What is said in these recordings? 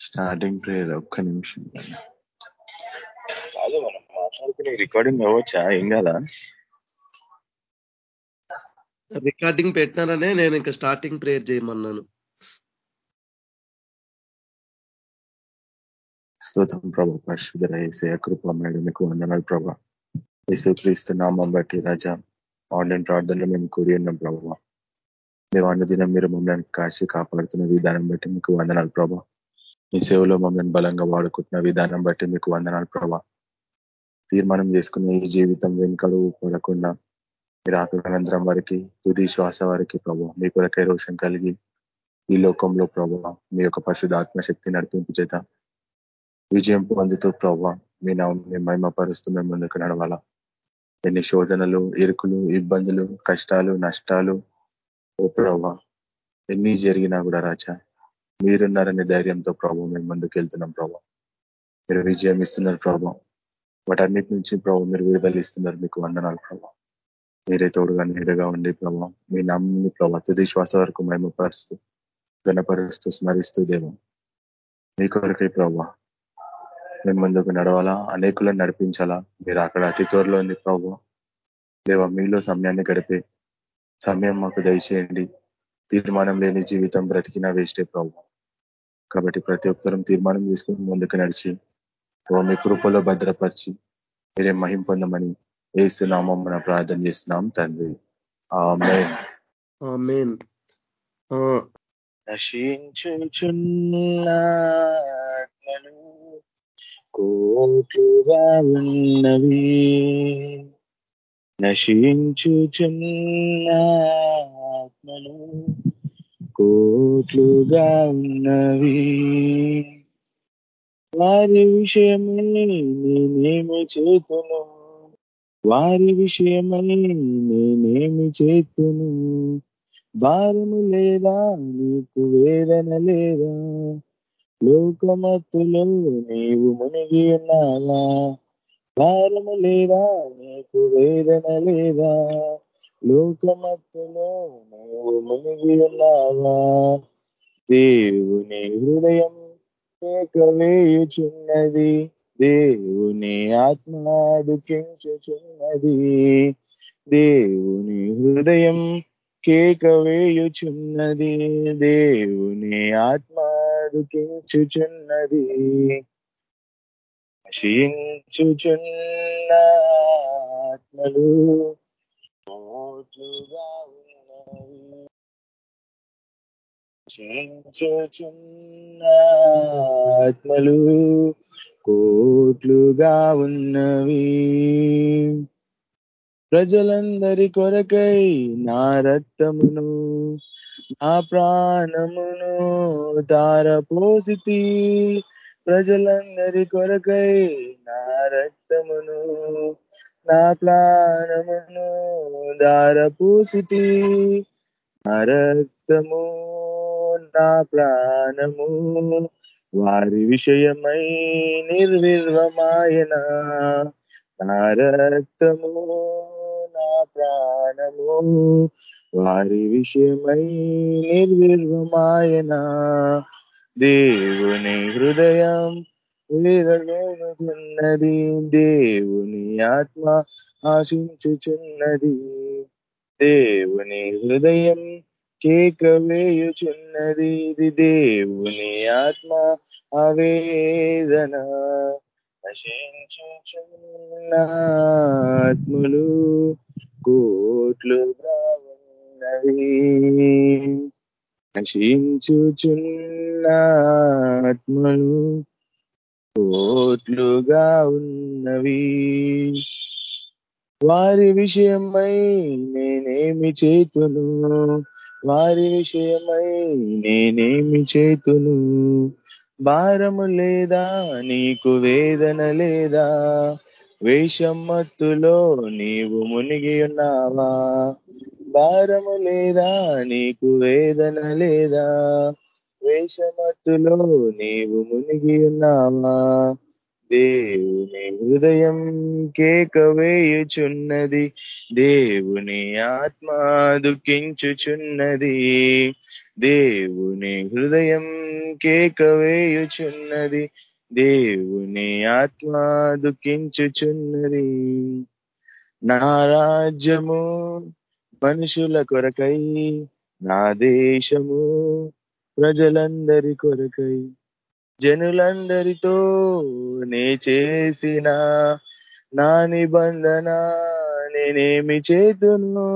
Starting prayer ఒక్క నిమిషం కాదు మనం మాట్లాడుకునే రికార్డింగ్ అవ్వచ్చా ఏం కదా? రికార్డింగ్ పెట్టినారనే నేను ఇంకా స్టార్టింగ్ ప్రేయర్ చేయమన్నాను. స్తోత్రం ప్రభా పరిశుధర ఏసే కృప మేడం మీకు వందనాలు ప్రభా. యేసు క్రీస్తు నామం బట్టి రాజా ఆన్లైన్ ప్రార్థనలో మేము కూడి ఉన్నాం ప్రభావ దేవాన్ని దినం మీరు మమ్మల్ని కాశీ కాపాడుతున్న విధానం బట్టి మీకు వందనాలు ప్రభా. మీ సేవలో మమ్మల్ని బలంగా వాడుకుంటున్న విధానం బట్టి మీకు వందనాలు ప్రభా. తీర్మానం చేసుకున్న ఈ జీవితం వెనుకలు పడకుండా మీరు ఆకలనంతరం వారికి తుది శ్వాస వారికి ప్రభావ మీ కొరకై రోషం కలిగి ఈ లోకంలో ప్రభావ మీ యొక్క పరిశుద్ధ ఆత్మశక్తి నడిపింపు చేత విజయం పొందుతూ ప్రభావ మీ నా మహిమపరుస్తూ మేము ముందుకు నడవాలా. ఎన్ని శోధనలు ఇరుకులు ఇబ్బందులు కష్టాలు నష్టాలు ఓ ప్రభా ఎన్ని జరిగినా కూడా రాజా మీరున్నారనే ధైర్యంతో ప్రభావ మేము ముందుకు వెళ్తున్నాం ప్రభావ మీరు విజయం ఇస్తున్నారు ప్రభావ వాటన్నిటి నుంచి ప్రభావ మీరు విడుదల ఇస్తున్నారు మీకు వందనాలు ప్రభావ మీరే తోడుగా నీడగా ఉండి ప్రభావ మీ నమ్మి ప్రభావ తుది శ్వాస వరకు మహిమపరుస్తూ గణపరుస్తూ స్మరిస్తూ దేవం. మీ కొరకై ప్రభావ మేము ముందుకు నడవాలా? అనేకులను నడిపించాలా? మీరు అక్కడ అతి త్వరలో ఉంది ప్రభావ దేవ మీలో సమయాన్ని గడిపే సమయం మాకు దయచేయండి. తీర్మానం లేని జీవితం బ్రతికినా వేస్టే ప్రభావ కాబట్టి ప్రతి ఒక్కరం తీర్మానం తీసుకుని ముందుకు నడిచి మీ కృపలో భద్రపరిచి మీరే మహిం పొందమని ఏసునామం మనం ప్రార్థన చేస్తున్నాం తండ్రి. నశించుచున్నాత్మలు కోట్లుగా ఉన్నవి. నశించుచున్నాత్మలు కోట్లుగా ఉన్నవి. వారి విషయమై నేనేమి చేతును? వారి విషయమై నేనేమి చేతును? భారము లేదా? నీకు వేదన లేదా? లోకమత్తులో నీవు మునిగి ఉన్నావా? భారము లేదా? నీకు వేదన లేదా? లోకమత్తులో నువ్వు మునిగి ఉన్నావా? దేవుని హృదయం ఏకవేయుచున్నది దేవుని ఆత్మ దుఃఖించుచున్నది దేవుని హృదయం కేకవేయుచున్నది దేవుని ఆత్మ దుఃఖించుచున్నది నశించుచున్న ఆత్మలు మోటుగా ఉన్నవి ఆత్మలు కోట్లుగా ఉన్నవి. ప్రజలందరి కొరకై నా రక్తమును నా ప్రాణమును తారపోసితి ప్రజలందరి కొరకై నా రక్తమును నా ప్రాణమును దారపూసితి నా నా ప్రాణము. వారి విషయమై నిర్విర్వమాయన నా రక్తము నా ప్రాణము. వారి విషయమై నిర్విర్వమాయన దేవుని హృదయం వేదలోనుచున్నది దేవుని ఆత్మ ఆశించుచున్నది. దేవుని హృదయం కేక వేయుచున్నది ఇది దేవుని ఆత్మ అవేదన నశించుచున్న ఆత్మలు కోట్లు ఉన్నవి నశించుచున్న ఆత్మలు కోట్లుగా ఉన్నవి. వారి విషయమై నేనేమి చేతును వారి విషయమై నేనేమి చేతును భారము లేదా? నీకు వేదన లేదా? వేషమ్మత్తులో నీవు మునిగి ఉన్నావా? భారము లేదా? నీకు వేదన లేదా? వేషమత్తులో నీవు మునిగి ఉన్నావా? దేవుని హృదయం కేక వేయుచున్నది దేవుని ఆత్మ దుఃఖించుచున్నది. దేవుని హృదయం కేకవేయుచున్నది. దేవుని ఆత్మ దుఃఖించుచున్నది. నా రాజ్యము మనుషుల కొరకై నా దేశము ప్రజలందరి కొరకై జనులందరితో నే చేసిన నా నిబంధన నేనేమి చేతును?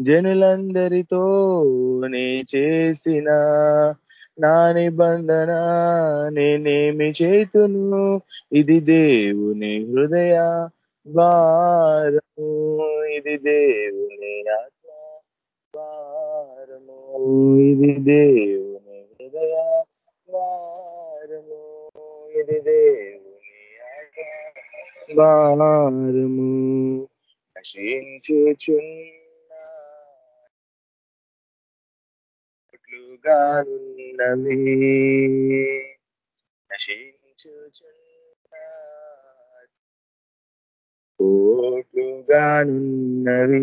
జనులందరితో నే చేసిన నా నిబంధన నేనేమి చేతును? ఇది దేవుని హృదయ వారము ఇది దేవుని ఆత్మ వారము ఇది దేవు భారము ఇది దేవుని ఆత్మ వారము నశించుచున్నట్లుగానున్నవి నశించుచున్న కోట్లుగానున్నవి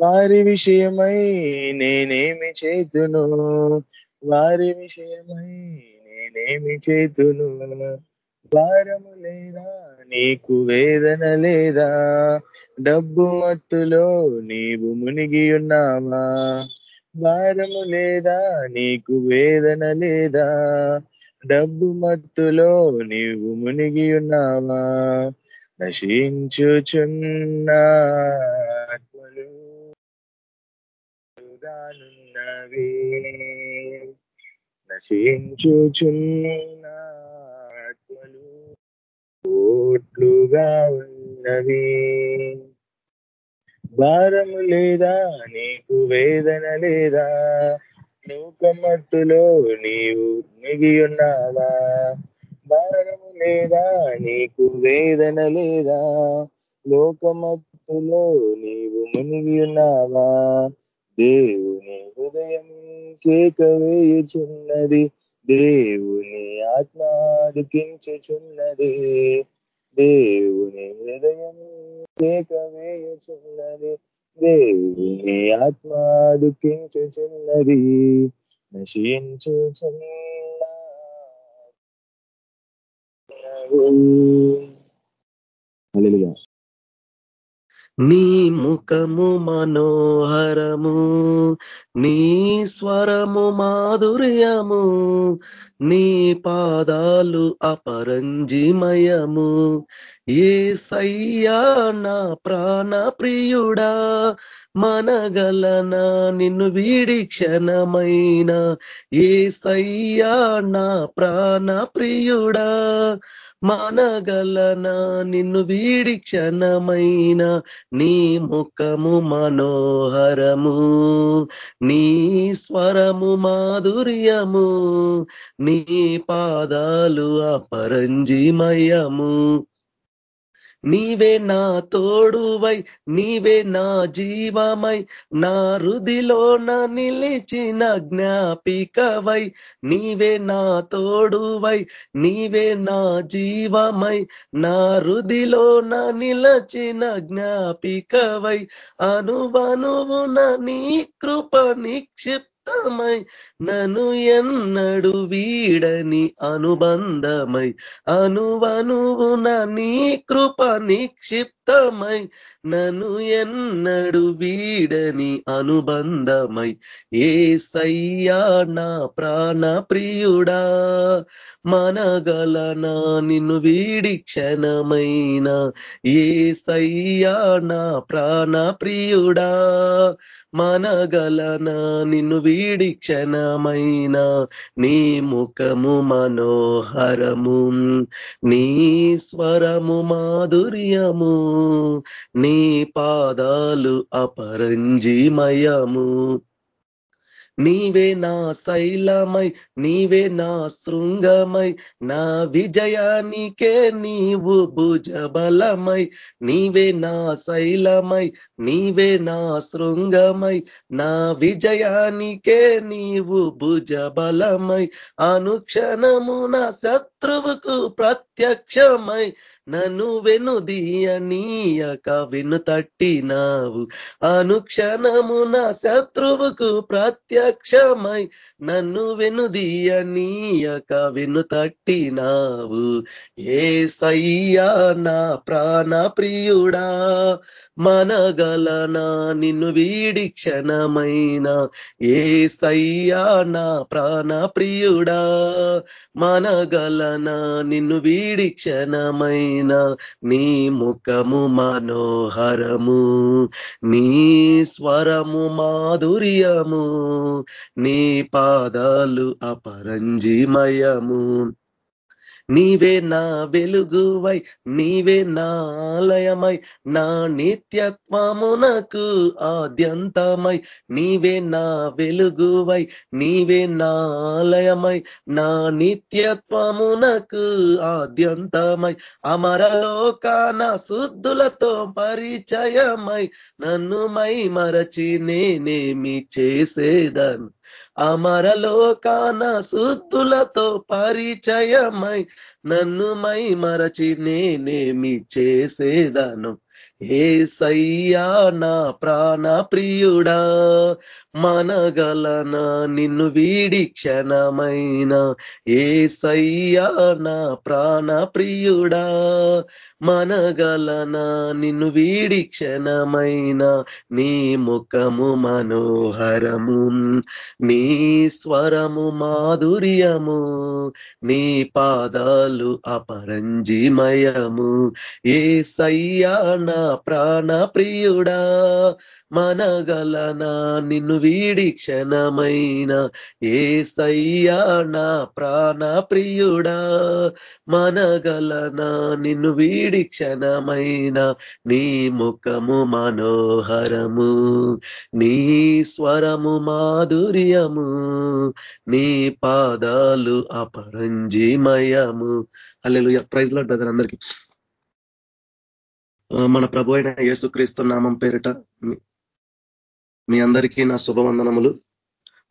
వారి విషయమై నేనేమి చేతును? వారి విషయమై నేనేమి చేతును? భారము లేదా? నీకు వేదన లేదా? డబ్బు మత్తులో నీవు మునిగి ఉన్నావా? భారము లేదా? నీకు వేదన లేదా? డబ్బు మత్తులో నీవు మునిగి ఉన్నావా? నశించుచున్నా గానున్నవి నశించుచున్న ఆత్మలు కోట్లుగా ఉన్నవి. భారము లేదా నీకు వేదన లేదా లోకమత్తులో నీవు మిగి ఉన్నావా భారము లేదా నీకు వేదన లేదా లోకమత్తులో నీవు మునిగి ఉన్నావా దేవుని హృదయం కేక వేయుచున్నది దేవుని ఆత్మ దుఃఖించుచున్నది. దేవుని హృదయం కేక వేయుచున్నది దేవుని ఆత్మ దుఃఖించుచున్నది. నశించుచున్నది. నీ ముఖము మనోహరము నీ స్వరము మాధుర్యము నీ పాదాలు అపరంజిమయము. ఏ సయ్యా నా ప్రాణ ప్రియుడా మనగలనా నిన్ను వీడి క్షణమైన ఏ సయ్యా నా ప్రాణ ప్రియుడా మనగలనా? నిన్ను వీడి క్షణమైన నీ ముఖము మనోహరము నీ స్వరము మాధుర్యము నీ పాదాలు అపరంజిమయము. నీవే నా తోడువై నీవే నా జీవమై నా రుదిలోన నిలిచిన జ్ఞాపికవై. నీవే నా తోడువై నీవే నా జీవమై నా రుదిలోన నిలచిన జ్ఞాపికవై. అనువనువున నీ కృప నిక్షిప్తమై నను ఎన్నడు వీడని అనుబంధమై అనువనువున నీ కృప నిక్షిప్తమై నను ఎన్నడు వీడని అనుబంధమై ఏ సయ్యా నా ప్రాణ ప్రియుడా మనగలనా నిన్ను వీడి క్షణమైన ఏ సయ్యా నా ప్రాణ ప్రియుడా మనగలనా నిన్ను వీడి క్షణమైన నీ ముఖము మనోహరము నీ స్వరము మాధుర్యము నీ పాదాలు అపరంజిమయము. నీవే నా శైలమై నీవే నా శృంగమై నా విజయానికే నీవు భుజబలమై నీవే నా శైలమై నీవే నా శృంగమై నా విజయానికే నీవు భుజబలమై అనుక్షణము నా శత్రువుకు ప్రత్యక్షమై నన్ను వెనుదీయనీయక వెను తట్టినావు. అనుక్షణమున శత్రువుకు ప్రత్యక్షమై నన్ను వెనుదీయనీయక వెను తట్టినావు. ఏ సయ్యా నా ప్రాణ ప్రియుడా మనగలనా నిన్ను వీడి క్షణమైన. ఏ సయ్యా నా ప్రాణ ప్రియుడా మనగలనా నిన్ను వీడి క్షణమైన. నీ ముఖము మనోహరము నీ స్వరము మాధుర్యము నీ పాదాలు అపరంజిమయము. నీవే నా వెలుగువై నీవే నాలయమై నా నిత్యత్వమునకు ఆద్యంతమై. నీవే నా వెలుగువై నీవే నాలయమై నా నిత్యత్వమునకు ఆద్యంతమై. అమరలోకాన శుద్ధులతో పరిచయమై నన్ను మై మరచి నేనేమి చేసేదను? అమరలోకాన సుత్తులతో పరిచయమై నన్ను మై మరచి నేనేమి చేసేదాను? ఏ సయ్యా నా ప్రాణ ప్రియుడా మనగలన నిన్ను వీడి క్షణమైన ఏ సయ్యా నా ప్రాణ ప్రియుడా మనగలన నిన్ను వీడి క్షణమైన నీ ముఖము మనోహరము నీ స్వరము మాధుర్యము నీ పాదాలు అపరంజిమయము. ఏ సయ్యా నా ప్రాణ ప్రియుడా మనగలనా నిన్ను వీడి క్షణమైన. ఏ సయ్యా నా ప్రాణ ప్రియుడా మనగలనా నిన్ను వీడి క్షణమైన. నీ ముఖము మనోహరము నీ స్వరము మాధుర్యము నీ పాదాలు అపరంజిమయము. అల్లెలు ప్రైజ్లో బ్రదర్ అందరికీ. మన ప్రభు అయిన యేసుక్రీస్తు నామం పేరిట మీ అందరికీ నా శుభవందనములు.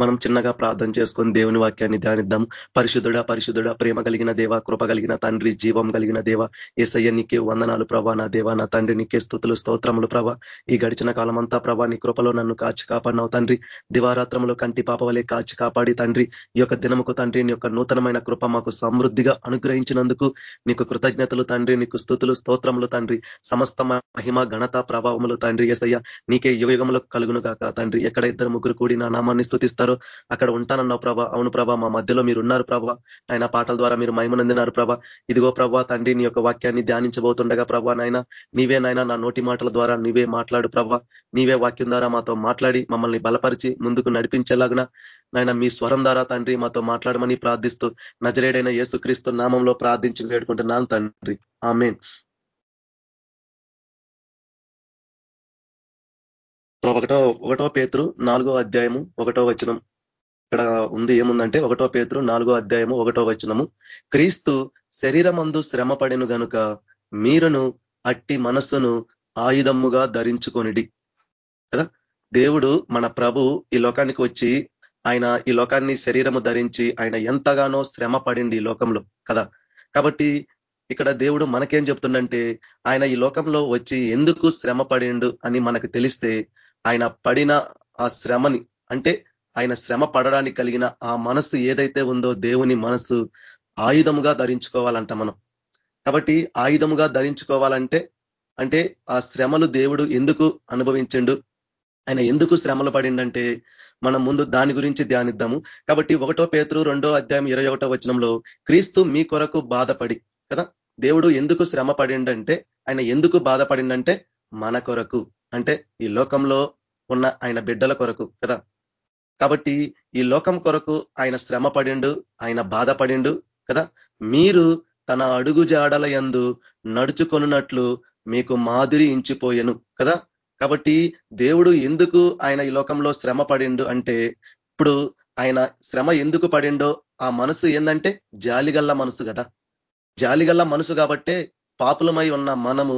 మనం చిన్నగా ప్రార్థన చేసుకొని దేవుని వాక్యాన్ని ధ్యానిద్దాం. పరిశుద్ధుడ పరిశుద్ధుడ ప్రేమ కలిగిన దేవ కృప కలిగిన తండ్రి జీవం కలిగిన దేవ ఏసయ్య నీకే వందనాలు ప్రభా నా దేవ నా తండ్రి నీకే స్థుతులు స్తోత్రములు ప్రభ. ఈ గడిచిన కాలమంతా ప్రభా నీ కృపలో నన్ను కాచి కాపాడినావు తండ్రి. దివారాత్రములు కంటి పాప వలె కాచి కాపాడి తండ్రి. ఈ యొక్క దినముకు తండ్రి నీ యొక్క నూతనమైన కృప మాకు సమృద్ధిగా అనుగ్రహించినందుకు నీకు కృతజ్ఞతలు తండ్రి నీకు స్థుతులు స్తోత్రములు తండ్రి. సమస్త మహిమ ఘనత ప్రభావములు తండ్రి ఏసయ్య నీకే యుగములు కలుగును కాక తండ్రి. ఎక్కడ ఇద్దరు ముగ్గురు కూడి నా నామాన్ని స్థుతిస్తారు చేస్తారో అక్కడ ఉంటానన్నావు ప్రభా. అవును ప్రభా మా మధ్యలో మీరు ఉన్నారు ప్రభా. ఆయన పాటల ద్వారా మీరు మహిమనందినారు ప్రభా. ఇదిగో ప్రభా తండ్రి నీ యొక్క వాక్యాన్ని ధ్యానించబోతుండగా ప్రభా నాయన నీవే నాయన నా నోటి మాటల ద్వారా నీవే మాట్లాడు ప్రభా. నీవే వాక్యం ద్వారా మాతో మాట్లాడి మమ్మల్ని బలపరిచి ముందుకు నడిపించేలాగున నాయన మీ స్వరం ద్వారా తండ్రి మాతో మాట్లాడమని ప్రార్థిస్తూ నజరేడైన యేసుక్రీస్తు నామంలో ప్రార్థించి వేడుకుంటున్నాను తండ్రి. ఆమెన్. ఒకటో ఒకటో పేతురు నాలుగో అధ్యాయము ఒకటో వచనం. ఇక్కడ ఉంది ఏముందంటే ఒకటో పేతురు నాలుగో అధ్యాయము ఒకటో వచనము. క్రీస్తు శరీరమందు శ్రమ పడిను గనుక మీరును అట్టి మనస్సును ఆయుధముగా ధరించుకొనిడి. కదా? దేవుడు మన ప్రభు ఈ లోకానికి వచ్చి ఆయన ఈ లోకాన్ని శరీరము ధరించి ఆయన ఎంతగానో శ్రమ పడింది ఈ లోకంలో. కదా? కాబట్టి ఇక్కడ దేవుడు మనకేం చెప్తుండంటే ఆయన ఈ లోకంలో వచ్చి ఎందుకు శ్రమ పడిండు అని మనకు తెలిస్తే ఆయన పడిన ఆ శ్రమని అంటే ఆయన శ్రమ పడడానికి కలిగిన ఆ మనస్సు ఏదైతే ఉందో దేవుని మనస్సు ఆయుధముగా ధరించుకోవాలంట మనం. కాబట్టి ఆయుధముగా ధరించుకోవాలంటే అంటే ఆ శ్రమలు దేవుడు ఎందుకు అనుభవించండు? ఆయన ఎందుకు శ్రమలు పడిండంటే మనం ముందు దాని గురించి ధ్యానిద్దాము. కాబట్టి ఒకటో పేతురు రెండో అధ్యాయం ఇరవై ఒకటో వచనంలో క్రీస్తు మీ కొరకు బాధపడి కదా? దేవుడు ఎందుకు శ్రమ పడిండంటే ఆయన ఎందుకు బాధపడిండంటే మన కొరకు. అంటే ఈ లోకంలో ఉన్న ఆయన బిడ్డల కొరకు కదా? కాబట్టి ఈ లోకం కొరకు ఆయన శ్రమ పడిండు ఆయన బాధపడిండు కదా? మీరు తన అడుగు జాడల యందు నడుచుకొనున్నట్లు మీకు మాదిరి ఇంచిపోయెను కదా? కాబట్టి దేవుడు ఎందుకు ఆయన ఈ లోకంలో శ్రమ పడిండు అంటే ఇప్పుడు ఆయన శ్రమ ఎందుకు పడిండో ఆ మనసు ఏంటంటే జాలిగల్ల మనసు కదా? జాలిగల్ల మనసు కాబట్టే పాపులమై ఉన్న మనము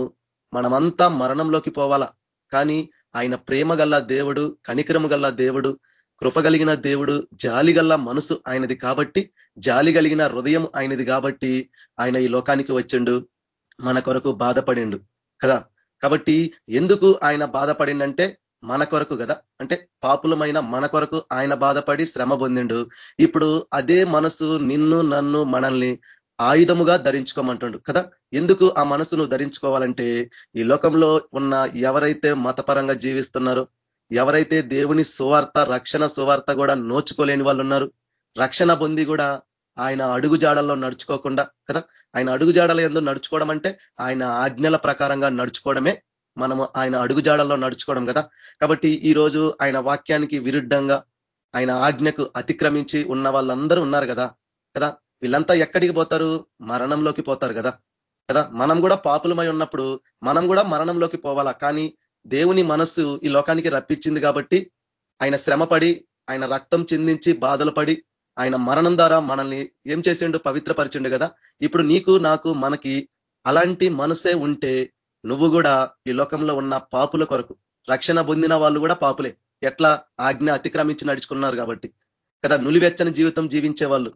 మనమంతా మరణంలోకి పోవాలా? కానీ ఆయన ప్రేమ దేవుడు కనికరము దేవుడు కృప కలిగిన దేవుడు జాలి మనసు ఆయనది కాబట్టి జాలి కలిగిన హృదయం ఆయనది కాబట్టి ఆయన ఈ లోకానికి వచ్చిండు మన కొరకు బాధపడిండు కదా? కాబట్టి ఎందుకు ఆయన బాధపడిండంటే మన కొరకు కదా? అంటే పాపులమైన మన కొరకు ఆయన బాధపడి శ్రమ పొందిండు. ఇప్పుడు అదే మనసు నిన్ను నన్ను మనల్ని ఆయుధముగా ధరించుకోమంటుండు కదా? ఎందుకు ఆ మనసును ధరించుకోవాలంటే ఈ లోకంలో ఉన్న ఎవరైతే మతపరంగా జీవిస్తున్నారో ఎవరైతే దేవుని సువార్త రక్షణ సువార్త కూడా నోచుకోలేని వాళ్ళు ఉన్నారు రక్షణ పొంది కూడా ఆయన అడుగు జాడల్లో నడుచుకోకుండా కదా? ఆయన అడుగు జాడల ఎందు నడుచుకోవడం అంటే ఆయన ఆజ్ఞల ప్రకారంగా నడుచుకోవడమే. మనము ఆయన అడుగు జాడల్లో నడుచుకోవడం కదా? కాబట్టి ఈ రోజు ఆయన వాక్యానికి విరుద్ధంగా ఆయన ఆజ్ఞకు అతిక్రమించి ఉన్న వాళ్ళందరూ ఉన్నారు కదా? కదా? వీళ్ళంతా ఎక్కడికి పోతారు? మరణంలోకి పోతారు కదా. కదా? మనం కూడా పాపులమై ఉన్నప్పుడు మనం కూడా మరణంలోకి పోవాలా? కానీ దేవుని మనస్సు ఈ లోకానికి రప్పించింది కాబట్టి ఆయన శ్రమపడి ఆయన రక్తం చిందించి బాధలు పడి ఆయన మరణం ద్వారా మనల్ని ఏం చేసిండు? పవిత్రపరిచిండు కదా. ఇప్పుడు నీకు నాకు మనకి అలాంటి మనసే ఉంటే నువ్వు కూడా ఈ లోకంలో ఉన్న పాపుల కొరకు రక్షణ పొందిన వాళ్ళు కూడా పాపులే. ఎట్లా? ఆజ్ఞ అతిక్రమించి నడుచుకున్నారు కాబట్టి. కదా? నులివెచ్చని జీవితం జీవించే వాళ్ళు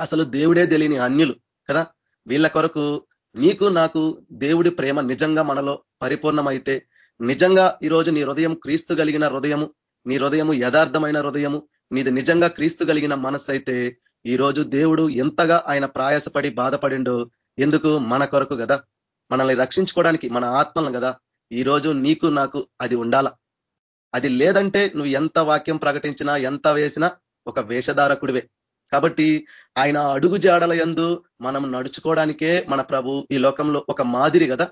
అసలు దేవుడే తెలియని అన్యులు కదా? వీళ్ళ కొరకు నీకు నాకు దేవుడి ప్రేమ నిజంగా మనలో పరిపూర్ణమైతే నిజంగా ఈరోజు నీ హృదయం క్రీస్తు కలిగిన హృదయము నీ హృదయము యథార్థమైన హృదయము నీది నిజంగా క్రీస్తు కలిగిన మనస్సు అయితే ఈరోజు దేవుడు ఎంతగా ఆయన ప్రయాసపడి బాధపడిండో ఎందుకు మన కొరకు కదా? మనల్ని రక్షించుకోవడానికి మన ఆత్మలను కదా? ఈరోజు నీకు నాకు అది ఉండాల? అది లేదంటే నువ్వు ఎంత వాక్యం ప్రకటించినా ఎంత వేసినా ఒక వేషధారకుడివే. కాబట్టి ఆయన అడుగు జాడల ఎందు మనం నడుచుకోవడానికే మన ప్రభు ఈ లోకంలో ఒక మాదిరి కదా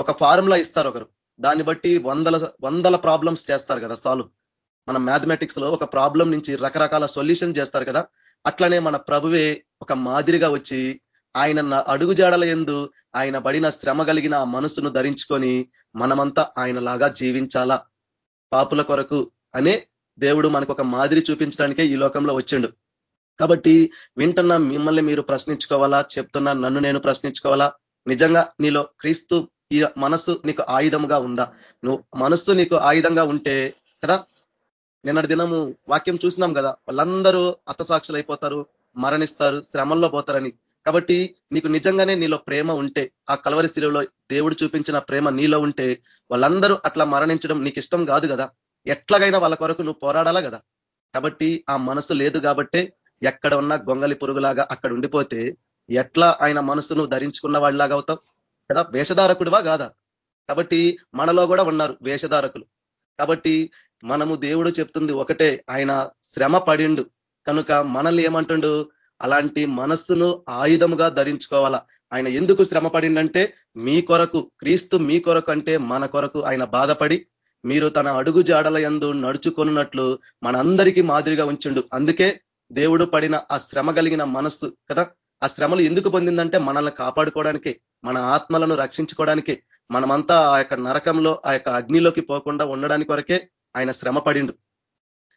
ఒక ఫార్ములా ఇస్తారు ఒకరు. దాన్ని బట్టి వందల వందల ప్రాబ్లమ్స్ చేస్తారు కదా సాల్వ్ మన మ్యాథమెటిక్స్లో ఒక ప్రాబ్లం నుంచి రకరకాల సొల్యూషన్ చేస్తారు కదా అట్లనే మన ప్రభువే ఒక మాదిరిగా వచ్చి ఆయన అడుగు జాడల ఎందు ఆయన పడిన శ్రమ కలిగిన మనసును ధరించుకొని మనమంతా ఆయనలాగా జీవించాలా? పాపుల కొరకు అనే దేవుడు మనకు ఒక మాదిరి చూపించడానికే ఈ లోకంలో వచ్చిండు. కాబట్టి వింటున్న మిమ్మల్ని మీరు ప్రశ్నించుకోవాలా? చెప్తున్నా నన్ను నేను ప్రశ్నించుకోవాలా? నిజంగా నీలో క్రీస్తు ఈ మనస్సు నీకు ఆయుధంగా ఉందా? నువ్వు మనస్సు నీకు ఆయుధంగా ఉంటే కదా? నిన్నటి దినము వాక్యం చూసినాం కదా? వాళ్ళందరూ అత్తసాక్షులు అయిపోతారు మరణిస్తారు శ్రమల్లో పోతారని. కాబట్టి నీకు నిజంగానే నీలో ప్రేమ ఉంటే ఆ కలవరి స్త్రీలో దేవుడు చూపించిన ప్రేమ నీలో ఉంటే వాళ్ళందరూ అట్లా మరణించడం నీకు ఇష్టం కాదు కదా? ఎట్లాగైనా వాళ్ళ కొరకు నువ్వు పోరాడాలా కదా? కాబట్టి ఆ మనసు లేదు కాబట్టే ఎక్కడ ఉన్న గొంగలి పురుగులాగా అక్కడ ఉండిపోతే ఎట్లా ఆయన మనసును ధరించుకున్న వాళ్ళలాగా అవుతావు? కదా? వేషధారకుడివా కాదా? కాబట్టి మనలో కూడా ఉన్నారు వేషధారకులు. కాబట్టి మనము దేవుడు చెప్తుంది ఒకటే ఆయన శ్రమ పడిండు. కనుక మనల్ని ఏమంటుండు? అలాంటి మనస్సును ఆయుధముగా ధరించుకోవాలా. ఆయన ఎందుకు శ్రమ పడిండంటే మీ కొరకు క్రీస్తు మీ కొరకు అంటే మన కొరకు ఆయన బాధపడి మీరు తన అడుగు జాడల ఎందు నడుచుకున్నట్లు మనందరికీ మాదిరిగా ఉంచిండు. అందుకే దేవుడు పడిన ఆ శ్రమ కలిగిన మనస్సు కదా? ఆ శ్రమలు ఎందుకు పొందిందంటే మనల్ని కాపాడుకోవడానికే మన ఆత్మలను రక్షించుకోవడానికే మనమంతా ఆ యొక్క నరకంలో ఆ యొక్క అగ్నిలోకి పోకుండా ఉండడానికి వరకే ఆయన శ్రమ పడిండు.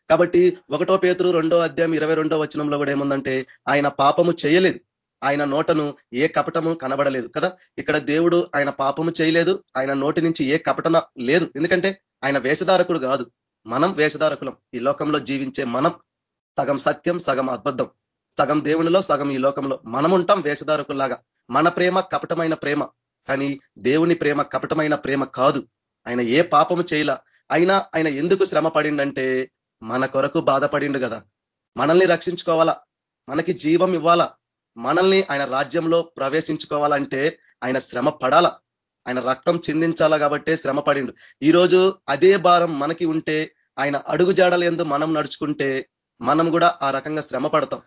కాబట్టి ఒకటో పేతురు రెండో అధ్యాయం ఇరవై రెండో వచనంలో కూడా ఏముందంటే ఆయన పాపము చేయలేదు. ఆయన నోటను ఏ కపటము కనబడలేదు కదా? ఇక్కడ దేవుడు ఆయన పాపము చేయలేదు ఆయన నోటి నుంచి ఏ కపటన లేదు. ఎందుకంటే ఆయన వేషధారకుడు కాదు. మనం వేషధారకులం. ఈ లోకంలో జీవించే మనం సగం సత్యం సగం అబద్ధం. సగం దేవునిలో సగం ఈ లోకంలో మనం ఉంటాం వేషధారకుల్లాగా. మన ప్రేమ కపటమైన ప్రేమ. కానీ దేవుని ప్రేమ కపటమైన ప్రేమ కాదు. ఆయన ఏ పాపము చేయలా. అయినా ఆయన ఎందుకు శ్రమ పడిండంటే మన కొరకు బాధపడిండు కదా. మనల్ని రక్షించుకోవాలా? మనకి జీవం ఇవ్వాలా? మనల్ని ఆయన రాజ్యంలో ప్రవేశించుకోవాలంటే ఆయన శ్రమ పడాలా ఆయన రక్తం చిందించాలా కాబట్టే శ్రమ పడిండు ఈరోజు అదే భారం మనకి ఉంటే ఆయన అడుగు జాడలు ఎందు మనం నడుచుకుంటే మనం కూడా ఆ రకంగా శ్రమ పడతాం.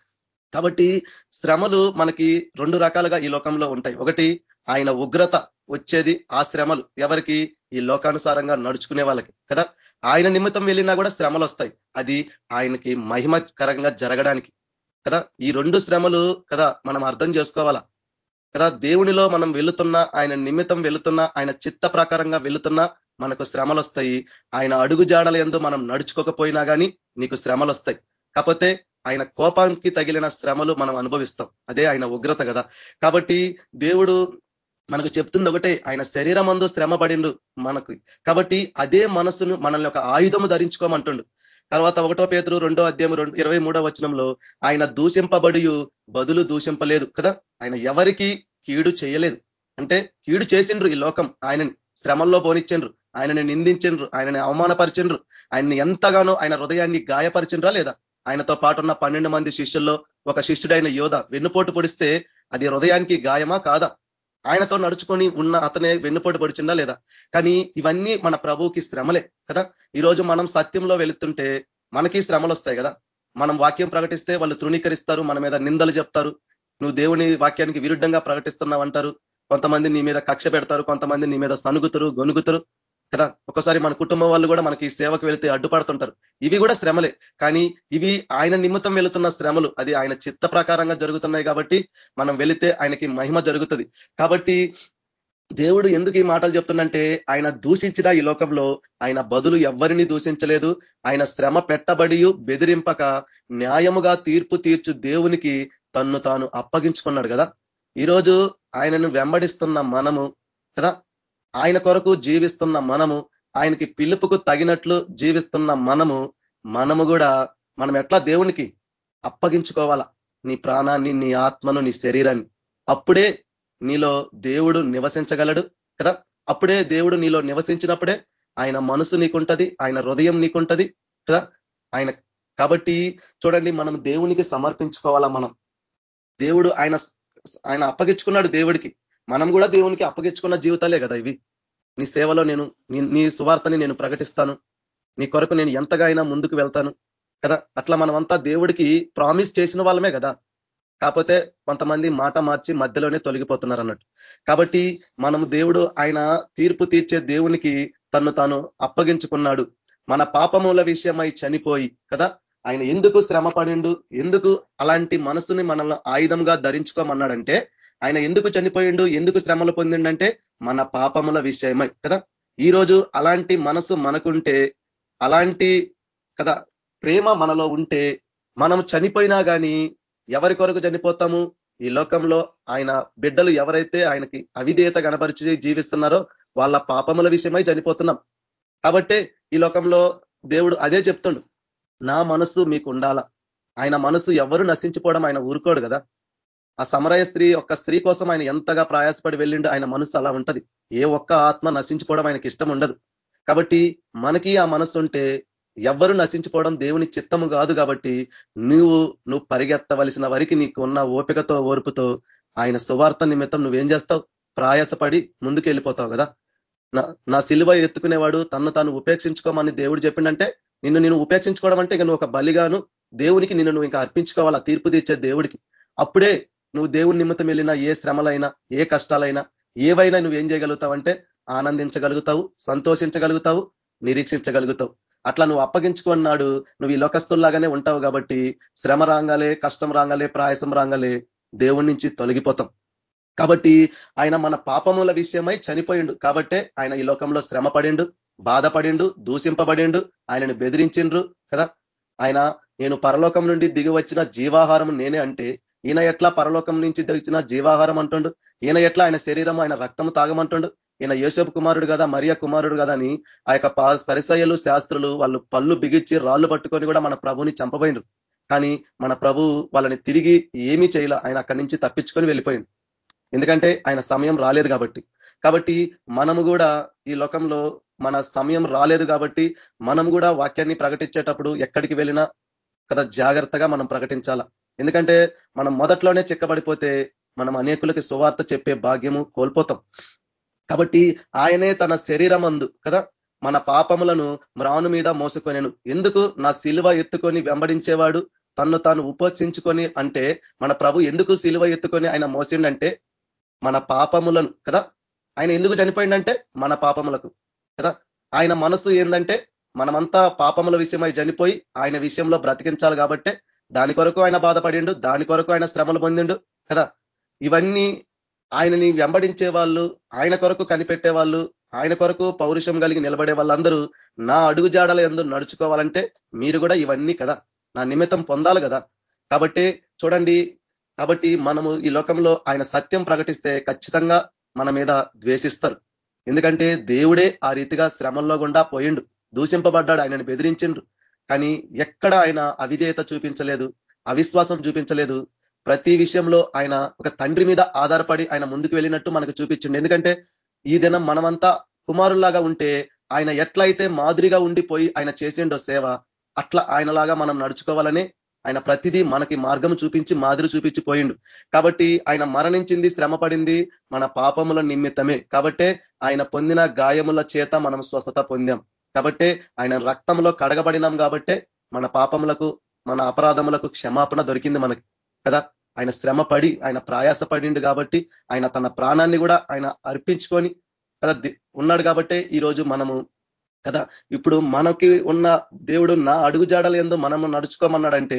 కాబట్టి శ్రమలు మనకి రెండు రకాలుగా ఈ లోకంలో ఉంటాయి. ఒకటి ఆయన ఉగ్రత వచ్చేది ఆ శ్రమలు. ఎవరికి? ఈ లోకానుసారంగా నడుచుకునే వాళ్ళకి. కదా? ఆయన నిమిత్తం వెళ్ళినా కూడా శ్రమలు వస్తాయి. అది ఆయనకి మహిమకరంగా జరగడానికి. కదా? ఈ రెండు శ్రమలు కదా మనం అర్థం చేసుకోవాలా? కదా? దేవునిలో మనం వెళుతున్నా ఆయన నిమిత్తం వెళుతున్నా ఆయన చిత్త ప్రకారంగా వెళుతున్నా మనకు శ్రమలు వస్తాయి. ఆయన అడుగు జాడల ఎందు మనం నడుచుకోకపోయినా కానీ నీకు శ్రమలు వస్తాయి. కాకపోతే ఆయన కోపానికి తగిలిన శ్రమలు మనం అనుభవిస్తాం. అదే ఆయన ఉగ్రత కదా. కాబట్టి దేవుడు మనకు చెప్తుంది ఒకటే ఆయన శరీరం అందు శ్రమ పడిండు మనకు. కాబట్టి అదే మనసును మనల్ని ఒక ఆయుధము ధరించుకోమంటుండు. తర్వాత ఒకటో పేతురు రెండో అధ్యాయం రెండు ఇరవై మూడో వచనంలో ఆయన దూషింపబడి బదులు దూషింపలేదు కదా. ఆయన ఎవరికి కీడు చేయలేదు. అంటే కీడు చేసిండ్రు ఈ లోకం. ఆయనని శ్రమల్లో పోనిచ్చిండ్రు. ఆయనని నిందించిండ్రు. ఆయనని అవమానపరిచిండ్రు. ఆయన్ని ఎంతగానో ఆయన హృదయాన్ని గాయపరిచిండ్రా లేదా? ఆయనతో పాటు ఉన్న పన్నెండు మంది శిష్యుల్లో ఒక శిష్యుడైన యోధ వెన్నుపోటు పొడిస్తే అది హృదయానికి గాయమా కాదా? ఆయనతో నడుచుకొని ఉన్న అతనే వెన్నుపోటు పొడిచిందా లేదా? కానీ ఇవన్నీ మన ప్రభువుకి శ్రమలే కదా? ఈరోజు మనం సత్యంలో వెళుతుంటే మనకి శ్రమలు వస్తాయి కదా? మనం వాక్యం ప్రకటిస్తే వాళ్ళు తృణీకరిస్తారు మన మీద నిందలు చెప్తారు. నువ్వు దేవుని వాక్యానికి విరుద్ధంగా ప్రకటిస్తున్నావు అంటారు కొంతమంది నీ మీద కక్ష పెడతారు కొంతమంది నీ మీద సనుగుతారు గొనుగుతారు కదా? ఒకసారి మన కుటుంబం వాళ్ళు కూడా మనకి సేవకు వెళ్తే అడ్డుపడుతుంటారు. ఇవి కూడా శ్రమలే. కానీ ఇవి ఆయన నిమిత్తం వెళుతున్న శ్రమలు అది ఆయన చిత్త ప్రకారంగా జరుగుతున్నాయి కాబట్టి మనం వెళితే ఆయనకి మహిమ జరుగుతుంది. కాబట్టి దేవుడు ఎందుకు ఈ మాటలు చెప్తుందంటే ఆయన దూషించిన ఈ లోకంలో ఆయన బదులు ఎవరిని దూషించలేదు. ఆయన శ్రమ పెట్టబడి బెదిరింపక న్యాయముగా తీర్పు తీర్చు దేవునికి తన్ను తాను అప్పగించుకున్నాడు కదా? ఈరోజు ఆయనను వెంబడిస్తున్న మనము కదా? ఆయన కొరకు జీవిస్తున్న మనము ఆయనకి పిలుపుకు తగినట్లు జీవిస్తున్న మనము మనము కూడా మనం ఎట్లా దేవునికి అప్పగించుకోవాలా? నీ ప్రాణాన్ని నీ ఆత్మను నీ శరీరాన్ని. అప్పుడే నీలో దేవుడు నివసించగలడు కదా? అప్పుడే దేవుడు నీలో నివసించినప్పుడే ఆయన మనసు నీకుంటది ఆయన హృదయం నీకుంటది కదా? ఆయన కాబట్టి చూడండి మనం దేవునికి సమర్పించుకోవాలా మనం? దేవుడు ఆయన ఆయన అప్పగించుకున్నాడు దేవుడికి. మనం కూడా దేవునికి అప్పగించుకున్న జీవితాలే కదా ఇవి. నీ సేవలో నేను నీ సువార్తని నేను ప్రకటిస్తాను. నీ కొరకు నేను ఎంతగా అయినా ముందుకు వెళ్తాను. కదా? అట్లా మనమంతా దేవుడికి ప్రామిస్ చేసిన వాళ్ళమే కదా. కాకపోతే కొంతమంది మాట మార్చి మధ్యలోనే తొలగిపోతున్నారు అన్నట్టు. కాబట్టి మనం దేవుడు ఆయన తీర్పు తీర్చే దేవునికి తను తాను అప్పగించుకున్నాడు. మన పాపముల విషయమై చనిపోయి కదా? ఆయన ఎందుకు శ్రమ పడిండు ఎందుకు అలాంటి మనసుని మనల్ని ఆయుధంగా ధరించుకోమన్నాడంటే ఆయన ఎందుకు చనిపోయిండు ఎందుకు శ్రమలు పొందిండంటే మన పాపముల విషయమై కదా? ఈరోజు అలాంటి మనసు మనకుంటే అలాంటి కదా ప్రేమ మనలో ఉంటే మనం చనిపోయినా కానీ ఎవరి కొరకు చనిపోతాము? ఈ లోకంలో ఆయన బిడ్డలు ఎవరైతే ఆయనకి అవిధేయత గణపరిచి జీవిస్తున్నారో వాళ్ళ పాపముల విషయమై చనిపోతున్నాం. కాబట్టే ఈ లోకంలో దేవుడు అదే చెప్తుండు. నా మనస్సు మీకు ఉండాల ఆయన మనసు ఎవరు నశించిపోవడం ఆయన ఊరుకోడు కదా? ఆ సమరయ స్త్రీ ఒక్క స్త్రీ కోసం ఆయన ఎంతగా ప్రయాసపడి వెళ్ళిండు ఆయన మనసు అలా ఉంటది. ఏ ఒక్క ఆత్మ నశించుకోవడం ఆయనకి ఇష్టం ఉండదు. కాబట్టి మనకి ఆ మనసు ఉంటే ఎవ్వరు నశించుకోవడం దేవుని చిత్తము కాదు కాబట్టి నువ్వు నువ్వు పరిగెత్తవలసిన వారికి నీకు ఉన్న ఓపికతో ఓర్పుతో ఆయన సువార్త నిమిత్తం నువ్వేం చేస్తావు? ప్రయాసపడి ముందుకు వెళ్ళిపోతావు కదా. నా సిలువ ఎత్తుకునేవాడు తను తాను ఉపేక్షించుకోమని దేవుడు చెప్పిండంటే నిన్ను నేను ఉపేక్షించుకోవడం అంటే ఇక నువ్వు ఒక బలిగాను దేవునికి నిన్ను నువ్వు ఇంకా అర్పించుకోవాలా తీర్పు తీర్చే దేవుడికి. అప్పుడే నువ్వు దేవుని నిమిత్తం వెళ్ళినా ఏ శ్రమలైనా ఏ కష్టాలైనా ఏవైనా నువ్వు నువ్వేం చేయగలుగుతావంటే ఆనందించగలుగుతావు సంతోషించగలుగుతావు నిరీక్షించగలుగుతావు. అట్లా నువ్వు అప్పగించుకున్నాడు నువ్వు ఈ లోకస్తుల్లాగానే ఉంటావు కాబట్టి శ్రమ రాగాలే కష్టం రాగాలే ప్రాయసం రాగాలే దేవుడి నుంచి తొలగిపోతాం. కాబట్టి ఆయన మన పాపముల విషయమై చనిపోయిండు. కాబట్టే ఆయన ఈ లోకంలో శ్రమ పడిండు బాధపడిండు దూషింపబడిండు ఆయనను బెదిరించిండ్రు కదా. ఆయన నేను పరలోకం నుండి దిగి వచ్చిన జీవాహారం నేనే అంటే ఈయన ఎట్లా పరలోకం నుంచి దిగిన జీవాహారం అంటుండు. ఈయన ఎట్లా ఆయన శరీరం ఆయన రక్తం తాగమంటుండు. ఈయన యోసేపు కుమారుడు కదా మరియ కుమారుడు కదా అని ఆ యొక్క పరిసయలు శాస్త్రులు వాళ్ళు పళ్ళు బిగించి రాళ్ళు పట్టుకొని కూడా మన ప్రభుని చంపబోయినరు కానీ మన ప్రభు వాళ్ళని తిరిగి ఏమీ చేయాల ఆయన అక్కడి నుంచి తప్పించుకొని వెళ్ళిపోయింది ఎందుకంటే ఆయన సమయం రాలేదు కాబట్టి. కాబట్టి మనము కూడా ఈ లోకంలో మన సమయం రాలేదు కాబట్టి మనం కూడా వాక్యాన్ని ప్రకటించేటప్పుడు ఎక్కడికి వెళ్ళినా కదా జాగ్రత్తగా మనం ప్రకటించాలా. ఎందుకంటే మనం మొదట్లోనే చెక్కబడిపోతే మనం అనేకులకి సువార్త చెప్పే భాగ్యము కోల్పోతాం. కాబట్టి ఆయనే తన శరీరమందు కదా? మన పాపములను మ్రాను మీద మోసుకొనేను. ఎందుకు? నా శిలువ ఎత్తుకొని వెంబడించేవాడు తన్ను తాను ఉపోక్షించుకొని అంటే మన ప్రభు ఎందుకు శిలువ ఎత్తుకొని ఆయన మోసిండంటే మన పాపములను కదా? ఆయన ఎందుకు చనిపోయిండంటే మన పాపములకు కదా? ఆయన మనసు ఏంటంటే మనమంతా పాపముల విషయమై చనిపోయి ఆయన విషయంలో బ్రతికించాలి కాబట్టే దాని కొరకు ఆయన బాధపడిండు దాని కొరకు ఆయన శ్రమలు పొందిండు కదా? ఇవన్నీ ఆయనని వెంబడించే వాళ్ళు ఆయన కొరకు కనిపెట్టే వాళ్ళు ఆయన కొరకు పౌరుషం కలిగి నిలబడే వాళ్ళందరూ నా అడుగు జాడల ఎందు నడుచుకోవాలంటే మీరు కూడా ఇవన్నీ కదా? నా నిమిత్తం పొందాలి కదా? కాబట్టి చూడండి కాబట్టి మనము ఈ లోకంలో ఆయన సత్యం ప్రకటిస్తే ఖచ్చితంగా మన మీద ద్వేషిస్తారు. ఎందుకంటే దేవుడే ఆ రీతిగా శ్రమంలో గుండా పోయిండు. దూషింపబడ్డాడు ఆయనను బెదిరించిండ్రు కానీ ఎక్కడ ఆయన అవిధేయత చూపించలేదు అవిశ్వాసం చూపించలేదు. ప్రతి విషయంలో ఆయన ఒక తండ్రి మీద ఆధారపడి ఆయన ముందుకు వెళ్ళినట్టు మనకు చూపించండి. ఎందుకంటే ఈ దినం మనమంతా కుమారుల్లాగా ఉంటే ఆయన ఎట్లయితే మాదిరిగా ఉండిపోయి ఆయన చేసిండో సేవ అట్లా ఆయనలాగా మనం నడుచుకోవాలని ఆయన ప్రతిదీ మనకి మార్గం చూపించి మాదిరి చూపించి పోయిండు. కాబట్టి ఆయన మరణించింది శ్రమ పడింది మన పాపముల నిమిత్తమే. కాబట్టే ఆయన పొందిన గాయముల చేత మనం స్వస్థత పొందాం. కాబట్టే ఆయన రక్తంలో కడగబడినాం కాబట్టే మన పాపములకు మన అపరాధములకు క్షమాపణ దొరికింది మనకి కదా? ఆయన శ్రమ పడి ఆయన ప్రయాస పడిండు కాబట్టి ఆయన తన ప్రాణాన్ని కూడా ఆయన అర్పించుకొని కదా? ఉన్నాడు కాబట్టే ఈరోజు మనము కదా? ఇప్పుడు మనకి ఉన్న దేవుడు నా అడుగు జాడలు ఎందు మనము నడుచుకోమన్నాడంటే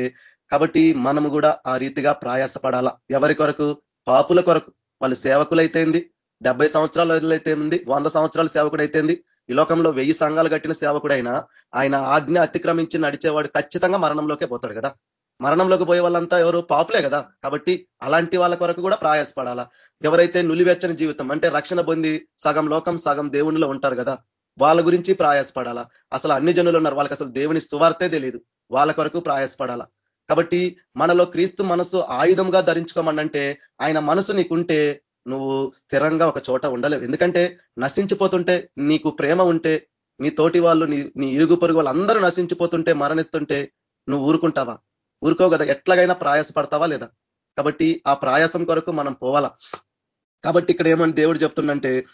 కాబట్టి మనము కూడా ఆ రీతిగా ప్రయాసపడాలా? ఎవరి కొరకు? పాపుల కొరకు. వాళ్ళు సేవకులైతేంది డెబ్బై సంవత్సరాలు అయితే ఉంది వంద సంవత్సరాల అయితేంది ఈ లోకంలో వెయ్యి సంఘాలు కట్టిన సేవకుడైనా ఆయన ఆజ్ఞ అతిక్రమించి నడిచేవాడు ఖచ్చితంగా మరణంలోకే పోతాడు కదా. మరణంలోకి పోయే వాళ్ళంతా ఎవరు? పాపులే కదా. కాబట్టి అలాంటి వాళ్ళ కొరకు కూడా ప్రయాసపడాలా. ఎవరైతే నులివెచ్చని జీవితం అంటే రక్షణ పొంది సగం లోకం సగం దేవునిలో ఉంటారు కదా వాళ్ళ గురించి ప్రయాసపడాలా? అసలు అన్ని జనులు ఉన్నారు. వాళ్ళకి అసలు దేవుని సువార్తే తెలియదు వాళ్ళ కొరకు ప్రయాసపడాలా? కాబట్టి మనలో క్రీస్తు మనసు ఆయుధంగా ధరించుకోమనంటే ఆయన మనసు నీకుంటే నువ్వు స్థిరంగా ఒక చోట ఉండలేవు. ఎందుకంటే నశించిపోతుంటే నీకు ప్రేమ ఉంటే నీ తోటి వాళ్ళు నీ నీ ఇరుగు పొరుగు వాళ్ళందరూ నశించిపోతుంటే మరణిస్తుంటే నువ్వు ఊరుకుంటావా? ఊరుకో కదా. ఎట్లాగైనా ప్రయాసపడతావా లేదా? కాబట్టి ఆ ప్రయాసం కొరకు మనం పోవాలా. కాబట్టి ఇక్కడ ఏమని దేవుడు చెప్తుండంటే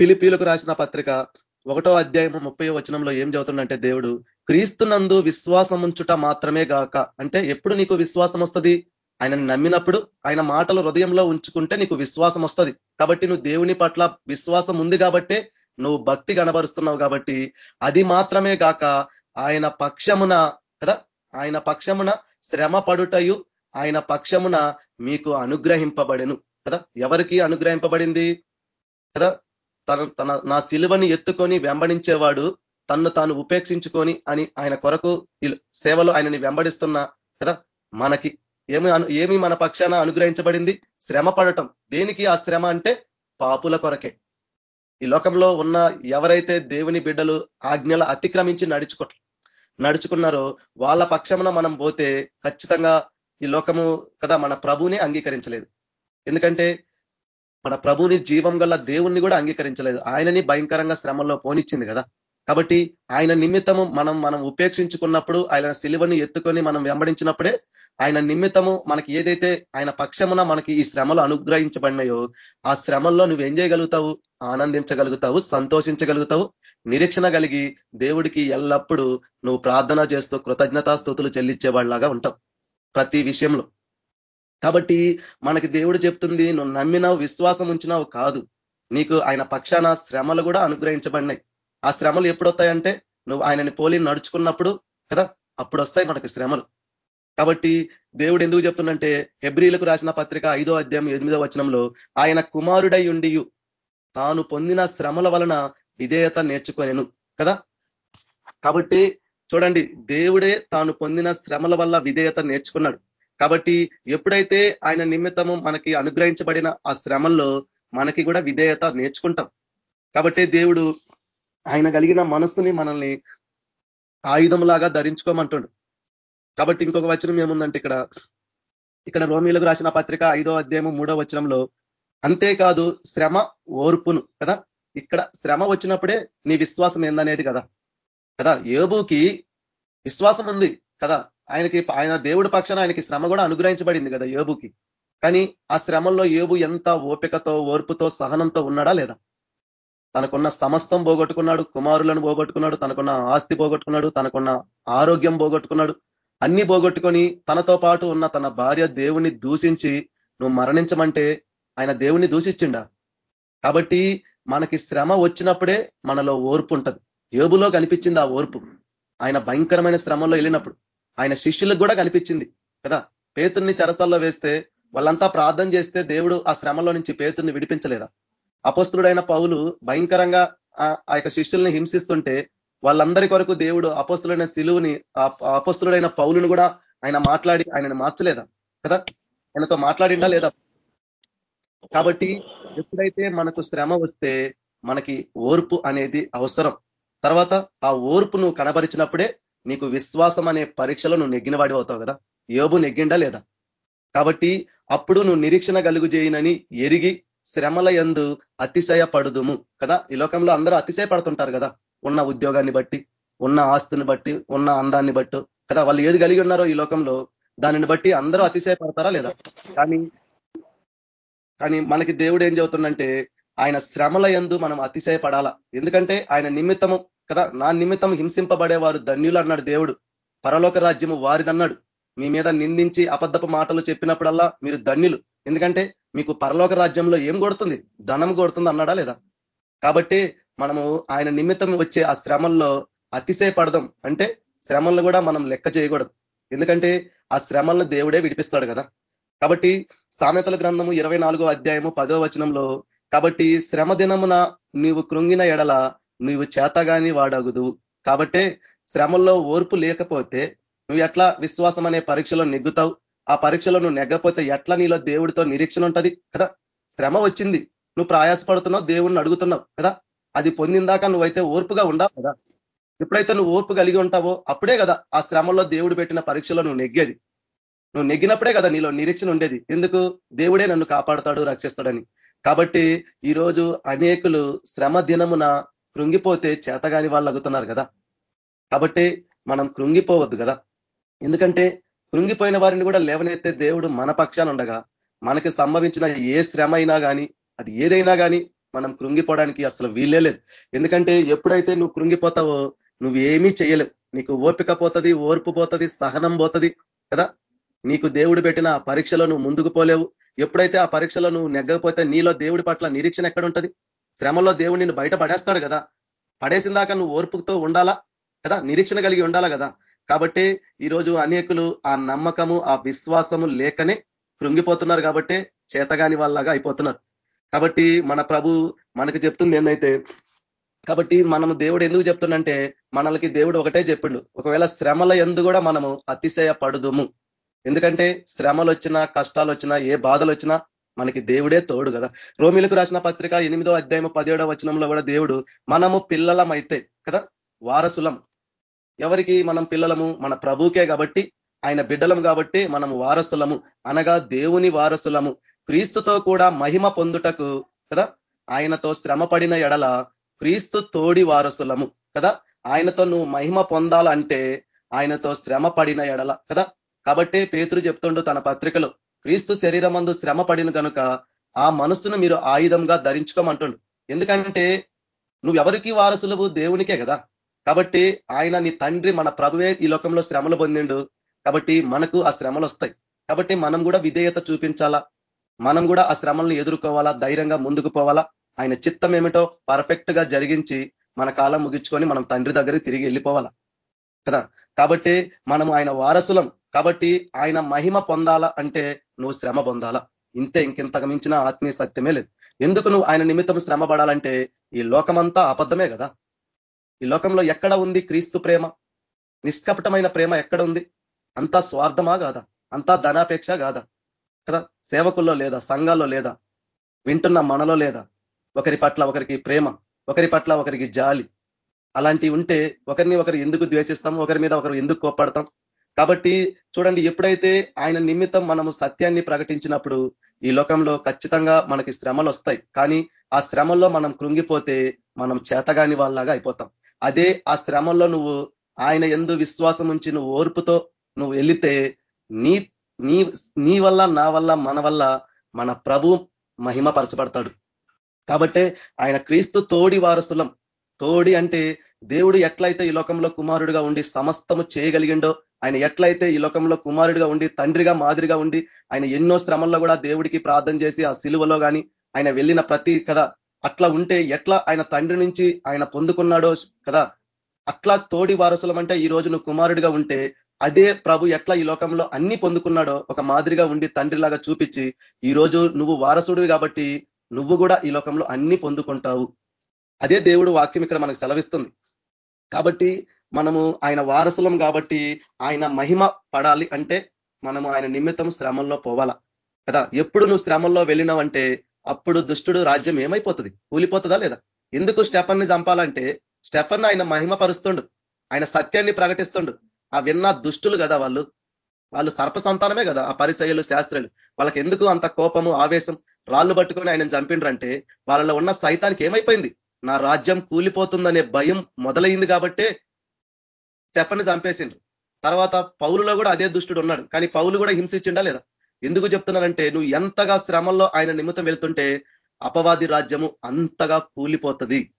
పిలిపీలకు రాసిన పత్రిక ఒకటో అధ్యాయం ముప్పై వచనంలో ఏం చదువుతుండంటే దేవుడు క్రీస్తునందు విశ్వాసం ఉంచుట మాత్రమే గాక. అంటే ఎప్పుడు నీకు విశ్వాసం వస్తుంది ఆయనను నమ్మినప్పుడు ఆయన మాటలు హృదయంలో ఉంచుకుంటే నీకు విశ్వాసం వస్తుంది. కాబట్టి నువ్వు దేవుని పట్ల విశ్వాసం ఉంది కాబట్టే నువ్వు భక్తి కనబరుస్తున్నావు కాబట్టి అది మాత్రమే కాక ఆయన పక్షమున కదా ఆయన పక్షమున శ్రమ పడుటయు ఆయన పక్షమున మీకు అనుగ్రహింపబడెను కదా. ఎవరికి అనుగ్రహింపబడింది కదా? తన తన నా శిలువని ఎత్తుకొని వెంబడించేవాడు తన్ను తాను ఉపేక్షించుకొని అని ఆయన కొరకు సేవలో ఆయనని వెంబడిస్తున్న కదా మనకి ఏమి ఏమి మన పక్షాన అనుగ్రహించబడింది? శ్రమ పడటం. దేనికి ఆ శ్రమ అంటే పాపుల కొరకే. ఈ లోకంలో ఉన్న ఎవరైతే దేవుని బిడ్డలు ఆజ్ఞల అతిక్రమించి నడుచుకో నడుచుకున్నారో వాళ్ళ పక్షమున మనం పోతే ఖచ్చితంగా ఈ లోకము కదా మన ప్రభుని అంగీకరించలేదు. ఎందుకంటే మన ప్రభుని జీవం గల దేవుణ్ణి కూడా అంగీకరించలేదు. ఆయనని భయంకరంగా శ్రమంలో పోనిచ్చింది కదా. కాబట్టి ఆయన నిమిత్తము మనం మనం ఉపేక్షించుకున్నప్పుడు ఆయన సిలువని ఎత్తుకొని మనం వెంబడించినప్పుడే ఆయన నిమిత్తము మనకి ఏదైతే ఆయన పక్షమున మనకి ఈ శ్రమలు అనుగ్రహించబడినాయో ఆ శ్రమల్లో నువ్వు ఏం చేయగలుగుతావు? ఆనందించగలుగుతావు సంతోషించగలుగుతావు నిరీక్షణ కలిగి దేవుడికి ఎల్లప్పుడూ నువ్వు ప్రార్థన చేస్తూ కృతజ్ఞతాస్థుతులు చెల్లించేవాళ్ళలాగా ఉంటావు ప్రతి విషయంలో. కాబట్టి మనకి దేవుడు చెప్తుంది నువ్వు నమ్మినావు విశ్వాసం ఉంచినావు కాదు. నీకు ఆయన పక్షాన శ్రమలు కూడా అనుగ్రహించబడినాయి. ఆ శ్రమలు ఎప్పుడు వస్తాయంటే నువ్వు ఆయనని పోలి నడుచుకున్నప్పుడు కదా అప్పుడు వస్తాయి మనకి శ్రమలు. కాబట్టి దేవుడు ఎందుకు చెప్తుందంటే హెబ్రిలకు రాసిన పత్రిక ఐదో అధ్యాయం ఎనిమిదో వచనంలో ఆయన కుమారుడై ఉండి తాను పొందిన శ్రమల వలన విధేయత నేర్చుకొనేను కదా? కాబట్టి చూడండి దేవుడే తాను పొందిన శ్రమల వల్ల విధేయత నేర్చుకున్నాడు. కాబట్టి ఎప్పుడైతే ఆయన నిమిత్తము మనకి అనుగ్రహించబడిన ఆ శ్రమల్లో మనకి కూడా విధేయత నేర్చుకుంటాం. కాబట్టి దేవుడు ఆయన కలిగిన మనస్సుని మనల్ని ఆయుధంలాగా ధరించుకోమంటుండు. కాబట్టి ఇంకొక వచనం ఏముందంటే ఇక్కడ ఇక్కడ రోమిలకు రాసిన పత్రిక ఐదో అధ్యాయము మూడో వచనంలో అంతేకాదు శ్రమ ఓర్పును కదా? ఇక్కడ శ్రమ వచ్చినప్పుడే నీ విశ్వాసం ఏందనేది కదా? కదా? ఏబుకి విశ్వాసం ఉంది కదా? ఆయనకి ఆయన దేవుడి పక్షాన ఆయనకి శ్రమ కూడా అనుగ్రహించబడింది కదా ఏబుకి. కానీ ఆ శ్రమంలో ఏబు ఎంత ఓపికతో ఓర్పుతో సహనంతో ఉన్నాడా లేదా? తనకున్న సమస్తం పోగొట్టుకున్నాడు కుమారులను పోగొట్టుకున్నాడు తనకున్న ఆస్తి పోగొట్టుకున్నాడు తనకున్న ఆరోగ్యం పోగొట్టుకున్నాడు. అన్ని పోగొట్టుకొని తనతో పాటు ఉన్న తన భార్య దేవుణ్ణి దూషించి నువ్వు మరణించమంటే ఆయన దేవుణ్ణి దూషించిండా? కాబట్టి మనకి శ్రమ వచ్చినప్పుడే మనలో ఓర్పు ఉంటుంది. ఏబులో కనిపించింది ఆ ఓర్పు. ఆయన భయంకరమైన శ్రమంలో వెళ్ళినప్పుడు. ఆయన శిష్యులకు కూడా కనిపించింది కదా? పేతుర్ని చెరసల్లో వేస్తే వాళ్ళంతా ప్రార్థన చేస్తే దేవుడు ఆ శ్రమలో నుంచి పేతుర్ని విడిపించలేదా? అపస్తుడైన పౌలు భయంకరంగా ఆ యొక్క శిష్యుల్ని హింసిస్తుంటే వాళ్ళందరి కొరకు దేవుడు అపస్తులైన శిలువుని అపస్తుడైన పౌలుని కూడా ఆయన మాట్లాడి ఆయనను మార్చలేదా? కదా? ఆయనతో మాట్లాడిండా లేదా? కాబట్టి ఎప్పుడైతే మనకు శ్రమ వస్తే మనకి ఓర్పు అనేది అవసరం. తర్వాత ఆ ఓర్పు నువ్వు కనబరిచినప్పుడే నీకు విశ్వాసం అనే పరీక్షలో నువ్వు నెగ్గిన వాడి అవుతావు కదా? యోబు నెగ్గిండా లేదా? కాబట్టి అప్పుడు నువ్వు నిరీక్షణ కలుగు చేయనని ఎరిగి శ్రమల ఎందు అతిశయపడుదుము కదా? ఈ లోకంలో అందరూ అతిశయపడుతుంటారు కదా ఉన్న ఉద్యోగాన్ని బట్టి ఉన్న ఆస్తుని బట్టి ఉన్న అందాన్ని బట్టి కదా? వాళ్ళు ఏది కలిగి ఉన్నారో ఈ లోకంలో దానిని బట్టి అందరూ అతిశయపడతారా లేదా? కానీ కానీ మనకి దేవుడు ఏం చెబుతుందంటే ఆయన శ్రమల ఎందు మనం అతిశయపడాలా? ఎందుకంటే ఆయన నిమిత్తము కదా? నా నిమిత్తం హింసింపబడేవారు ధన్యులు అన్నాడు దేవుడు. పరలోక రాజ్యము వారిదన్నాడు. మీ మీద నిందించి అబద్ధపు మాటలు చెప్పినప్పుడల్లా మీరు ధన్యులు. ఎందుకంటే మీకు పరలోక రాజ్యంలో ఏం కొడుతుంది? ధనం కొడుతుంది అన్నాడా లేదా? కాబట్టి మనము ఆయన నిమిత్తం వచ్చే ఆ శ్రమల్లో అతిశయపడదాం. అంటే శ్రమలను కూడా మనం లెక్క చేయకూడదు. ఎందుకంటే ఆ శ్రమలను దేవుడే విడిపిస్తాడు కదా. కాబట్టి సామెతల గ్రంథము ఇరవై అధ్యాయము పదో వచనంలో కాబట్టి శ్రమ దినమున నీవు కృంగిన ఎడల నీవు చేతగాని వాడగుదు. కాబట్టే శ్రమల్లో ఓర్పు లేకపోతే నువ్వు ఎట్లా విశ్వాసం అనే పరీక్షలో నెగ్గుతావు? ఆ పరీక్షలో నువ్వు నెగ్గపోతే ఎట్లా నీలో దేవుడితో నిరీక్షణ ఉంటుంది? కదా? శ్రమ వచ్చింది. నువ్వు ప్రయాసపడుతున్నావు దేవుణ్ణి అడుగుతున్నావు కదా? అది పొందిందాక నువ్వైతే ఓర్పుగా ఉండవు కదా? ఎప్పుడైతే నువ్వు ఓర్పు కలిగి ఉంటావో అప్పుడే కదా ఆ శ్రమలో దేవుడు పెట్టిన పరీక్షలో నువ్వు నెగ్గేది. నువ్వు నెగ్గినప్పుడే కదా నీలో నిరీక్షణ ఉండేది. ఎందుకు? దేవుడే నన్ను కాపాడతాడు రక్షిస్తాడని. కాబట్టి ఈరోజు అనేకులు శ్రమ దినమున కృంగిపోతే చేతగాని వాళ్ళు అగుతున్నారు కదా? కాబట్టి మనం కృంగిపోవద్దు కదా? ఎందుకంటే కృంగిపోయిన వారిని కూడా లేవనెత్తే దేవుడు మన పక్షాన ఉండగా మనకి సంభవించిన ఏ శ్రమ అయినా కానీ అది ఏదైనా కానీ మనం కృంగిపోవడానికి అసలు వీలే లేదు. ఎందుకంటే ఎప్పుడైతే నువ్వు కృంగిపోతావో నువ్వు ఏమీ చేయలేవు నీకు ఓపిక పోతుంది ఓర్పు పోతుంది సహనం పోతుంది కదా? నీకు దేవుడు పెట్టిన ఆ పరీక్షలో నువ్వు ముందుకు పోలేవు. ఎప్పుడైతే ఆ పరీక్షలో నువ్వు నెగ్గకపోతే నీలో దేవుడి పట్ల నిరీక్షణ ఎక్కడ ఉంటుంది శ్రమలో దేవుడు నిన్ను బయట పడేస్తాడు కదా? పడేసిన దాకా నువ్వు ఓర్పుతో ఉండాలా? కదా? నిరీక్షణ కలిగి ఉండాలా కదా? కాబట్టి ఈరోజు అనేకులు ఆ నమ్మకము ఆ విశ్వాసము లేకనే కృంగిపోతున్నారు కాబట్టి చేతగాని వాళ్ళలాగా అయిపోతున్నారు. కాబట్టి మన ప్రభు మనకు చెప్తుంది ఏందైతే కాబట్టి మనము దేవుడు ఎందుకు చెప్తుండంటే మనలకి దేవుడు ఒకటే చెప్పిండు. ఒకవేళ శ్రమల ఎందు కూడా మనము అతిశయ పడుదుము ఎందుకంటే శ్రమలు వచ్చినా కష్టాలు వచ్చినా ఏ బాధలు వచ్చినా మనకి దేవుడే తోడు కదా. రోమిలకు రాసిన పత్రిక ఎనిమిదో అధ్యాయం పదిహేడో వచనంలో కూడా దేవుడు మనము పిల్లలం అయితే కదా వారసులం. ఎవరికి మనం పిల్లలము? మన ప్రభుకే కాబట్టి ఆయన బిడ్డలం కాబట్టి మనం వారసులము. అనగా దేవుని వారసులము. క్రీస్తుతో కూడా మహిమ పొందుటకు కదా? ఆయనతో శ్రమ పడిన ఎడల క్రీస్తు తోడి వారసులము కదా? ఆయనతో నువ్వు మహిమ పొందాలంటే ఆయనతో శ్రమ పడిన ఎడల కదా? కాబట్టి పేతురు చెప్తుండు తన పత్రికలో క్రీస్తు శరీరమందు శ్రమ పడిన కనుక ఆ మనస్సును మీరు ఆయుధంగా ధరించుకోమంటుండు. ఎందుకంటే నువ్వు ఎవరికి వారసులవు? దేవునికే కదా? కాబట్టి ఆయన నీ తండ్రి మన ప్రభువే ఈ లోకంలో శ్రమలు పొందిండు. కాబట్టి మనకు ఆ శ్రమలు వస్తాయి. కాబట్టి మనం కూడా విధేయత చూపించాలా? మనం కూడా ఆ శ్రమలను ఎదుర్కోవాలా? ధైర్యంగా ముందుకు పోవాలా? ఆయన చిత్తం ఏమిటో పర్ఫెక్ట్గా జరిగించి మన కాలం ముగించుకొని మనం తండ్రి దగ్గరికి తిరిగి వెళ్ళిపోవాలా? కదా? కాబట్టి మనం ఆయన వారసులం. కాబట్టి ఆయన మహిమ పొందాలా అంటే నువ్వు శ్రమ పొందాలా? ఇంతే ఇంకెంతకు మించిన ఆత్మీయ సత్యమే లేదు. ఎందుకు నువ్వు ఆయన నిమిత్తం శ్రమ పడాలంటే ఈ లోకమంతా అబద్ధమే కదా? ఈ లోకంలో ఎక్కడ ఉంది క్రీస్తు ప్రేమ? నిష్కపటమైన ప్రేమ ఎక్కడ ఉంది? అంతా స్వార్థమా కాదా? అంతా ధనాపేక్ష కాదా? కదా? సేవకుల్లో లేదా? సంఘాల్లో లేదా? వింటున్న మనలో లేదా? ఒకరి పట్ల ఒకరికి ప్రేమ ఒకరి పట్ల ఒకరికి జాలి. అలాంటివి ఉంటే ఒకరిని ఒకరు ఎందుకు ద్వేషిస్తాం? ఒకరి మీద ఒకరు ఎందుకు కోప్పడతాం? కాబట్టి చూడండి ఎప్పుడైతే ఆయన నిమిత్తం మనము సత్యాన్ని ప్రకటించినప్పుడు ఈ లోకంలో ఖచ్చితంగా మనకి శ్రమలు వస్తాయి. కానీ ఆ శ్రమల్లో మనం కృంగిపోతే మనం చేతగాని వాళ్ళలాగా అయిపోతాం. అదే ఆ శ్రమంలో నువ్వు ఆయన ఎందు విశ్వాసం ఉంచి నువ్వు ఓర్పుతో నువ్వు వెళితే నీ నీ నీ వల్ల నా వల్ల మన వల్ల మన ప్రభు మహిమపరచబడతాడు. కాబట్టే ఆయన క్రీస్తు తోడి వారసులం. తోడి అంటే దేవుడు ఎట్లయితే ఈ లోకంలో కుమారుడిగా ఉండి సమస్తము చేయగలిగిండో ఆయన ఎట్లయితే ఈ లోకంలో కుమారుడిగా ఉండి తండ్రిగా మాదిరిగా ఉండి ఆయన ఎన్నో శ్రమల్లో కూడా దేవుడికి ప్రార్థన చేసి ఆ సిలువలో కానీ ఆయన వెళ్ళిన ప్రతి కదా అట్లా ఉంటే ఎట్లా ఆయన తండ్రి నుంచి ఆయన పొందుకున్నాడో కదా? అట్లా తోడి వారసులం అంటే ఈ రోజు నువ్వు కుమారుడిగా ఉంటే అదే ప్రభు ఎట్లా ఈ లోకంలో అన్ని పొందుకున్నాడో ఒక మాదిరిగా ఉండి తండ్రిలాగా చూపించి ఈ రోజు నువ్వు వారసుడివి కాబట్టి నువ్వు కూడా ఈ లోకంలో అన్ని పొందుకుంటావు. అదే దేవుడు వాక్యం ఇక్కడ మనకు సెలవిస్తుంది. కాబట్టి మనము ఆయన వారసులం కాబట్టి ఆయన మహిమ పడాలి అంటే మనము ఆయన నిమిత్తం శ్రమంలో పోవాలా కదా? ఎప్పుడు నువ్వు శ్రమంలో వెళ్ళినావంటే అప్పుడు దుష్టుడు రాజ్యం ఏమైపోతుంది? కూలిపోతుందా లేదా? ఎందుకు స్టెఫన్ చంపాలంటే స్టెఫన్ ఆయన మహిమ పరుస్తుండు ఆయన సత్యాన్ని ప్రకటిస్తుండు. ఆ విన్న దుష్టులు కదా వాళ్ళు? వాళ్ళు సర్ప సంతానమే కదా ఆ పరిసయలు శాస్త్రులు. వాళ్ళకి ఎందుకు అంత కోపము ఆవేశం? రాళ్ళు పట్టుకొని ఆయన చంపిండ్రంటే వాళ్ళలో ఉన్న సైతానికి ఏమైపోయింది? నా రాజ్యం కూలిపోతుందనే భయం మొదలైంది కాబట్టే స్టెఫన్ చంపేసిండ్రు. తర్వాత పౌలులో కూడా అదే దుష్టుడు ఉన్నాడు. కానీ పౌలు కూడా హింసించిండా లేదా? ఎందుకు చెప్తున్నారంటే నువ్వు ఎంతగా శ్రమల్లో ఆయన నిమిత్తం వెళ్తుంటే అపవాది రాజ్యము అంతగా కూలిపోతుంది.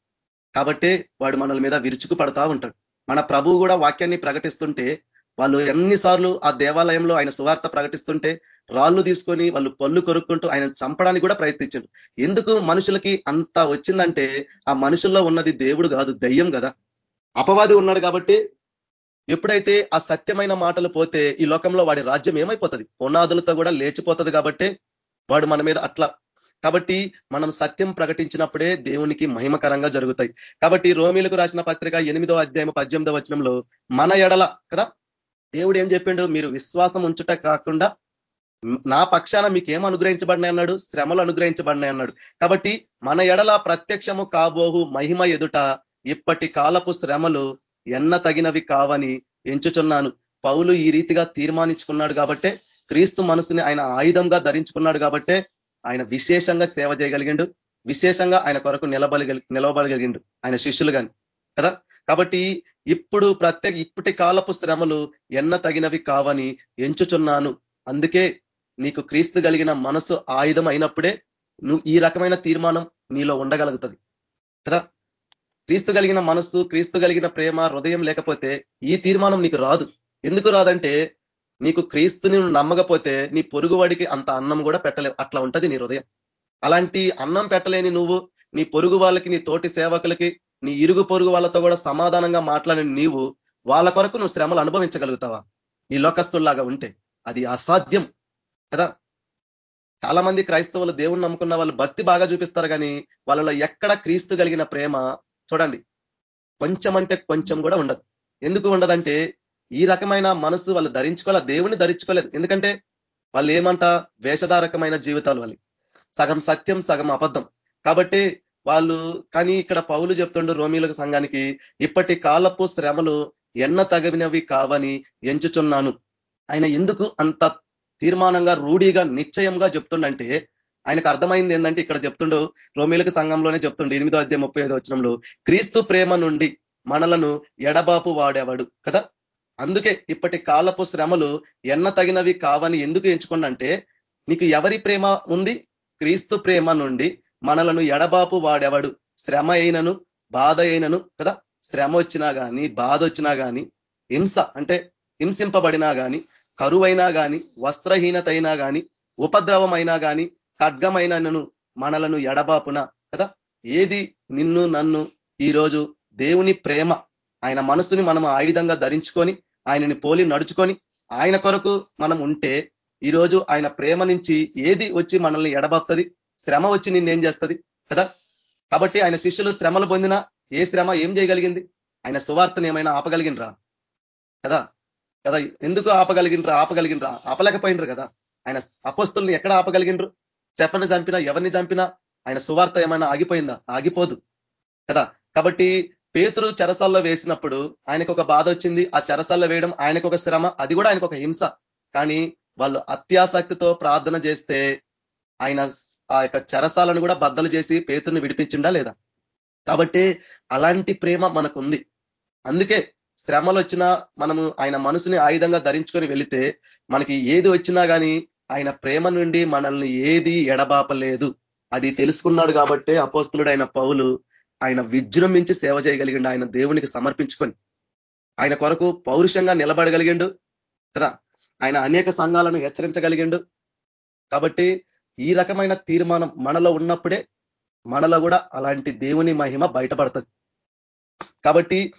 కాబట్టి వాడు మనల మీద విరుచుకు పడతా ఉంటాడు. మన ప్రభువు కూడా వాక్యాన్ని ప్రకటిస్తుంటే వాళ్ళు ఎన్నిసార్లు ఆ దేవాలయంలో ఆయన సువార్త ప్రకటిస్తుంటే రాళ్ళు తీసుకొని వాళ్ళు పళ్ళు కొరుక్కుంటూ ఆయన చంపడానికి కూడా ప్రయత్నించారు. ఎందుకు మనుషులకి అంత వచ్చిందంటే ఆ మనుషుల్లో ఉన్నది దేవుడు కాదు దయ్యం కదా. అపవాది ఉన్నాడు కాబట్టి ఎప్పుడైతే ఆ సత్యమైన మాటలు పోతే ఈ లోకంలో వాడి రాజ్యం ఏమైపోతుంది? పునాదులతో కూడా లేచిపోతుంది కాబట్టి వాడు మన మీద అట్లా. కాబట్టి మనం సత్యం ప్రకటించినప్పుడే దేవునికి మహిమకరంగా జరుగుతాయి. కాబట్టి రోమిలకు రాసిన పత్రిక ఎనిమిదో అధ్యాయం పద్దెనిమిదో వచనంలో మన ఎడల కదా? దేవుడు ఏం చెప్పిండు? మీరు విశ్వాసం ఉంచుట కాకుండా నా పక్షాన మీకు ఏం అనుగ్రహించబడినాయి అన్నాడు? శ్రమలు అనుగ్రహించబడినాయి అన్నాడు. కాబట్టి మన ఎడల ప్రత్యక్షము కాబోహు మహిమ ఎదుట ఇప్పటి కాలపు శ్రమలు ఎన్న తగినవి కావని ఎంచుచున్నాను. పౌలు ఈ రీతిగా తీర్మానించుకున్నాడు కాబట్టే క్రీస్తు మనసుని ఆయన ఆయుధంగా ధరించుకున్నాడు కాబట్టే ఆయన విశేషంగా సేవ చేయగలిగిండు. విశేషంగా ఆయన కొరకు నిలబలి నిలవబడగలిగిండు ఆయన శిష్యులు కానీ కదా? కాబట్టి ఇప్పుడు ప్రత్యేక ఇప్పటి కాలపు శ్రమలు ఎన్న తగినవి కావని ఎంచుచున్నాను. అందుకే నీకు క్రీస్తు కలిగిన మనసు ఆయుధం అయినప్పుడే నువ్వు ఈ రకమైన తీర్మానం నీలో ఉండగలుగుతుంది కదా? క్రీస్తు కలిగిన మనస్సు క్రీస్తు కలిగిన ప్రేమ హృదయం లేకపోతే ఈ తీర్మానం నీకు రాదు. ఎందుకు రాదంటే నీకు క్రీస్తుని నమ్మకపోతే నీ పొరుగువాడికి అంత అన్నం కూడా పెట్టలేవు అట్లా ఉంటది నీ హృదయం. అలాంటి అన్నం పెట్టలేని నువ్వు నీ పొరుగు వాళ్ళకి నీ తోటి సేవకులకి నీ ఇరుగు పొరుగు వాళ్ళతో కూడా సమాధానంగా మాట్లాడిన నీవు వాళ్ళ కొరకు నువ్వు శ్రమలు అనుభవించగలుగుతావా? ఈ లోకస్తుల్లాగా ఉంటే అది అసాధ్యం కదా? చాలా మంది క్రైస్తవులు దేవుని నమ్ముకున్న వాళ్ళు భక్తి బాగా చూపిస్తారు కానీ వాళ్ళలో ఎక్కడ క్రీస్తు కలిగిన ప్రేమ చూడండి. కొంచెం అంటే కొంచెం కూడా ఉండదు. ఎందుకు ఉండదంటే ఈ రకమైన మనసు వాళ్ళు ధరించుకోలే దేవుని ధరించుకోలేదు. ఎందుకంటే వాళ్ళు ఏమంట వేషధారకమైన జీవితాలు వాళ్ళు సగం సత్యం సగం అబద్ధం. కాబట్టి వాళ్ళు కానీ ఇక్కడ పౌలు చెప్తుండు రోమిలకు సంఘానికి ఇప్పటి కాలపు శ్రమలు ఎన్న తగినవి కావని ఎంచుచున్నాను. ఆయన ఎందుకు అంత తీర్మానంగా రూఢీగా నిశ్చయంగా చెప్తుండంటే ఆయనకు అర్థమైంది ఏంటంటే ఇక్కడ చెప్తుండు రోమిలకు సంఘంలోనే చెప్తుండు ఎనిమిదో అధ్యాయం ముప్పై ఐదు వచ్చినప్పుడు క్రీస్తు ప్రేమ నుండి మనలను ఎడబాపు వాడేవాడు కదా? అందుకే ఇప్పటి కాలపు శ్రమలు ఎన్న తగినవి కావని ఎందుకు ఎంచుకున్నంటే నీకు ఎవరి ప్రేమ ఉంది? క్రీస్తు ప్రేమ నుండి మనలను ఎడబాపు వాడెవడు. శ్రమ అయినను బాధ అయినను కదా? శ్రమ వచ్చినా కానీ బాధ వచ్చినా కానీ హింస అంటే హింసింపబడినా కానీ కరువైనా కానీ వస్త్రహీనత అయినా కానీ ఉపద్రవమైనా కానీ ఖడ్గమైనను మనలను ఎడబాపున కదా? ఏది నిన్ను నన్ను ఈరోజు దేవుని ప్రేమ ఆయన మనసుని మనం ఆయుధంగా ధరించుకొని ఆయనని పోలి నడుచుకొని ఆయన కొరకు మనం ఉంటే ఈరోజు ఆయన ప్రేమ నుంచి ఏది వచ్చి మనల్ని ఎడబాపుతుంది? శ్రమ వచ్చి నిన్నేం చేస్తుంది? కదా? కాబట్టి ఆయన శిష్యులు శ్రమలు పొందినా ఏ శ్రమ ఏం చేయగలిగింది? ఆయన సువార్తను ఏమైనా ఆపగలిగినరా? కదా? కదా? ఎందుకు ఆపగలిగినరా? ఆపగలిగినరా? ఆపలేకపోయినరు కదా? ఆయన అపస్తుల్ని ఎక్కడ ఆపగలిగినరు? స్టెఫన్ చంపినా ఎవరిని చంపినా ఆయన సువార్త ఏమైనా ఆగిపోయిందా? ఆగిపోదు. కదా? కాబట్టి పేతురు చెరసాల్లో వేసినప్పుడు ఆయనకు ఒక బాధ వచ్చింది. ఆ చెరసాల్లో వేయడం ఆయనకు ఒక శ్రమ అది కూడా ఆయనకు ఒక హింస. కానీ వాళ్ళు అత్యాసక్తితో ప్రార్థన చేస్తే ఆయన ఆ యొక్క చెరసాలను కూడా బద్దలు చేసి పేతుని విడిపించిండా లేదా? కాబట్టి అలాంటి ప్రేమ మనకుంది. అందుకే శ్రమలు వచ్చినా మనము ఆయన మనసుని ఆయుధంగా ధరించుకొని వెళితే మనకి ఏది వచ్చినా కానీ ఆయన ప్రేమ నుండి మనల్ని ఏది ఎడబాపలేదు. అది తెలుసుకున్నాడు కాబట్టే ఆయన పౌలు ఆయన విజృంభించి సేవ చేయగలిగిండు. ఆయన దేవునికి సమర్పించుకొని ఆయన కొరకు పౌరుషంగా నిలబడగలిగిండు కదా. ఆయన అనేక సంఘాలను హెచ్చరించగలిగిండు. కాబట్టి ఈ రకమైన తీర్మానం మనలో ఉన్నప్పుడే మనలో కూడా అలాంటి దేవుని మహిమ బయటపడుతుంది. కాబట్టి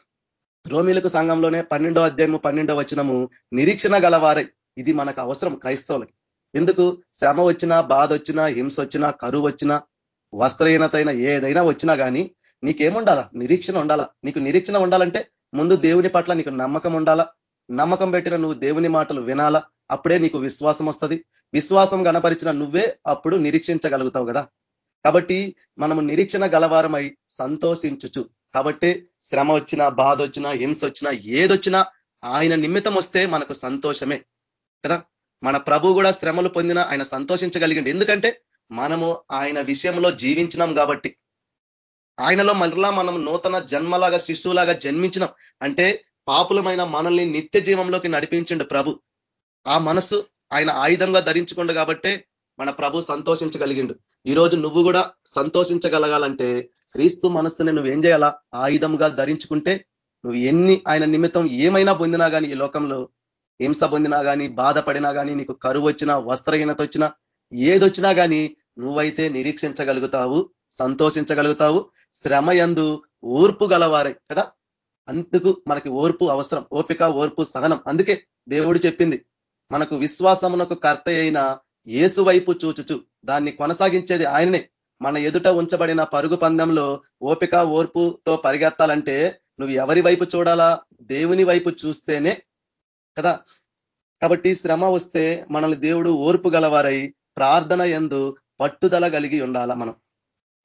రోమిలకు సంఘంలోనే పన్నెండో అధ్యాయము పన్నెండో వచనము నిరీక్షణ గలవారై. ఇది మనకు అవసరం క్రైస్తవులకి. ఎందుకు? శ్రమ వచ్చినా బాధ వచ్చినా హింస వచ్చినా కరువు వచ్చినా వస్త్రహీనతైన ఏదైనా వచ్చినా కానీ నీకేముండాలా? నిరీక్షణ ఉండాలా? నీకు నిరీక్షణ ఉండాలంటే ముందు దేవుని పట్ల నీకు నమ్మకం ఉండాలా? నమ్మకం పెట్టిన నువ్వు దేవుని మాటలు వినాలా? అప్పుడే నీకు విశ్వాసం వస్తుంది. విశ్వాసం గణపరిచిన నువ్వే అప్పుడు నిరీక్షించగలుగుతావు కదా? కాబట్టి మనము నిరీక్షణ గలవారమై సంతోషించుచు. కాబట్టి శ్రమ వచ్చినా బాధ వచ్చినా హింస వచ్చినా ఏదొచ్చినా ఆయన నిమిత్తం వస్తే మనకు సంతోషమే కదా? మన ప్రభు కూడా శ్రమలు పొందిన ఆయన సంతోషించగలిగింది ఎందుకంటే మనము ఆయన విషయంలో జీవించినాం కాబట్టి. ఆయనలో మరలా మనం నూతన జన్మలాగా శిశువులాగా జన్మించినాం. అంటే పాపులమైన మనల్ని నిత్య జీవంలోకి నడిపించిండు ప్రభు. ఆ మనసు ఆయన ఆయుధంగా ధరించుకుండు కాబట్టే మన ప్రభు సంతోషించగలిగిండు. ఈరోజు నువ్వు కూడా సంతోషించగలగాలంటే క్రీస్తు మనస్సుని నువ్వేం చేయాలా? ఆయుధంగా ధరించుకుంటే నువ్వు ఎన్ని ఆయన నిమిత్తం ఏమైనా పొందినా కానీ ఈ లోకంలో హింస పొందినా కానీ బాధపడినా కానీ నీకు కరువు వచ్చినా వస్త్రహీనత వచ్చినా ఏదొచ్చినా కానీ నువ్వైతే నిరీక్షించగలుగుతావు సంతోషించగలుగుతావు శ్రమ యందు ఓర్పు గలవారే కదా? అందుకు మనకి ఓర్పు అవసరం ఓపిక ఓర్పు సహనం. అందుకే దేవుడు చెప్పింది మనకు విశ్వాసమునకు కర్త అయిన ఏసు వైపు చూచుచు. దాన్ని కొనసాగించేది ఆయననే. మన ఎదుట ఉంచబడిన పరుగు పందెంలో ఓపిక ఓర్పుతో పరిగెత్తాలంటే నువ్వు ఎవరి వైపు చూడాలా? దేవుని వైపు చూస్తేనే కదా? కాబట్టి శ్రమ వస్తే మనల్ని దేవుడు ఓర్పు గలవారై ప్రార్థన ఎందు పట్టుదల కలిగి ఉండాల మనం?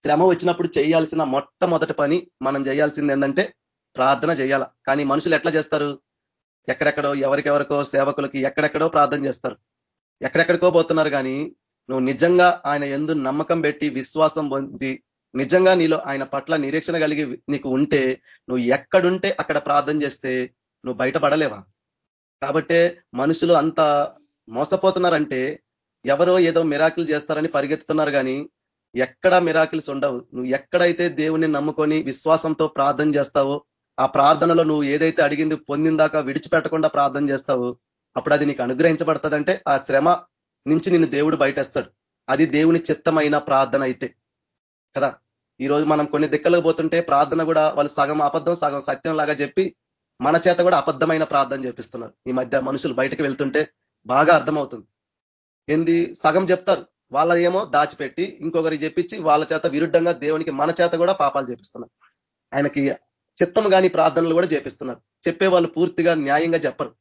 శ్రమ వచ్చినప్పుడు చేయాల్సిన మొట్టమొదటి పని మనం చేయాల్సింది ఏంటంటే ప్రార్థన చేయాల. కానీ మనుషులు ఎట్లా చేస్తారు? ఎక్కడెక్కడో ఎవరికెవరికో సేవకులకి ఎక్కడెక్కడో ప్రార్థన చేస్తారు. ఎక్కడెక్కడికో పోతున్నారు కానీ నువ్వు నిజంగా ఆయన ఎందు నమ్మకం పెట్టి విశ్వాసం పొంది నిజంగా నీలో ఆయన పట్ల నిరీక్షణ కలిగి నీకు ఉంటే నువ్వు ఎక్కడుంటే అక్కడ ప్రార్థన చేస్తే నువ్వు బయటపడలేవా? కాబట్టే మనుషులు అంత మోసపోతున్నారంటే ఎవరో ఏదో మిరాకిల్ చేస్తారని పరిగెత్తుతున్నారు కానీ ఎక్కడా మిరాకిల్స్ ఉండవు. నువ్వు ఎక్కడైతే దేవుని నమ్ముకొని విశ్వాసంతో ప్రార్థన చేస్తావో ఆ ప్రార్థనలో నువ్వు ఏదైతే అడిగింది పొందిందాకా విడిచిపెట్టకుండా ప్రార్థన చేస్తావు అప్పుడు అది నీకు అనుగ్రహించబడుతుందంటే ఆ శ్రమ నుంచి నిన్ను దేవుడు బయటేస్తాడు. అది దేవుని చిత్తమైన ప్రార్థన అయితే. కదా? ఈరోజు మనం కొన్ని దిక్కలకు పోతుంటే ప్రార్థన కూడా వాళ్ళు సగం అబద్ధం సగం సత్యం లాగా చెప్పి మన చేత కూడా అబద్ధమైన ప్రార్థన చేపిస్తున్నారు. ఈ మధ్య మనుషులు బయటకు వెళ్తుంటే బాగా అర్థమవుతుంది. ఏంది? సగం చెప్తారు. వాళ్ళ ఏమో దాచిపెట్టి ఇంకొకరి చెప్పించి వాళ్ళ చేత విరుద్ధంగా దేవునికి మన చేత కూడా పాపాలు చేపిస్తున్నారు. ఆయనకి చిత్తం కాని ప్రార్థనలు కూడా చేపిస్తున్నారు. చెప్పే వాళ్ళు పూర్తిగా న్యాయంగా చెప్పరు.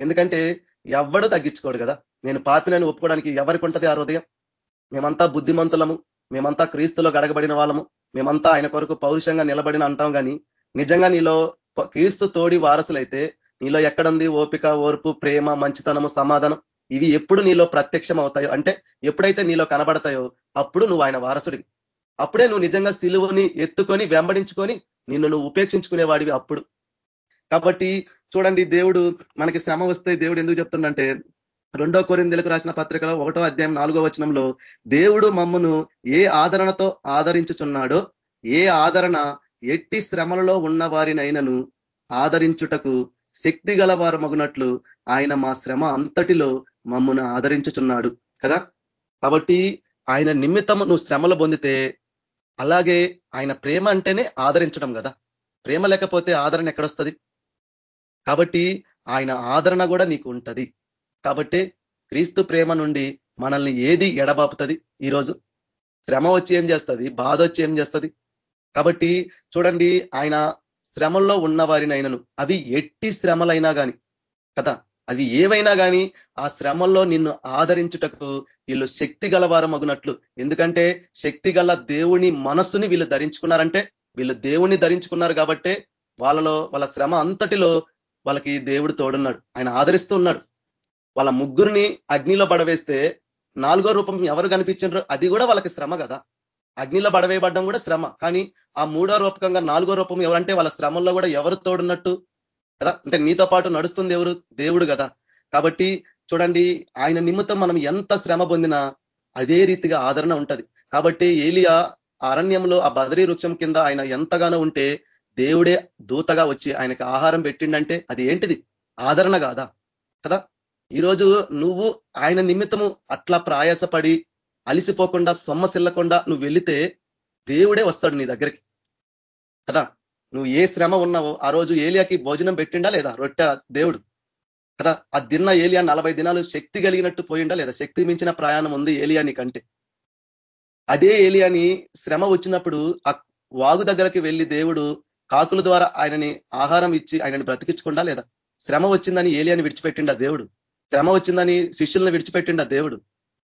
ఎందుకంటే ఎవడు తగ్గించుకోడు కదా. నేను పాపినని ఒప్పుకోవడానికి ఎవరికి ఉంటుంది ఆ హృదయం? మేమంతా బుద్ధిమంతులము. మేమంతా క్రీస్తులో గడగబడిన వాళ్ళము. మేమంతా ఆయన కొరకు పౌరుషంగా నిలబడిన అంటాం కానీ నిజంగా నీలో క్రీస్తు తోడి వారసులైతే నీలో ఎక్కడుంది ఓపిక ఓర్పు ప్రేమ మంచితనము సమాధానం? ఇవి ఎప్పుడు నీలో ప్రత్యక్షం అవుతాయో అంటే ఎప్పుడైతే నీలో కనబడతాయో అప్పుడు నువ్వు ఆయన వారసుడివి. అప్పుడే నువ్వు నిజంగా సిలువని ఎత్తుకొని వెంబడించుకొని నిన్ను నువ్వు ఉపేక్షించుకునేవాడివి అప్పుడు. కాబట్టి చూడండి దేవుడు మనకి శ్రమ వస్తే దేవుడు ఎందుకు చెప్తుండంటే రెండో కొరిందులకు రాసిన పత్రికలో ఒకటో అధ్యాయం నాలుగో వచనంలో దేవుడు మమ్మను ఏ ఆదరణతో ఆదరించుచున్నాడో ఏ ఆదరణ ఎట్టి శ్రమలలో ఉన్న వారినైనను ఆదరించుటకు శక్తి గలవారు మగునట్లు ఆయన మా శ్రమ అంతటిలో మమ్మను ఆదరించుచున్నాడు కదా? కాబట్టి ఆయన నిమిత్తము నువ్వు శ్రమలు పొందితే అలాగే ఆయన ప్రేమ అంటేనే ఆదరించడం కదా? ప్రేమ లేకపోతే ఆదరణ ఎక్కడొస్తుంది? కాబట్టి ఆయన ఆదరణ కూడా నీకు ఉంటది. కాబట్టి క్రీస్తు ప్రేమ నుండి మనల్ని ఏది ఎడబాపుతుంది ఈరోజు? శ్రమ వచ్చి ఏం చేస్తుంది? బాధ వచ్చి ఏం చేస్తుంది? కాబట్టి చూడండి ఆయన శ్రమల్లో ఉన్న వారినైనను అవి ఎట్టి శ్రమలైనా కానీ కదా? అవి ఏవైనా కానీ ఆ శ్రమల్లో నిన్ను ఆదరించుటకు వీళ్ళు శక్తి గలవారమగునట్లు. ఎందుకంటే శక్తి గల దేవుని మనస్సుని వీళ్ళు ధరించుకున్నారంటే వీళ్ళు దేవుని ధరించుకున్నారు కాబట్టే వాళ్ళలో వాళ్ళ శ్రమ అంతటిలో వాళ్ళకి దేవుడు తోడున్నాడు. ఆయన ఆదరిస్తూ ఉన్నాడు. వాళ్ళ ముగ్గురిని అగ్నిలో పడవేస్తే నాలుగో రూపం ఎవరు కనిపించారు అది కూడా వాళ్ళకి శ్రమ కదా. అగ్నిలో పడవేయబడ్డం కూడా శ్రమ. కానీ ఆ మూడో రూపకంగా నాలుగో రూపం ఎవరంటే వాళ్ళ శ్రమంలో కూడా ఎవరు తోడున్నట్టు? కదా? అంటే నీతో పాటు నడుస్తుంది ఎవరు? దేవుడు కదా. కాబట్టి చూడండి ఆయన నిమిత్తం మనం ఎంత శ్రమ పొందినా అదే రీతిగా ఆదరణ ఉంటది. కాబట్టి ఏలియా అరణ్యంలో ఆ బదరీ వృక్షం కింద ఆయన ఎంతగానో ఉంటే దేవుడే దూతగా వచ్చి ఆయనకి ఆహారం పెట్టిండంటే అది ఏంటిది? ఆదరణ కాదా? కదా? ఈరోజు నువ్వు ఆయన నిమిత్తము అట్లా ప్రయాసపడి అలిసిపోకుండా సొమ్మసిల్లకుండా నువ్వు వెళితే దేవుడే వస్తాడు నీ దగ్గరికి. కదా? నువ్వు ఏ శ్రమ ఉన్నావో ఆ రోజు ఏలియాకి భోజనం పెట్టిండా లేదా? రొట్టె దేవుడు. కదా? ఆ దిన్న ఏలియా నలభై దినాలు శక్తి కలిగినట్టు పోయిండా లేదా? శక్తి మించిన ప్రయాణం ఉంది ఏలియాని కంటే అదే ఏలియాని శ్రమ వచ్చినప్పుడు ఆ వాగు దగ్గరకి వెళ్ళి దేవుడు కాకుల ద్వారా ఆయనని ఆహారం ఇచ్చి ఆయనని బ్రతికించకుండా లేదా? శ్రమ వచ్చిందని ఏలియాని విడిచిపెట్టిండా దేవుడు. శ్రమ వచ్చిందని శిష్యులను విడిచిపెట్టిండా దేవుడు.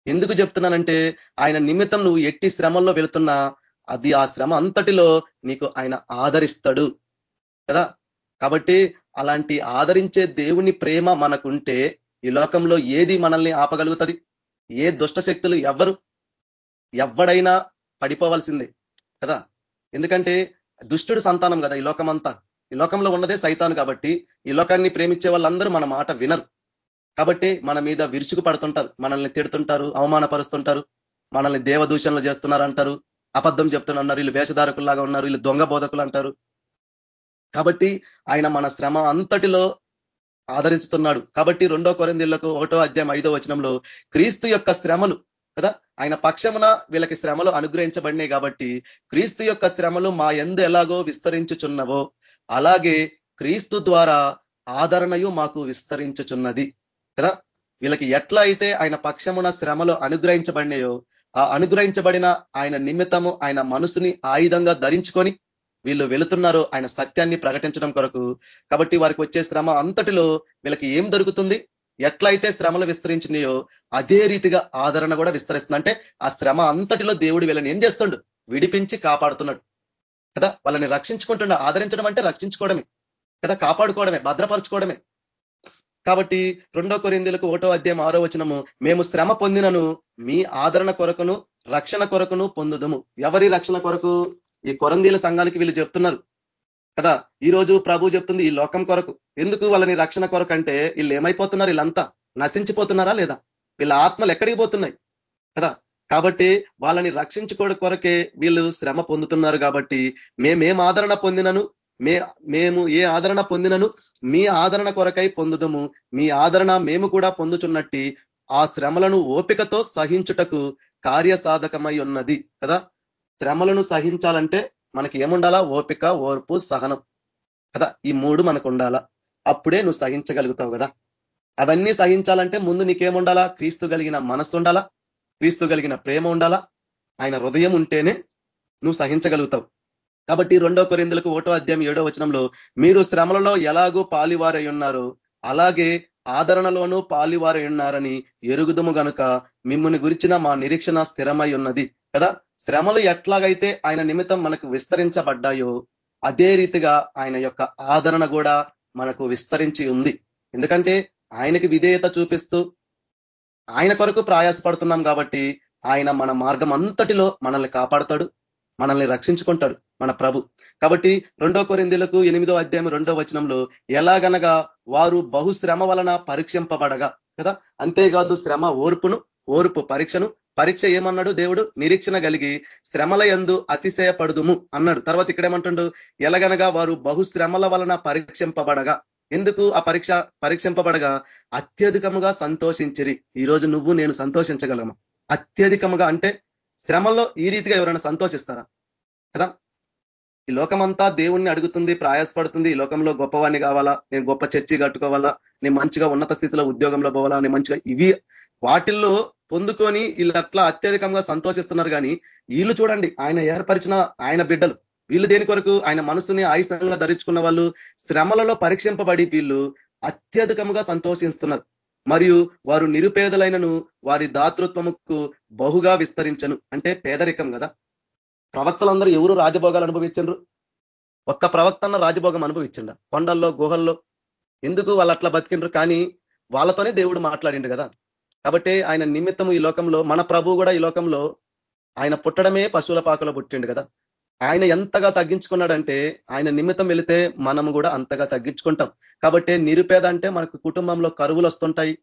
ఎందుకు చెప్తున్నానంటే ఆయన నిమిత్తం నువ్వు ఎట్టి శ్రమల్లో వెళుతున్నా అది ఆ శ్రమ అంతటిలో నీకు ఆయన ఆదరిస్తాడు. కదా? కాబట్టి అలాంటి ఆదరించే దేవుని ప్రేమ మనకుంటే ఈ లోకంలో ఏది మనల్ని ఆపగలుగుతుంది? ఏ దుష్ట శక్తులు ఎవరు ఎవడైనా పడిపోవాల్సిందే. కదా? ఎందుకంటే దుష్టుడు సంతానం కదా ఈ లోకమంతా. ఈ లోకంలో ఉన్నదే సైతాను కాబట్టి ఈ లోకాన్ని ప్రేమించే వాళ్ళందరూ మన మాట వినరు. కాబట్టి మన మీద విరుచుకు పడుతుంటారు మనల్ని తిడుతుంటారు అవమానపరుస్తుంటారు. మనల్ని దేవదూషణలు చేస్తున్నారు అంటారు అబద్ధం చెప్తున్నారు. వీళ్ళు వేషధారకుల్లాగా ఉన్నారు. వీళ్ళు దొంగ బోధకులు అంటారు. కాబట్టి ఆయన మన శ్రమ అంతటిలో ఆదరించుతున్నాడు. కాబట్టి రెండో కొరందిళ్ళకు ఒకటో అధ్యాయం ఐదో వచనంలో క్రీస్తు యొక్క శ్రమలు కదా? ఆయన పక్షమున వీళ్ళకి శ్రమలు అనుగ్రహించబడినాయి కాబట్టి క్రీస్తు యొక్క శ్రమలు మా ఎందు ఎలాగో విస్తరించుచున్నవో అలాగే క్రీస్తు ద్వారా ఆదరణయు మాకు విస్తరించుచున్నది. కదా? వీళ్ళకి ఎట్లా అయితే ఆయన పక్షమున శ్రమలు అనుగ్రహించబడినాయో ఆ అనుగ్రహించబడిన ఆయన నిమిత్తము ఆయన మనసుని ఆయుధంగా ధరించుకొని వీళ్ళు వెళుతున్నారు ఆయన సత్యాన్ని ప్రకటించడం కొరకు. కాబట్టి వారికి వచ్చే శ్రమ అంతటిలో వీళ్ళకి ఏం దొరుకుతుంది? ఎట్లయితే శ్రమలు విస్తరించినాయో అదే రీతిగా ఆదరణ కూడా విస్తరిస్తుంది. అంటే ఆ శ్రమ అంతటిలో దేవుడు వీళ్ళని ఏం చేస్తుండు? విడిపించి కాపాడుతున్నాడు. కదా? వాళ్ళని రక్షించుకుంటుండ ఆదరించడం అంటే రక్షించుకోవడమే. కదా? కాపాడుకోవడమే భద్రపరచుకోవడమే. కాబట్టి రెండో కొరిందులకు ఒకటో అధ్యాయం ఆరో వచనము మేము శ్రమ పొందినను మీ ఆదరణ కొరకును రక్షణ కొరకును పొందుదము. ఎవరి రక్షణ కొరకు? ఈ కొరందీల సంఘానికి వీళ్ళు చెప్తున్నారు కదా. ఈ రోజు ప్రభు చెప్తుంది ఈ లోకం కొరకు. ఎందుకు వాళ్ళని రక్షణ కొరకు అంటే వీళ్ళు ఏమైపోతున్నారు? వీళ్ళంతా నశించిపోతున్నారా లేదా? వీళ్ళ ఆత్మలు ఎక్కడికి పోతున్నాయి కదా? కాబట్టి వాళ్ళని రక్షించుకోవడం కొరకే వీళ్ళు శ్రమ పొందుతున్నారు కాబట్టి మేమేం ఆదరణ పొందినను మే మేము ఏ ఆదరణ పొందినను మీ ఆదరణ కొరకై పొందుదము. మీ ఆదరణ మేము కూడా పొందుచున్నట్టి ఆ శ్రమలను ఓపికతో సహించుటకు కార్యసాధకమై ఉన్నది కదా? శ్రమలను సహించాలంటే మనకి ఏముండాలా? ఓపిక ఓర్పు సహనం కదా? ఈ మూడు మనకు ఉండాలా అప్పుడే నువ్వు సహించగలుగుతావు కదా? అవన్నీ సహించాలంటే ముందు నీకేముండాలా? క్రీస్తు కలిగిన మనస్సు ఉండాలా క్రీస్తు కలిగిన ప్రేమ ఉండాలా? ఆయన హృదయం ఉంటేనే నువ్వు సహించగలుగుతావు. కాబట్టి రెండో కొరిందులకు ఓటో అధ్యాయం ఏడో వచనంలో మీరు శ్రమలలో ఎలాగూ పాలివారై ఉన్నారు అలాగే ఆదరణలోనూ పాలివారై ఉన్నారని ఎరుగుదము గనుక మిమ్మల్ని గురించిన మా నిరీక్షణ స్థిరమై ఉన్నది కదా? శ్రమలు ఎట్లాగైతే ఆయన నిమిత్తం మనకు విస్తరించబడ్డాయో అదే రీతిగా ఆయన యొక్క ఆదరణ కూడా మనకు విస్తరించి ఉంది. ఎందుకంటే ఆయనకి విధేయత చూపిస్తూ ఆయన కొరకు ప్రయాసపడుతున్నాం కాబట్టి ఆయన మన మార్గం అంతటిలో మనల్ని కాపాడతాడు. మనల్ని రక్షించుకుంటాడు మన ప్రభు. కాబట్టి రెండో కొరిందులకు ఎనిమిదో అధ్యాయం రెండో వచనంలో ఎలాగనగా వారు బహుశ్రమ వలన పరీక్షింపబడగా కదా? అంతేకాదు శ్రమ ఓర్పును ఓర్పు పరీక్షను పరీక్ష ఏమన్నాడు దేవుడు? నిరీక్షణ కలిగి శ్రమల ఎందు అతిశయపడుదుము అన్నాడు. తర్వాత ఇక్కడేమంటుండు ఎలాగనగా వారు బహుశ్రమల వలన పరీక్షింపబడగా. ఎందుకు ఆ పరీక్ష పరీక్షింపబడగా? అత్యధికముగా సంతోషించిరి. ఈరోజు నువ్వు నేను సంతోషించగలము? అత్యధికముగా అంటే శ్రమల్లో ఈ రీతిగా ఎవరైనా సంతోషిస్తారా? కదా? ఈ లోకమంతా దేవుణ్ణి అడుగుతుంది ప్రయాసపడుతుంది ఈ లోకంలో గొప్పవాణ్ణి కావాలా? నేను గొప్ప చర్చి కట్టుకోవాలా? నేను మంచిగా ఉన్నత స్థితిలో ఉద్యోగంలో పోవాలా? నేను మంచిగా ఇవి వాటిల్లో పొందుకొని వీళ్ళట్లా అత్యధికంగా సంతోషిస్తున్నారు కానీ వీళ్ళు చూడండి ఆయన ఏర్పరిచిన ఆయన బిడ్డలు. వీళ్ళు దేని కొరకు? ఆయన మనసుని ఆయుధంగా ధరించుకున్న వాళ్ళు శ్రమలలో పరీక్షింపబడి వీళ్ళు అత్యధికంగా సంతోషిస్తున్నారు. మరియు వారు నిరుపేదలైనను వారి దాతృత్వముకు బహుగా విస్తరించను. అంటే పేదరికం కదా. ప్రవక్తలందరూ ఎవరు రాజభోగాలు అనుభవించరు ఒక్క ప్రవక్తన్న రాజభోగం అనుభవించండ? కొండల్లో గుహల్లో? ఎందుకు వాళ్ళు అట్లా బతికిండ్రు? కానీ వాళ్ళతోనే దేవుడు మాట్లాడిండు కదా. కాబట్టి ఆయన నిమిత్తము ఈ లోకంలో మన ప్రభు కూడా ఈ లోకంలో ఆయన పుట్టడమే పశువుల పాకలో పుట్టిండు కదా. ఆయన ఎంతగా తగ్గించుకున్నాడంటే ఆయన నిమిత్తం వెళితే మనము కూడా అంతగా తగ్గించుకుంటాం. కాబట్టి నిరుపేద అంటే మనకు కుటుంబంలో కరువులు వస్తుంటాయి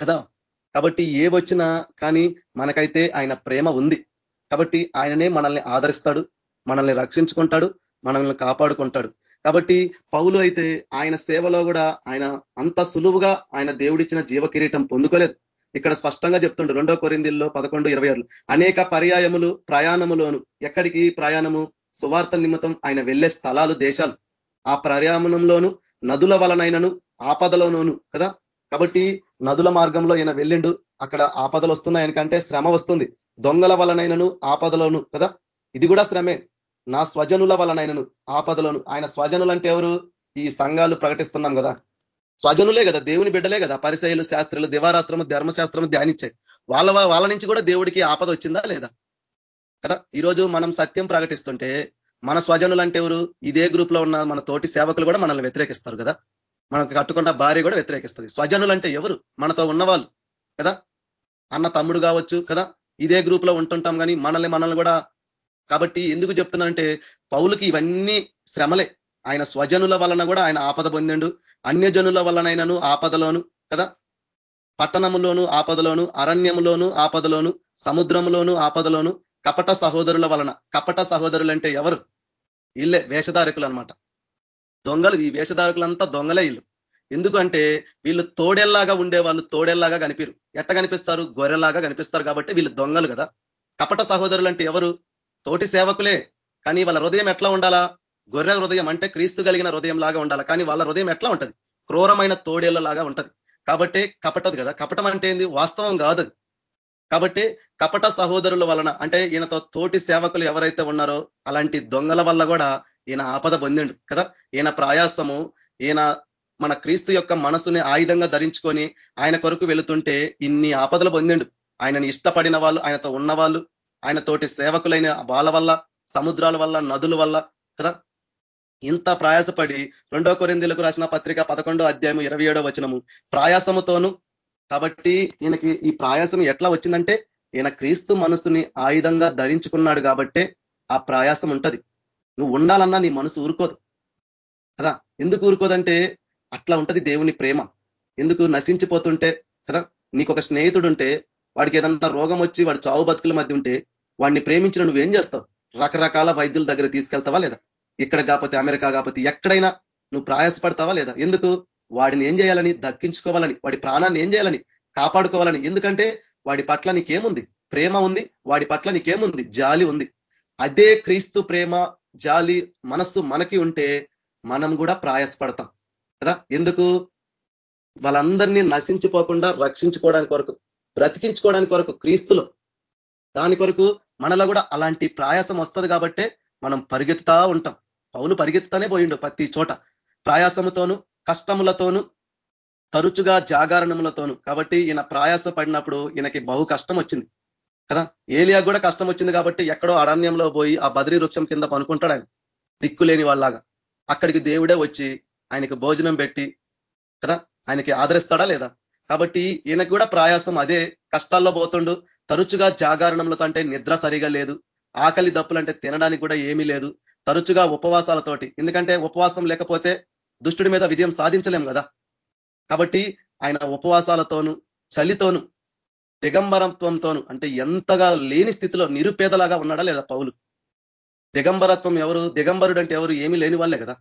కదా. కాబట్టి ఏ వచ్చినా కానీ మనకైతే ఆయన ప్రేమ ఉంది. కాబట్టి ఆయననే మనల్ని ఆదరిస్తాడు మనల్ని రక్షించుకుంటాడు మనల్ని కాపాడుకుంటాడు. కాబట్టి పౌలు అయితే ఆయన సేవలో కూడా ఆయన అంత సులువుగా ఆయన దేవుడిచ్చిన జీవ కిరీటం పొందుకోలేదు. ఇక్కడ స్పష్టంగా చెప్తుండు రెండో కొరిందిల్లో పదకొండు ఇరవై ఆరులు అనేక పర్యాయములు ప్రయాణములోను ఎక్కడికి ప్రయాణము? సువార్త నిమిత్తం ఆయన వెళ్ళే స్థలాలు దేశాలు. ఆ ప్రయాణంలోను నదుల వలనైనను ఆపదలోనూను కదా? కాబట్టి నదుల మార్గంలో ఈయన వెళ్ళిండు. అక్కడ ఆపదలు వస్తున్నాయనకంటే శ్రమ వస్తుంది. దొంగల వలనైనను ఆపదలోను కదా? ఇది కూడా శ్రమే. నా స్వజనుల వలనైనను ఆపదలోను. ఆయన స్వజనులు అంటే ఎవరు? ఈ సంఘాలు ప్రకటిస్తున్నాం కదా. స్వజనులే కదా దేవుని బిడ్డలే కదా పరిసయలు శాస్త్రులు దివారాత్రము ధర్మశాస్త్రము ధ్యానించాయి వాళ్ళ వాళ్ళ నుంచి కూడా దేవుడికి ఆపద వచ్చిందా లేదా? కదా ఈరోజు మనం సత్యం ప్రకటిస్తుంటే మన స్వజనులు అంటే ఎవరు? ఇదే గ్రూప్లో ఉన్న మన తోటి సేవకులు కూడా మనల్ని వ్యతిరేకిస్తారు కదా. మనకు కట్టుకున్న భార్య కూడా వ్యతిరేకిస్తుంది. స్వజనులు అంటే ఎవరు? మనతో ఉన్నవాళ్ళు కదా. అన్న తమ్ముడు కావచ్చు కదా. ఇదే గ్రూప్లో ఉంటుంటాం కానీ మనల్ని మనల్ని కూడా కాబట్టి ఎందుకు చెప్తున్నానంటే పౌలకి ఇవన్నీ శ్రమలే. ఆయన స్వజనుల వలన కూడా ఆయన ఆపద పొందిండు. అన్యజనుల వలనైనను ఆపదలోను కదా? పట్టణములోను ఆపదలోను అరణ్యములోను ఆపదలోను సముద్రములోను ఆపదలోను కపట సహోదరుల వలన. కపట సహోదరులు అంటే ఎవరు? వీళ్ళే వేషధారకులు అనమాట దొంగలు ఈ వేషధారకులంతా దొంగలే వీళ్ళు. ఎందుకంటే వీళ్ళు తోడేల్లాగా ఉండే వాళ్ళు తోడేల్లాగా కనిపిరు. ఎట్ట కనిపిస్తారు? గొర్రెలాగా కనిపిస్తారు కాబట్టి వీళ్ళు దొంగలు కదా? కపట సహోదరులు అంటే ఎవరు? తోటి సేవకులే. కానీ వాళ్ళ హృదయం ఎట్లా ఉండాలా? గొర్రె హృదయం అంటే క్రీస్తు కలిగిన హృదయం లాగా ఉండాలి. కానీ వాళ్ళ హృదయం ఎట్లా ఉంటుంది? క్రూరమైన తోడేళ్ళ లాగా ఉంటది. కాబట్టి కపటది కదా. కపటం అంటే ఏంది? వాస్తవం కాదు కాబట్టి కపట సహోదరుల వలన అంటే ఈయనతో తోటి సేవకులు ఎవరైతే ఉన్నారో అలాంటి దొంగల వల్ల కూడా ఈయన ఆపద పొందిండు కదా. ఈయన ప్రయాసము ఈయన మన క్రీస్తు యొక్క మనసుని ఆయుధంగా ధరించుకొని ఆయన కొరకు వెళుతుంటే ఇన్ని ఆపదలు పొందిండు. ఆయనని ఇష్టపడిన వాళ్ళు ఆయనతో ఉన్న వాళ్ళు ఆయన తోటి సేవకులైన వాళ్ళ వల్ల సముద్రాల వల్ల నదుల వల్ల కదా. ఇంత ప్రయాసపడి రెండో కొరిందులకు రాసిన పత్రిక పదకొండో అధ్యాయం ఇరవై ఏడో వచనము. ప్రయాసముతోను కాబట్టి ఈయనకి ఈ ప్రయాసం ఎట్లా వచ్చిందంటే ఈయన క్రీస్తు మనసుని ఆయుధంగా ధరించుకున్నాడు కాబట్టే ఆ ప్రయాసం ఉంటది. నువ్వు ఉండాలన్నా నీ మనసు ఊరుకోదు. కదా? ఎందుకు ఊరుకోదంటే అట్లా ఉంటది దేవుని ప్రేమ. ఎందుకు నశించిపోతుంటే కదా? నీకు ఒక స్నేహితుడు ఉంటే వాడికి ఏదన్నా రోగం వచ్చి వాడు చావు బతుకుల మధ్య ఉంటే వాడిని ప్రేమించిన నువ్వేం చేస్తావు? రకరకాల వైద్యుల దగ్గర తీసుకెళ్తావా లేదా? ఇక్కడ కాకపోతే అమెరికా కాకపోతే ఎక్కడైనా నువ్వు ప్రయాసపడతావా లేదా? ఎందుకు? వాడిని ఏం చేయాలని? దక్కించుకోవాలని. వాడి ప్రాణాన్ని ఏం చేయాలని? కాపాడుకోవాలని. ఎందుకంటే వాడి పట్ల నీకేముంది? ప్రేమ ఉంది. వాడి పట్ల నీకేముంది? జాలి ఉంది. అదే క్రీస్తు ప్రేమ జాలి మనస్సు మనకి ఉంటే మనం కూడా ప్రయాసపడతాం. కదా? ఎందుకు? వాళ్ళందరినీ నశించిపోకుండా రక్షించుకోవడానికి కొరకు బ్రతికించుకోవడానికి కొరకు క్రీస్తులో దాని కొరకు మనలో కూడా అలాంటి ప్రయాసం వస్తుంది కాబట్టే మనం పరిగెత్తుతా ఉంటాం. పౌలు పరిగెత్తుతానే పోయిండు ప్రతి చోట. ప్రయాసముతోను కష్టములతోను తరచుగా జాగరణములతోను. కాబట్టి ఈయన ప్రయాస పడినప్పుడు ఈయనకి బహు కష్టం వచ్చింది. కదా? ఏలియా కూడా కష్టం వచ్చింది కాబట్టి ఎక్కడో అరణ్యంలో పోయి ఆ బద్రీ వృక్షం కింద పనుకుంటాడు ఆయన. దిక్కులేని వాళ్ళలాగా. అక్కడికి దేవుడే వచ్చి ఆయనకి భోజనం పెట్టి కదా? ఆయనకి ఆదరిస్తాడా లేదా? కాబట్టి ఈయనకు కూడా ప్రయాసం అదే. కష్టాల్లో పోతుండు. తరచుగా జాగరణములతో అంటే నిద్ర సరిగా లేదు. ఆకలి దప్పులు అంటే తినడానికి కూడా ఏమీ లేదు. తరచుగా ఉపవాసాలతోటి. ఎందుకంటే ఉపవాసం లేకపోతే దుష్టుడి మీద విజయం సాధించలేం కదా. కాబట్టి ఆయన ఉపవాసాలతోను చలితోను దిగంబరత్వంతోను అంటే ఎంతగా లేని స్థితిలో నిరుపేదలాగా ఉన్నాడా లేదా పౌలు? దిగంబరత్వం ఎవరు? దిగంబరుడు అంటే ఎవరు? ఏమీ లేని వాళ్ళే కదా.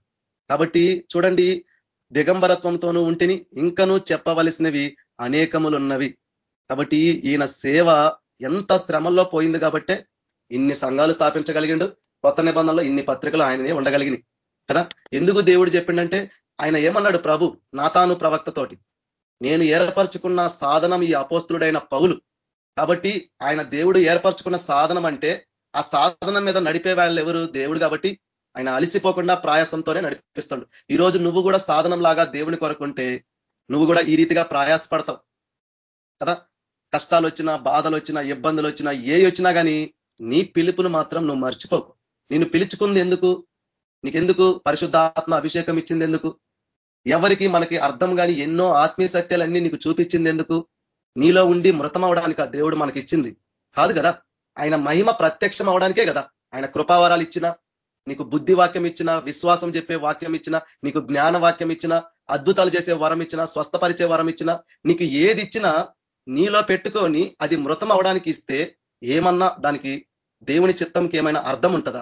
కాబట్టి చూడండి దిగంబరత్వంతోనూ ఉంటిని ఇంకనూ చెప్పవలసినవి అనేకములు ఉన్నవి కాబట్టి ఈయన సేవ ఎంత శ్రమల్లో పోయింది కాబట్టే ఇన్ని సంఘాలు స్థాపించగలిగిండు. కొత్త నిబంధనలో ఇన్ని పత్రికలు ఆయననే ఉండగలిగినాయి. కదా? ఎందుకు దేవుడు చెప్పిండంటే ఆయన ఏమన్నాడు ప్రభు? నాతాను ప్రవక్తతోటి. నేను ఏర్పరచుకున్న సాధనం ఈ అపోస్తుడైన పౌలు. కాబట్టి ఆయన దేవుడు ఏర్పరచుకున్న సాధనం అంటే ఆ సాధనం మీద నడిపే వాళ్ళు ఎవరు దేవుడు కాబట్టి ఆయన అలిసిపోకుండా ప్రయాసంతోనే నడిపిస్తాడు. ఈరోజు నువ్వు కూడా సాధనం లాగా దేవుని కొరకుంటే నువ్వు కూడా ఈ రీతిగా ప్రయాసపడతావు. కదా? కష్టాలు వచ్చినా బాధలు వచ్చినా ఇబ్బందులు వచ్చినా ఏ వచ్చినా కానీ నీ పిలుపును మాత్రం నువ్వు మర్చిపోకు. నిన్ను పిలుచుకుంది ఎందుకు? నీకెందుకు పరిశుద్ధాత్మ అభిషేకం ఇచ్చింది ఎందుకు? ఎవరికి మనకి అర్థం కాని ఎన్నో ఆత్మీయ సత్యాలన్నీ నీకు చూపించింది ఎందుకు? నీలో ఉండి మృతమవడానికి ఆ దేవుడు మనకి ఇచ్చింది కాదు కదా? ఆయన మహిమ ప్రత్యక్షం అవడానికే కదా ఆయన కృపావరాలు ఇచ్చిన నీకు బుద్ధి వాక్యం ఇచ్చిన విశ్వాసం చెప్పే వాక్యం ఇచ్చిన నీకు జ్ఞాన వాక్యం ఇచ్చిన అద్భుతాలు చేసే వరం ఇచ్చిన స్వస్థపరిచే వరం ఇచ్చిన నీకు ఏది ఇచ్చినా నీలో పెట్టుకొని అది మృతం అవడానికి ఇస్తే ఏమన్నా దానికి దేవుని చిత్తంకి ఏమైనా అర్థం ఉంటుందా?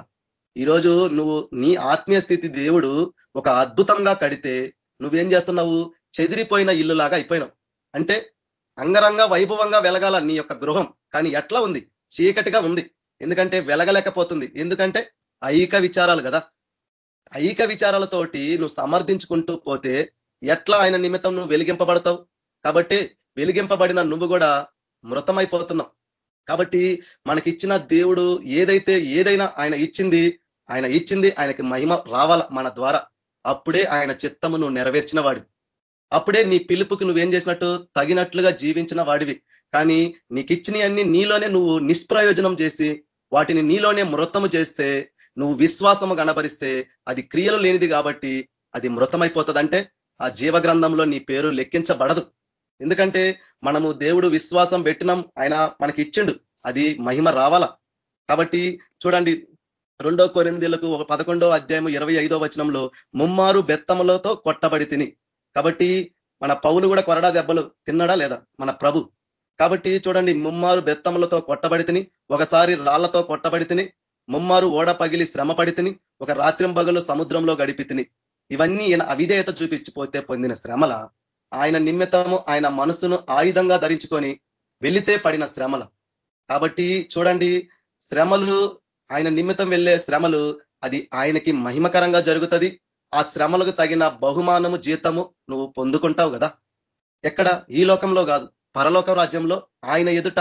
ఈరోజు నువ్వు నీ ఆత్మీయ స్థితి దేవుడు ఒక అద్భుతంగా కడితే నువ్వేం చేస్తున్నావు? చెదిరిపోయిన ఇల్లులాగా అయిపోయినావు. అంటే అంగరంగ వైభవంగా వెలగాల నీ యొక్క గృహం. కానీ ఎట్లా ఉంది? చీకటిగా ఉంది. ఎందుకంటే వెలగలేకపోతుంది. ఎందుకంటే ఐక విచారాలు కదా. ఐక విచారాలతోటి నువ్వు సమర్థించుకుంటూ పోతే ఎట్లా ఆయన నిమిత్తం నువ్వు వెలిగింపబడతావు? కాబట్టి వెలిగింపబడిన నువ్వు కూడా మృతమైపోతున్నావు. కాబట్టి మనకిచ్చిన దేవుడు ఏదైతే ఏదైనా ఆయన ఇచ్చింది ఆయన ఇచ్చింది ఆయనకి మహిమ రావాల మన ద్వారా. అప్పుడే ఆయన చిత్తము నువ్వు నెరవేర్చిన వాడివి అప్పుడే నీ పిలుపుకి నువ్వేం చేసినట్టు? తగినట్లుగా జీవించిన వాడివి. కానీ నీకిచ్చినవన్నీ నీలోనే నువ్వు నిష్ప్రయోజనం చేసి వాటిని నీలోనే మృతము చేస్తే నువ్వు విశ్వాసము గణపరిస్తే అది క్రియలు లేనిది కాబట్టి అది మృతమైపోతుందంటే ఆ జీవ గ్రంథంలో నీ పేరు లెక్కించబడదు. ఎందుకంటే మనము దేవుడు విశ్వాసం పెట్టినాం ఆయన మనకి ఇచ్చిండు అది మహిమ రావాల. కాబట్టి చూడండి రెండో కొరిందీలకు ఒక పదకొండో అధ్యాయం ఇరవై ఐదో వచనంలో ముమ్మారు బెత్తములతో కొట్టబడి తిని. కాబట్టి మన పౌలు కూడా కొరడా దెబ్బలు తిన్నాడా లేదా? మన ప్రభు. కాబట్టి చూడండి ముమ్మారు బెత్తములతో కొట్టబడి తిని ఒకసారి రాళ్ళతో కొట్టబడి తిని ముమ్మారు ఓడ పగిలి శ్రమ పడి తిని ఒక రాత్రింబగలు సముద్రంలో గడిపి తిని. ఇవన్నీ ఈయన అవిధేయత చూపించిపోతే పొందిన శ్రమల? ఆయన నిమిత్తము ఆయన మనసును ఆయుధంగా ధరించుకొని వెళితే పడిన శ్రమల? కాబట్టి చూడండి శ్రమలు ఆయన నిమిత్తం వెళ్ళే శ్రమలు అది ఆయనకి మహిమకరంగా జరుగుతుంది. ఆ శ్రమలకు తగిన బహుమానము జీతము నువ్వు పొందుకుంటావు కదా. ఎక్కడ? ఈ లోకంలో కాదు. పరలోక రాజ్యంలో ఆయన ఎదుట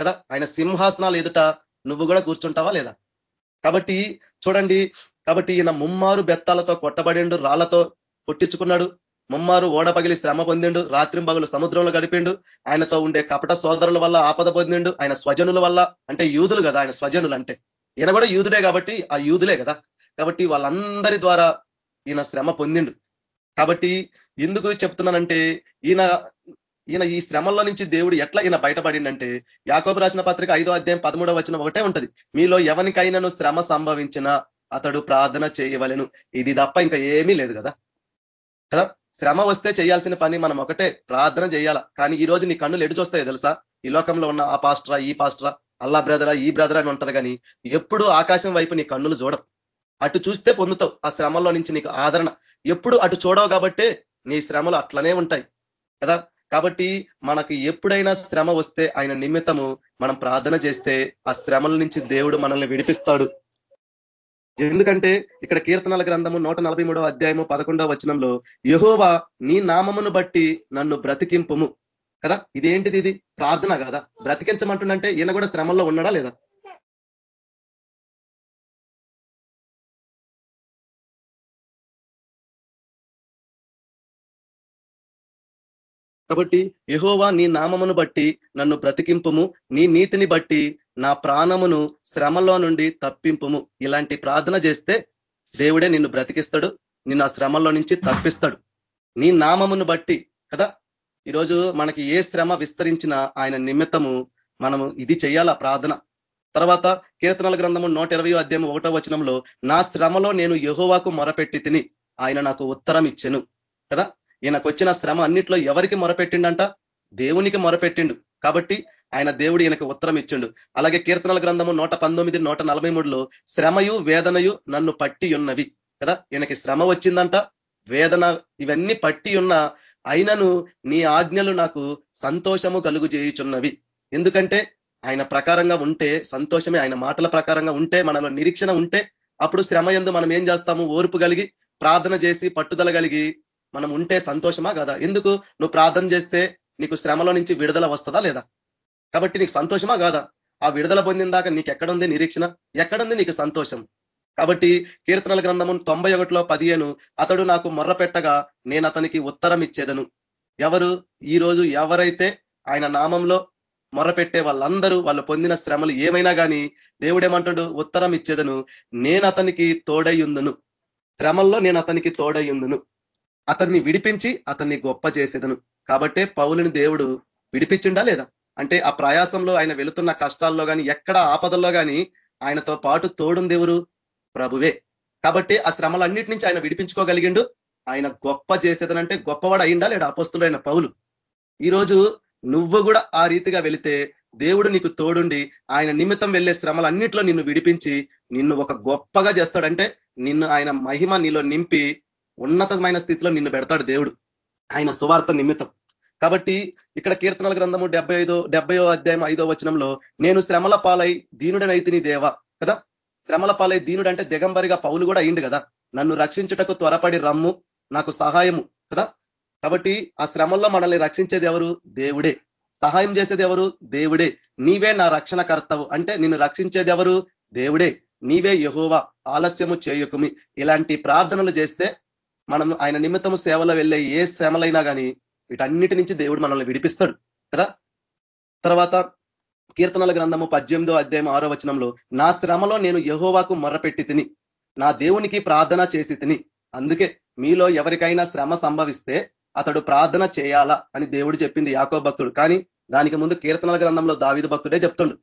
కదా? ఆయన సింహాసనాలు ఎదుట నువ్వు కూడా కూర్చుంటావా లేదా? కాబట్టి చూడండి కాబట్టి ఈయన ముమ్మారు బెత్తాలతో కొట్టబడిండు రాళ్ళతో కొట్టించుకున్నాడు. ముమ్మారు ఓడపగిలి శ్రమ పొందిండు రాత్రింబగులు సముద్రంలో గడిపిండు. ఆయనతో ఉండే కపట సోదరుల వల్ల ఆపద పొందిండు. ఆయన స్వజనుల వల్ల అంటే యూదులు కదా ఆయన స్వజనులు అంటే. ఈయన కూడా యూదుడే కాబట్టి ఆ యూదులే కదా. కాబట్టి వాళ్ళందరి ద్వారా ఈయన శ్రమ పొందిండు. కాబట్టి ఎందుకు చెప్తున్నానంటే ఈయన ఈయన ఈ శ్రమల్లో నుంచి దేవుడు ఎట్లా ఈయన బయటపడిందంటే యాకోబు రాసిన పత్రిక ఐదో అధ్యాయం పదమూడవ వచ్చిన ఒకటే ఉంటది. మీలో ఎవరికైనాను శ్రమ సంభవించిన అతడు ప్రార్థన చేయవలను. ఇది తప్ప ఇంకా ఏమీ లేదు కదా. కదా? శ్రమ వస్తే చేయాల్సిన పని మనం ఒకటే ప్రార్థన చేయాల? కానీ ఈ రోజు నీ కన్నులు ఎడు చూస్తాయో తెలుసా? ఈ లోకంలో ఉన్న ఆ పాస్ట్రా ఈ పాస్ట్రా? అల్లా బ్రదరా ఈ బ్రదరా అని ఉంటది కానీ ఎప్పుడు ఆకాశం వైపు నీ కన్నులు చూడవు. అటు చూస్తే పొందుతావు ఆ శ్రమల్లో నుంచి నీకు ఆదరణ. ఎప్పుడు అటు చూడవు కాబట్టి నీ శ్రమలు అట్లనే ఉంటాయి. కదా? కాబట్టి మనకి ఎప్పుడైనా శ్రమ వస్తే ఆయన నిమిత్తము మనం ప్రార్థన చేస్తే ఆ శ్రమల నుంచి దేవుడు మనల్ని విడిపిస్తాడు. ఎందుకంటే ఇక్కడ కీర్తనల గ్రంథము నూట నలభై మూడవ అధ్యాయము పదకొండవ వచనంలో యహోవా నీ నామమును బట్టి నన్ను బ్రతికింపుము. కదా? ఇదేంటిది ఇది? ప్రార్థన కదా? బ్రతికించమంటుండంటే ఈయన కూడా శ్రమంలో ఉన్నాడా లేదా? కాబట్టి యహోవా నీ నామమును బట్టి నన్ను బ్రతికింపుము. నీ నీతిని బట్టి నా ప్రాణమును శ్రమలో నుండి తప్పింపుము. ఇలాంటి ప్రార్థన చేస్తే దేవుడే నిన్ను బ్రతికిస్తాడు నిన్ను ఆ శ్రమంలో నుంచి తప్పిస్తాడు. నీ నామమును బట్టి కదా? ఈరోజు మనకి ఏ శ్రమ విస్తరించినా ఆయన నిమిత్తము మనము ఇది చేయాలా ప్రార్థన? తర్వాత కీర్తనల గ్రంథము నూట ఇరవై అధ్యాయం ఒకటో వచనంలో నా శ్రమలో నేను యహోవాకు మొరపెట్టి తిని ఆయన నాకు ఉత్తరం ఇచ్చెను. కదా? ఈయనకు వచ్చిన శ్రమ అన్నిట్లో ఎవరికి మొరపెట్టిండంట? దేవునికి మొరపెట్టిండు. కాబట్టి ఆయన దేవుడు ఈయనకు ఉత్తరం ఇచ్చిండు. అలాగే కీర్తనల గ్రంథము నూట పంతొమ్మిది నూట నలభై మూడులో శ్రమయు వేదనయు నన్ను పట్టి ఉన్నవి కదా? ఈయనకి శ్రమ వచ్చిందంట వేదన ఇవన్నీ పట్టి ఉన్న అయినను నీ ఆజ్ఞలు నాకు సంతోషము కలుగు చేయుచున్నవి. ఎందుకంటే ఆయన ప్రకారంగా ఉంటే సంతోషమే ఆయన మాటల ప్రకారంగా ఉంటే మనలో నిరీక్షణ ఉంటే అప్పుడు శ్రమ ఎందు మనం ఏం చేస్తాము? ఓర్పు కలిగి ప్రార్థన చేసి పట్టుదల కలిగి మనం ఉంటే సంతోషమా కదా? ఎందుకు? నువ్వు ప్రార్థన చేస్తే నీకు శ్రమలో నుంచి విడుదల వస్తుందా లేదా? కాబట్టి నీకు సంతోషమా కాదా? ఆ విడుదల పొందిన దాకా నీకు ఎక్కడుంది నిరీక్షణ? ఎక్కడుంది నీకు సంతోషం? కాబట్టి కీర్తనల గ్రంథము తొంభై ఒకటిలో పదిహేను అతడు నాకు మొర్ర పెట్టగా నేను అతనికి ఉత్తరం ఇచ్చేదను ఎవరు? ఈ రోజు ఎవరైతే ఆయన నామంలో మొరపెట్టే వాళ్ళందరూ వాళ్ళు పొందిన శ్రమలు ఏమైనా కానీ దేవుడేమంటాడు? ఉత్తరం ఇచ్చేదను నేను అతనికి తోడయ్యుందును. శ్రమల్లో నేను అతనికి తోడయ్యుందును. అతన్ని విడిపించి అతన్ని గొప్ప చేసేదను. కాబట్టే పౌలుని దేవుడు విడిపించిండా లేదా? అంటే ఆ ప్రయాసంలో ఆయన వెళుతున్న కష్టాల్లో కానీ ఎక్కడ ఆపదల్లో కానీ ఆయనతో పాటు తోడుందెవరు ప్రభువే. కాబట్టి ఆ శ్రమలన్నిటి నుంచి ఆయన విడిపించుకోగలిగిండు. ఆయన గొప్ప చేసేదనంటే గొప్పవాడు అయిండా లేడు? అపస్తుడైన పౌలు. ఈరోజు నువ్వు కూడా ఆ రీతిగా వెళితే దేవుడు నీకు తోడుండి ఆయన నిమిత్తం వెళ్ళే శ్రమలన్నిట్లో నిన్ను విడిపించి నిన్ను ఒక గొప్పగా చేస్తాడంటే నిన్ను ఆయన మహిమ నీలో నింపి ఉన్నతమైన స్థితిలో నిన్ను పెడతాడు దేవుడు. ఆయన సువార్త నిమిత్తం. కాబట్టి ఇక్కడ కీర్తనల గ్రంథము డెబ్బై ఐదో అధ్యాయం ఐదో వచనంలో నేను శ్రమల పాలై దీనుడనైతిని దేవ కదా? శ్రమల పాలై దీనుడు అంటే దిగంబరిగా పౌలు కూడా అయిండు కదా. నన్ను రక్షించుటకు త్వరపడి రమ్ము నాకు సహాయము కదా? కాబట్టి ఆ శ్రమల్లో మనల్ని రక్షించేది ఎవరు? దేవుడే. సహాయం చేసేది ఎవరు? దేవుడే. నీవే నా రక్షణ కర్తవు అంటే నిన్ను రక్షించేది ఎవరు? దేవుడే. నీవే యహోవా. ఆలస్యము చేయకుమి. ఇలాంటి ప్రార్థనలు చేస్తే మనం ఆయన నిమిత్తము సేవలో వెళ్ళే ఏ శ్రమలైనా కానీ వీటన్నిటి నుంచి దేవుడు మనల్ని విడిపిస్తాడు కదా? తర్వాత కీర్తనల గ్రంథము పద్దెనిమిదో అధ్యాయం ఆరో వచనంలో నా శ్రమలో నేను యహోవాకు మొర్రపెట్టి తిని నా దేవునికి ప్రార్థన చేసి తిని అందుకే మీలో ఎవరికైనా శ్రమ సంభవిస్తే అతడు ప్రార్థన చేయాలా? అని దేవుడు చెప్పింది యాకో భక్తుడు. కానీ దానికి ముందు కీర్తనల గ్రంథంలో దావిద భక్తుడే చెప్తుండు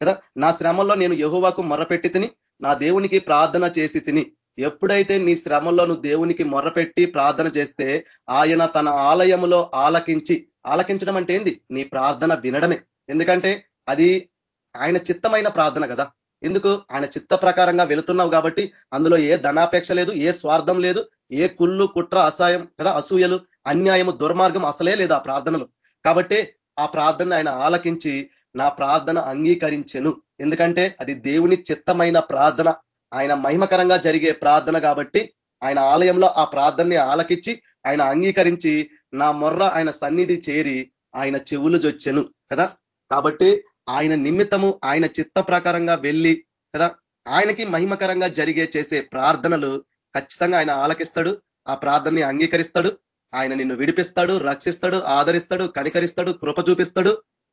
కదా నా శ్రమంలో నేను యహోవాకు మొర్రపెట్టి తిని నా దేవునికి ప్రార్థన చేసి తిని ఎప్పుడైతే నీ శ్రమంలో నువ్వు దేవునికి మొర్రపెట్టి ప్రార్థన చేస్తే ఆయన తన ఆలయములో ఆలకించి ఆలకించడం అంటే ఏంది? నీ ప్రార్థన వినడమే. ఎందుకంటే అది ఆయన చిత్తమైన ప్రార్థన కదా. ఎందుకు? ఆయన చిత్త ప్రకారంగా వెళుతున్నావు కాబట్టి అందులో ఏ ధనాపేక్ష లేదు ఏ స్వార్థం లేదు ఏ కుళ్ళు కుట్ర అసహాయం కదా అసూయలు అన్యాయము దుర్మార్గం అసలే లేదు ఆ ప్రార్థనలు. కాబట్టి ఆ ప్రార్థన ఆయన ఆలకించి నా ప్రార్థన అంగీకరించెను. ఎందుకంటే అది దేవుని చిత్తమైన ప్రార్థన. ఆయన మహిమకరంగా జరిగే ప్రార్థన కాబట్టి ఆయన ఆలయంలో ఆ ప్రార్థనని ఆలకించి ఆయన అంగీకరించి నా మొర్ర ఆయన సన్నిధి చేరి ఆయన చెవులు జొచ్చెను కదా. కాబట్టి ఆయన నిమిత్తము ఆయన చిత్త ప్రకారంగా వెళ్ళి కదా? ఆయనకి మహిమకరంగా జరిగే చేసే ప్రార్థనలు ఖచ్చితంగా ఆయన ఆలకిస్తాడు ఆ ప్రార్థనని అంగీకరిస్తాడు ఆయన నిన్ను విడిపిస్తాడు రక్షిస్తాడు ఆదరిస్తాడు కనికరిస్తాడు కృప చూపిస్తాడు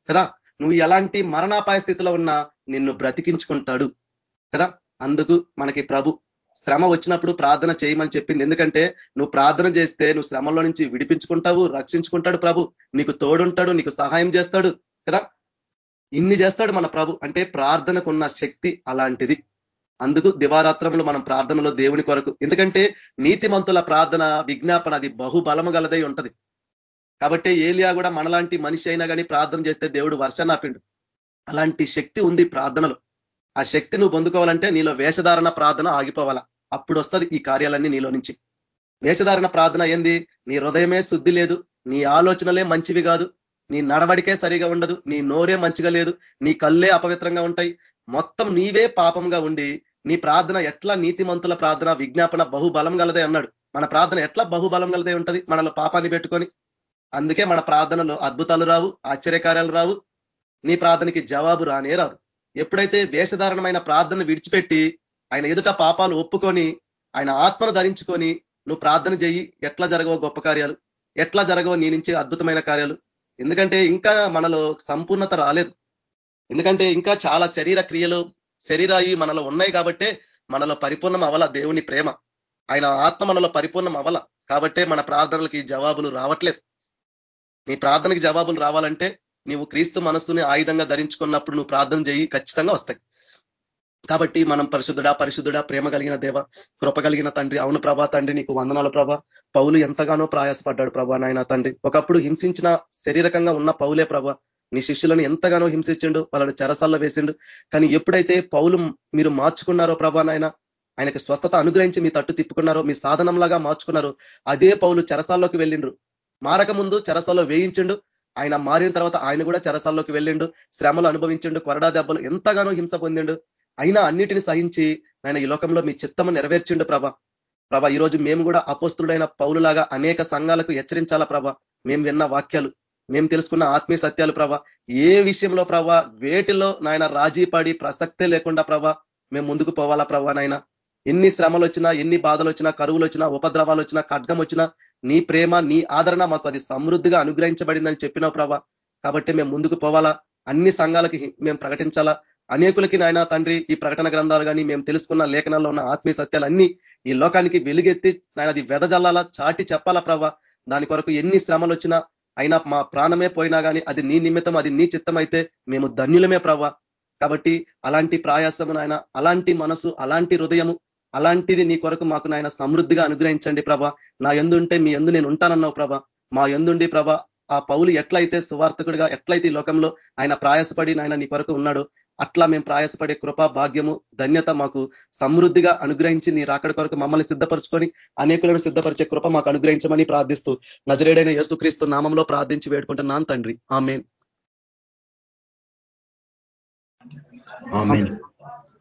కదా? నువ్వు ఎలాంటి మరణాపాయ స్థితిలో ఉన్నా నిన్ను బ్రతికించుకుంటాడు కదా? అందుకు మనకి ప్రభు శ్రమ వచ్చినప్పుడు ప్రార్థన చేయమని చెప్పింది. ఎందుకంటే నువ్వు ప్రార్థన చేస్తే నువ్వు శ్రమలో నుంచి విడిపించుకుంటావు రక్షించుకుంటాడు ప్రభు. నీకు తోడుంటాడు నీకు సహాయం చేస్తాడు కదా? ఇన్ని చేస్తాడు మన ప్రభు. అంటే ప్రార్థనకున్న శక్తి అలాంటిది. అందుకు దివారాత్రములు మనం ప్రార్థనలో దేవుని కొరకు. ఎందుకంటే నీతిమంతుల ప్రార్థన విజ్ఞాపన అది బహుబలము గలదై ఉంటది. కాబట్టి ఏలియా కూడా మనలాంటి మనిషి అయినా కానీ ప్రార్థన చేస్తే దేవుడు వర్షనాపిండు అలాంటి శక్తి ఉంది ప్రార్థనలో. ఆ శక్తి నువ్వు పొందుకోవాలంటే నీలో వేషధారణ ప్రార్థన ఆగిపోవాలా. అప్పుడు వస్తుంది ఈ కార్యాలన్నీ నీలో నుంచి. వేషధారణ ప్రార్థన ఏంది? నీ హృదయమే శుద్ధి లేదు. నీ ఆలోచనలే మంచివి కాదు. నీ నడవడికే సరిగా ఉండదు నీ నోరే మంచిగా లేదు నీ కళ్ళే అపవిత్రంగా ఉంటాయి. మొత్తం నీవే పాపంగా ఉండి నీ ప్రార్థన ఎట్లా నీతిమంతుల ప్రార్థన విజ్ఞాపన బహుబలం గలదే అన్నాడు. మన ప్రార్థన ఎట్లా బహుబలం గలదే ఉంటది? మనలో పాపాన్ని పెట్టుకొని. అందుకే మన ప్రార్థనలో అద్భుతాలు రావు ఆశ్చర్యకార్యాలు రావు. నీ ప్రార్థనకి జవాబు రానే రాదు. ఎప్పుడైతే వేషధారణమైన ప్రార్థన విడిచిపెట్టి ఆయన ఎదుట పాపాలు ఒప్పుకొని ఆయన ఆత్మను ధరించుకొని నువ్వు ప్రార్థన చెయ్యి ఎట్లా జరగవో గొప్ప కార్యాలు ఎట్లా జరగవో నీ నుంచి అద్భుతమైన కార్యాలు ఎందుకంటే ఇంకా మనలో సంపూర్ణత రాలేదు. ఎందుకంటే ఇంకా చాలా శరీర క్రియలు శరీరాయి మనలో ఉన్నాయి కాబట్టే మనలో పరిపూర్ణం అవల దేవుని ప్రేమ. ఆయన ఆత్మ మనలో పరిపూర్ణం అవల కాబట్టే మన ప్రార్థనలకి జవాబులు రావట్లేదు. నీ ప్రార్థనకి జవాబులు రావాలంటే నీవు క్రీస్తు మనస్సుని ఆయుధంగా ధరించుకున్నప్పుడు నువ్వు ప్రార్థన చేయి ఖచ్చితంగా వస్తాయి. కాబట్టి మనం పరిశుద్ధుడా పరిశుద్ధుడా ప్రేమ కలిగిన దేవ కృప కలిగిన తండ్రి అవును ప్రభా తండ్రి నీకు వందనాలు ప్రభా. పౌలు ఎంతగానో ప్రయాసపడ్డాడు ప్రభా నాయన తండ్రి. ఒకప్పుడు హింసించిన శరీరకంగా ఉన్న పౌలే ప్రభ నీ శిష్యులను ఎంతగానో హింసించిండు వాళ్ళని చెరసల్లో వేసిండు. కానీ ఎప్పుడైతే పౌలు మీరు మార్చుకున్నారో ప్రభా నాయన ఆయనకి స్వస్థత అనుగ్రహించి మీ తట్టు తిప్పుకున్నారో మీ సాధనంలాగా మార్చుకున్నారో అదే పౌలు చెరసాల్లోకి వెళ్ళిండ్రు. మారక ముందు చెరసాల్లో వేయించిండు. ఆయన మారిన తర్వాత ఆయన కూడా చెరసాల్లోకి వెళ్ళిండు. శ్రమలు అనుభవించిండు. కొరడా దెబ్బలు ఎంతగానో హింస పొందిండు. అయినా అన్నిటిని సహించి ఆయన ఈ లోకంలో మీ చిత్తము నెరవేర్చిండు ప్రభ. ప్రభ ఈరోజు మేము కూడా అపోస్తుడైన పౌలులాగా అనేక సంఘాలకు హెచ్చరించాలా ప్రభ? మేము విన్న వాక్యాలు మేము తెలుసుకున్న ఆత్మీయ సత్యాలు ప్రభ. ఏ విషయంలో ప్రభ వేటిలో నాయన రాజీ పడి ప్రసక్తే లేకుండా ప్రభ మేము ముందుకు పోవాలా ప్రభ నాయన? ఎన్ని శ్రమలు వచ్చినా ఎన్ని బాధలు వచ్చినా కరువులు వచ్చినా ఉపద్రవాలు వచ్చినా ఖడ్గం వచ్చినా నీ ప్రేమ నీ ఆదరణ మాకు అది సమృద్ధిగా అనుగ్రహించబడిందని చెప్పినావు ప్రభ. కాబట్టి మేము ముందుకు పోవాలా? అన్ని సంఘాలకి మేము ప్రకటించాలా? అనేకులకి నాయన తండ్రి ఈ ప్రకటన గ్రంథాలు కానీ మేము తెలుసుకున్న లేఖనాల్లో ఉన్న ఆత్మీయ అన్ని ఈ లోకానికి వెలుగెత్తి ఆయన అది వెదజల్లాలా చాటి చెప్పాలా ప్రభ దాని కొరకు ఎన్ని శ్రమలు వచ్చినా అయినా మా ప్రాణమే పోయినా కానీ అది నీ నిమిత్తం అది నీ చిత్తం అయితే మేము ధన్యులమే ప్రభ కాబట్టి అలాంటి ప్రయాసము నాయన అలాంటి మనసు అలాంటి హృదయము అలాంటిది నీ కొరకు మాకు నాయన సమృద్ధిగా అనుగ్రహించండి ప్రభ నా ఎందుంటే మీ ఎందు నేను ఉంటానన్నావు ప్రభ మా ఎందుండి ప్రభ ఆ పౌలు ఎట్లయితే సువార్థకుడిగా ఎట్లయితే ఈ లోకంలో ఆయన ప్రయాసపడి ఆయన నీ కొరకు ఉన్నాడో అట్లా మేము ప్రయాసపడే కృప భాగ్యము ధన్యత మాకు సమృద్ధిగా అనుగ్రహించి నీ రాకడ కొరకు మమ్మల్ని సిద్ధపరచుకొని అనేకులను సిద్ధపరిచే కృప మాకు అనుగ్రహించమని ప్రార్థిస్తూ నజరేడైన యేసుక్రీస్తు నామంలో ప్రార్థించి వేడుకుంటున్నాను. తండ్రి. ఆమె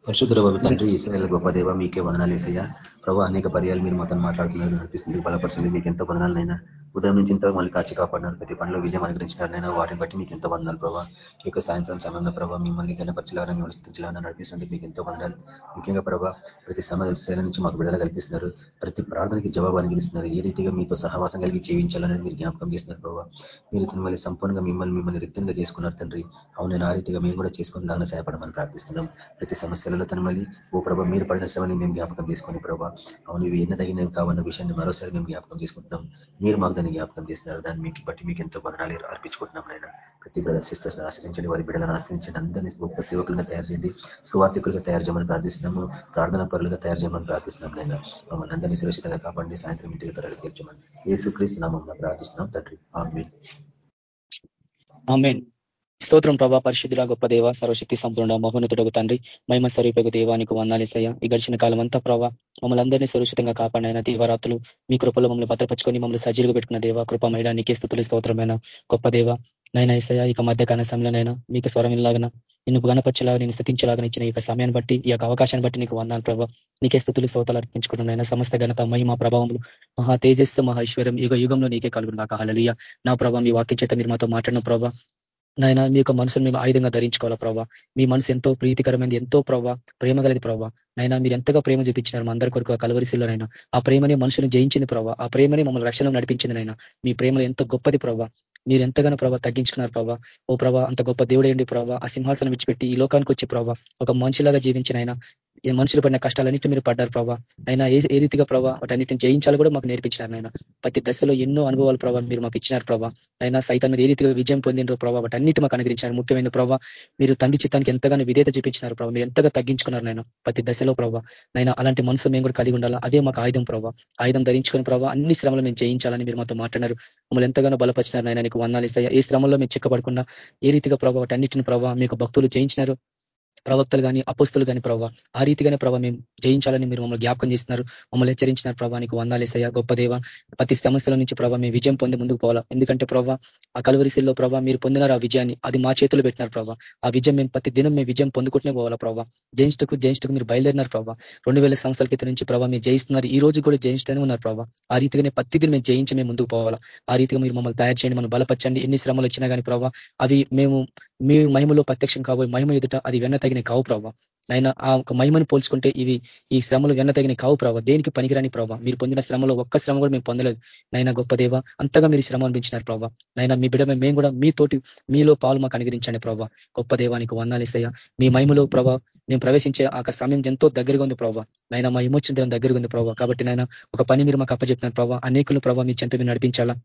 పరిశుద్ధ తండ్రి ఇస్రాయల్ గొప్ప దేవ మీకే వదనాలు వేసయ్యా ప్రభు అనేక పర్యాలు మీరు మాతో మాట్లాడుతున్నారు అనిపిస్తుంది బలపరిచింది మీకు ఎంతో వదనాలనైనా ఉదయం నుంచి ఇంత మళ్ళీ కాచి కాపాడినారు. ప్రతి పనిలో విజయం అనుగ్రహించినారు నేను వాటిని బట్టి మీకు ఎంతో వందలు ప్రభావ ఈ యొక్క సాయంత్రం సమయంలో ప్రభావ మిమ్మల్ని గణపరచలాగా విమర్శించాలని నడిపిస్తున్నందుకు మీకు ఎంతో వందలు ముఖ్యంగా ప్రభావ ప్రతి సమస్యల నుంచి మాకు విడుదల కల్పిస్తున్నారు. ప్రతి ప్రార్థనకి జవాబు అనుగ్రహిస్తున్నారు ఏ రీతిగా మీతో సహవాసం కలిగి జీవించాలని మీరు జ్ఞాపకం చేస్తున్నారు ప్రభావ మీరు మళ్ళీ సంపూర్ణంగా మిమ్మల్ని మిమ్మల్ని రిక్తంగా చేసుకున్నారు తండ్రి. అవును నేను ఆ రీతిగా మేము కూడా చేసుకుని దాన్ని సహాయపడమని ప్రార్థిస్తున్నాం. ప్రతి సమస్యలలో తన మళ్ళీ ఓ ప్రభావ మీరు పడిన శ్రమని మేము జ్ఞాపకం చేసుకుని ప్రభావ అవును ఇవి ఎన్నదగినవి కావన్న విషయాన్ని మరోసారి మేము జ్ఞాపకం చేసుకుంటున్నాం. మీరు మాకు విషయాన్ని జ్ఞాపకం చేస్తున్నారు. దాన్ని మీకు బట్టి మీకు ఎంతో బదనాలు అర్పించుకుంటున్నాం నేను ప్రతి బ్రదర్ సిస్టర్స్ ఆశ్రయించండి. వారి బిడ్డలను ఆశ్రయించండి. అందరినీ గొప్ప సేవకులుగా తయారు చేయండి. సువార్థికులుగా తయారు చేయమని ప్రార్థిస్తున్నాము. ప్రార్థన పరులుగా తయారు చేయమని ప్రార్థిస్తున్నాం నేను మమ్మల్ని అందరినీ సురక్షితంగా కాపాడి సాయంత్రం ఇంటికి త్వరగా తీర్చమని. ఏసుక్రీస్తు సుక్రీస్తు నామం ప్రార్థిస్తున్నాం. తండ్రి. ఆమెన్. స్తోత్రం ప్రభా పరిశుద్ధుల గొప్ప దేవ సర్వశక్తి సంపూర్ణ మహోన్నతుడకు తండ్రి. మహిమ స్వరూపకు దేవానికి వందాలేసయ్య ఈ గడిచిన కాలం అంతా ప్రభా మమ్మల్ని అందరినీ సురక్షితంగా కాపాడిన దీవరాత్రులు. మీ కృపలో మమ్మల్ని భద్రపరుచుకొని మమ్మల్ని సజీలుగా పెట్టుకున్న దేవ కృపమైన నీకే స్థుతులు స్తోత్రమైన. గొప్ప దేవ నైనా ఇసయ ఇక మధ్యకాల సమయంలోనైనా మీకు స్వరం ఇలాగన నిన్ను గణపరచేలాగా నేను స్థితించలాగా ఇచ్చిన ఈ సమయాన్ని బట్టి ఈ యొక్క అవకాశాన్ని బట్టి నీకు వందాను ప్రభావ నీకే స్థుతులు స్తోతాలు అర్పించుకుంటున్నాయినా సమస్త ఘనత మహిమ ప్రభావములు మహా తేజస్సు మహా ఐశ్వర్యం యుగ యుగంలో నీకే కలుగును కాక హలలియ నా ప్రభావ మీ వాక్యం చేత మీరు మాతో మాట్లాడిన ప్రభావ నాయన మీ యొక్క మనసును మేము ఆయుధంగా ధరించుకోవాలా ప్రభావ మీ మనసు ఎంతో ప్రీతికరమైనది ఎంతో ప్రభావ ప్రేమ కలిది ప్రభావ నైనా మీరు ఎంతగా ప్రేమ చూపించినారు మా అందరి కొరకు కలవరిశిల్లోనైనా ఆ ప్రేమని మనుషులు జయించింది ప్రభావ ఆ ప్రేమని మమ్మల్ని రక్షణ నడిపించింది నైనా మీ ప్రేమలో ఎంతో గొప్పది ప్రభావ మీరు ఎంతగానో ప్రభావ తగ్గించుకున్నారు ప్రభావ ఓ ప్రభా అంత గొప్ప దేవుడేండి ప్రభావ ఆ సింహాసనం విడిచిపెట్టి ఈ లోకానికి వచ్చి ప్రభావ ఒక మనిషిలాగా జీవించిన ఆయన ఈ మనుషులు పడిన కష్టాలన్నింటి మీరు పడ్డారు ప్రభావ అయినా ఏ ఏ రీతిగా ప్రభావ వాటన్నిటిని జయించాలి కూడా మాకు నేర్పించినారు ఆయన ప్రతి దశలో ఎన్నో అనుభవాలు ప్రభావ మీరు మాకు ఇచ్చినారు ప్రభావ అయినా సైతం మీద ఏ రీతిగా విజయం పొందినో ప్రభావ వాటన్నిటి మాకు అనుగ్రహించారు ముఖ్యమైన ప్రభావ మీరు తండ్రి చిత్తానికి ఎంతగానో విధేత చూపించినారు ప్రభావ మీరు ఎంతగా తగ్గించుకున్నారు నేను ప్రతి దశలో ప్రభావ నైనా అలాంటి మనసు మేము కూడా కలిగి ఉండాలా? అదే మాకు ఆయుధం ప్రభావ ఆయుధం ధరించుకుని ప్రభావ అన్ని శ్రమలు మేము జయించాలని మీరు మాతో మాట్లాడారు మమ్మల్ని ఎంతగానో బలపరిచినారు నాయన. నీకు వందాలు ఇస్తాయా. ఏ శ్రమంలో మీరు చిక్కబడకుండా ఏ రీతిగా ప్రభావ అన్నింటిని ప్రభావ మీకు భక్తులు జయించినారు ప్రవక్తలు కానీ అపస్తులు కానీ ప్రభావ ఆ రీతిగానే ప్రభావ మేము జయించాలని మీరు మమ్మల్ని జ్ఞాపకం చేస్తున్నారు. మమ్మల్ని హెచ్చరించినారు ప్రభావానికి వందాలేసయ్యా గొప్ప దేవ. ప్రతి సమస్యల నుంచి ప్రభావ మేము విజయం పొంది ముందుకు పోవాలా. ఎందుకంటే ప్రభావ ఆ కలువరిశిల్లో ప్రభావ మీరు పొందినారు ఆ విజయాన్ని. అది మా చేతులు పెట్టినారు ప్రభావ ఆ విజయం మేము ప్రతి దినం మేము విజయం పొందుకుంటూనే పోవాలా ప్రభావ జయించటకు జయించటకు మీరు బయలుదేరినారు ప్రభావ రెండు వేల సంవత్సరాల క్రితం నుంచి ప్రభావ మీరు జయిస్తున్నారు. ఈ రోజు కూడా జయించుతూనే ఉన్నారు ప్రభావ ఆ రీతిగానే ప్రతి దినం మేము జయించి మేము ముందుకు పోవాలా. ఆ రీతిగా మీరు మమ్మల్ని తయారు చేయండి మనం బలపరచండి. ఎన్ని శ్రమలు వచ్చినా కానీ ప్రభావ అవి మేము మీ మహిమలో ప్రత్యక్షం కాబోయే మహిమ ఎదుట అది వెన్నత తగిన కావు ప్రభావ ఆయన ఆ ఒక మహిమను పోల్చుకుంటే ఇవి ఈ శ్రమలు వెన్నతగిన కావు ప్రభావ దేనికి పనికిరాని ప్రభావ మీరు పొందిన శ్రమలో ఒక్క శ్రమ కూడా మేము పొందలేదు. నైనా గొప్ప దేవ అంతగా మీరు శ్రమ అనిపించినారు ప్రభావ నైనా మీ బిడ్డ మేము కూడా మీతోటి మీలో పాలు మాకు అనుగ్రహించండి ప్రభావ గొప్ప దేవానికి వందాలిస్తాయా మీ మహిమలో ప్రభావ మేము ప్రవేశించే ఆ సమయం ఎంతో దగ్గరగా ఉంది ప్రభావ నైనా మా విమోచన దగ్గరగా ఉంది ప్రభావ కాబట్టి నైనా ఒక పని మీరు మాకు అప్పచెప్పినారు ప్రభావ అనేకులు ప్రభావ మీ చెంత మీరు నడిపించాలా?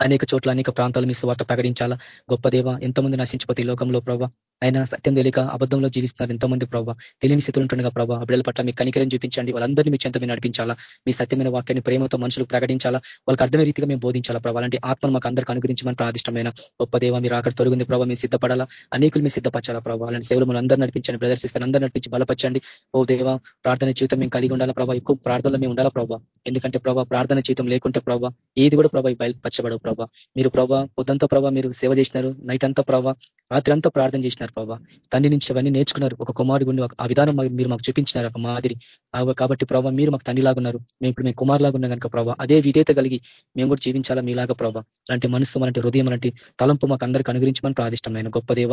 అనేక చోట్ల అనేక ప్రాంతాలు మీ స్వార్థ ప్రకటించాలా? గొప్ప దేవ ఎంతమంది నశించిపోతే లోకంలో ప్రభావ అయినా సత్యం తెలియక అబద్ధంలో జీవిస్తున్నారు ఎంతమంది ప్రభావ తెలియని స్థితులు ఉంటుండగా ప్రభావ బిడ్డల పట్ల మీ కనికరం చూపించండి. వాళ్ళందరినీ మీ చెంత నడిపించాలా? మీ సత్యమైన వాక్యాన్ని ప్రేమతో మనుషులకు ప్రకటించాలా? వాళ్ళకి అర్థమే రీతిగా మేము బోధించాలా ప్రభావ అలాంటి ఆత్మను మాకు అందరికీ అనుగ్రహించమని ప్రాదిష్టమైన గొప్ప దేవ మీరు అక్కడ తొలగింది ప్రభావ మీరు సిద్ధపడాలా? అనేకులు మీరు సిద్ధపరచాలా ప్రభావ అలాంటి సేవలు మనం అందరూ నడిపించండి ప్రదర్శిస్తాను అందరూ నడిపించి బలపరచండి. ఓ దేవ ప్రార్థన జీవితం మేము కలిగి ఉండాలా ప్రభావ ఎక్కువ ప్రార్థనలో మేము ఉండాలా ప్రభావ ఎందుకంటే ప్రభావ ప్రార్థన జీవితం లేకుంటే ప్రభావ ఏది కూడా ప్రభావ బయలుపరచబడవు ప్రభావ మీరు ప్రభావ పొద్దంతా ప్రభా మీరు సేవ చేసినారు నైట్ అంతా ప్రభా రాత్రి అంతా ప్రార్థన చేసినారు ప్రభావ తండ్రి నుంచి అవన్నీ నేర్చుకున్నారు. ఒక కుమారు గుండి ఆ విధానం మీరు మాకు చూపించినారు ఒక మాదిరి. కాబట్టి ప్రభా మీరు మాకు తండ్రిలాగున్నారు. మేము ఇప్పుడు మేము కుమారులాగా ఉన్నాం కనుక ప్రభా అదే విధేత కలిగి మేము కూడా జీవించాలా మీలాగా ప్రభా. అలాంటి మనసు అలాంటి హృదయం అలాంటి తలంపు మాకు అందరికీ అనుగ్రహించమని ప్రాదిష్టమైన గొప్ప దేవ.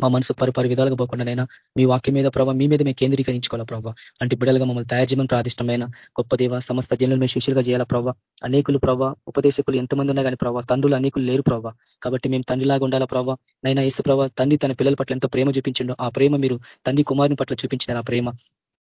మా మనసు పరిపరి విధాలుగా పోకుండానైనా మీ వాక్యం మీద ప్రభావ మీ మీద మేము కేంద్రీకరించుకోవాలా ప్రభావ అంటే బిడలుగా మమ్మల్ని తయారు చేయమని ప్రాదిష్టమైన గొప్ప దేవ సమస్త జనులు మేము శిష్యులుగా చేయాలా ప్రభావ అనేకులు ప్రభావ ఉపదేశకులు ఎంతమంది ఉన్నా కానీ ప్రభావ తండ్రులు అనేకులు లేరు ప్రభావ కాబట్టి మేము తండ్రిలాగా ఉండాలా ప్రభావ నైనా ఏసు ప్రభావ తండ్రి తన పిల్లల పట్ల ఎంతో ప్రేమ చూపించండు. ఆ ప్రేమ మీరు తండ్రి కుమారుని పట్ల చూపించిన ఆ ప్రేమ.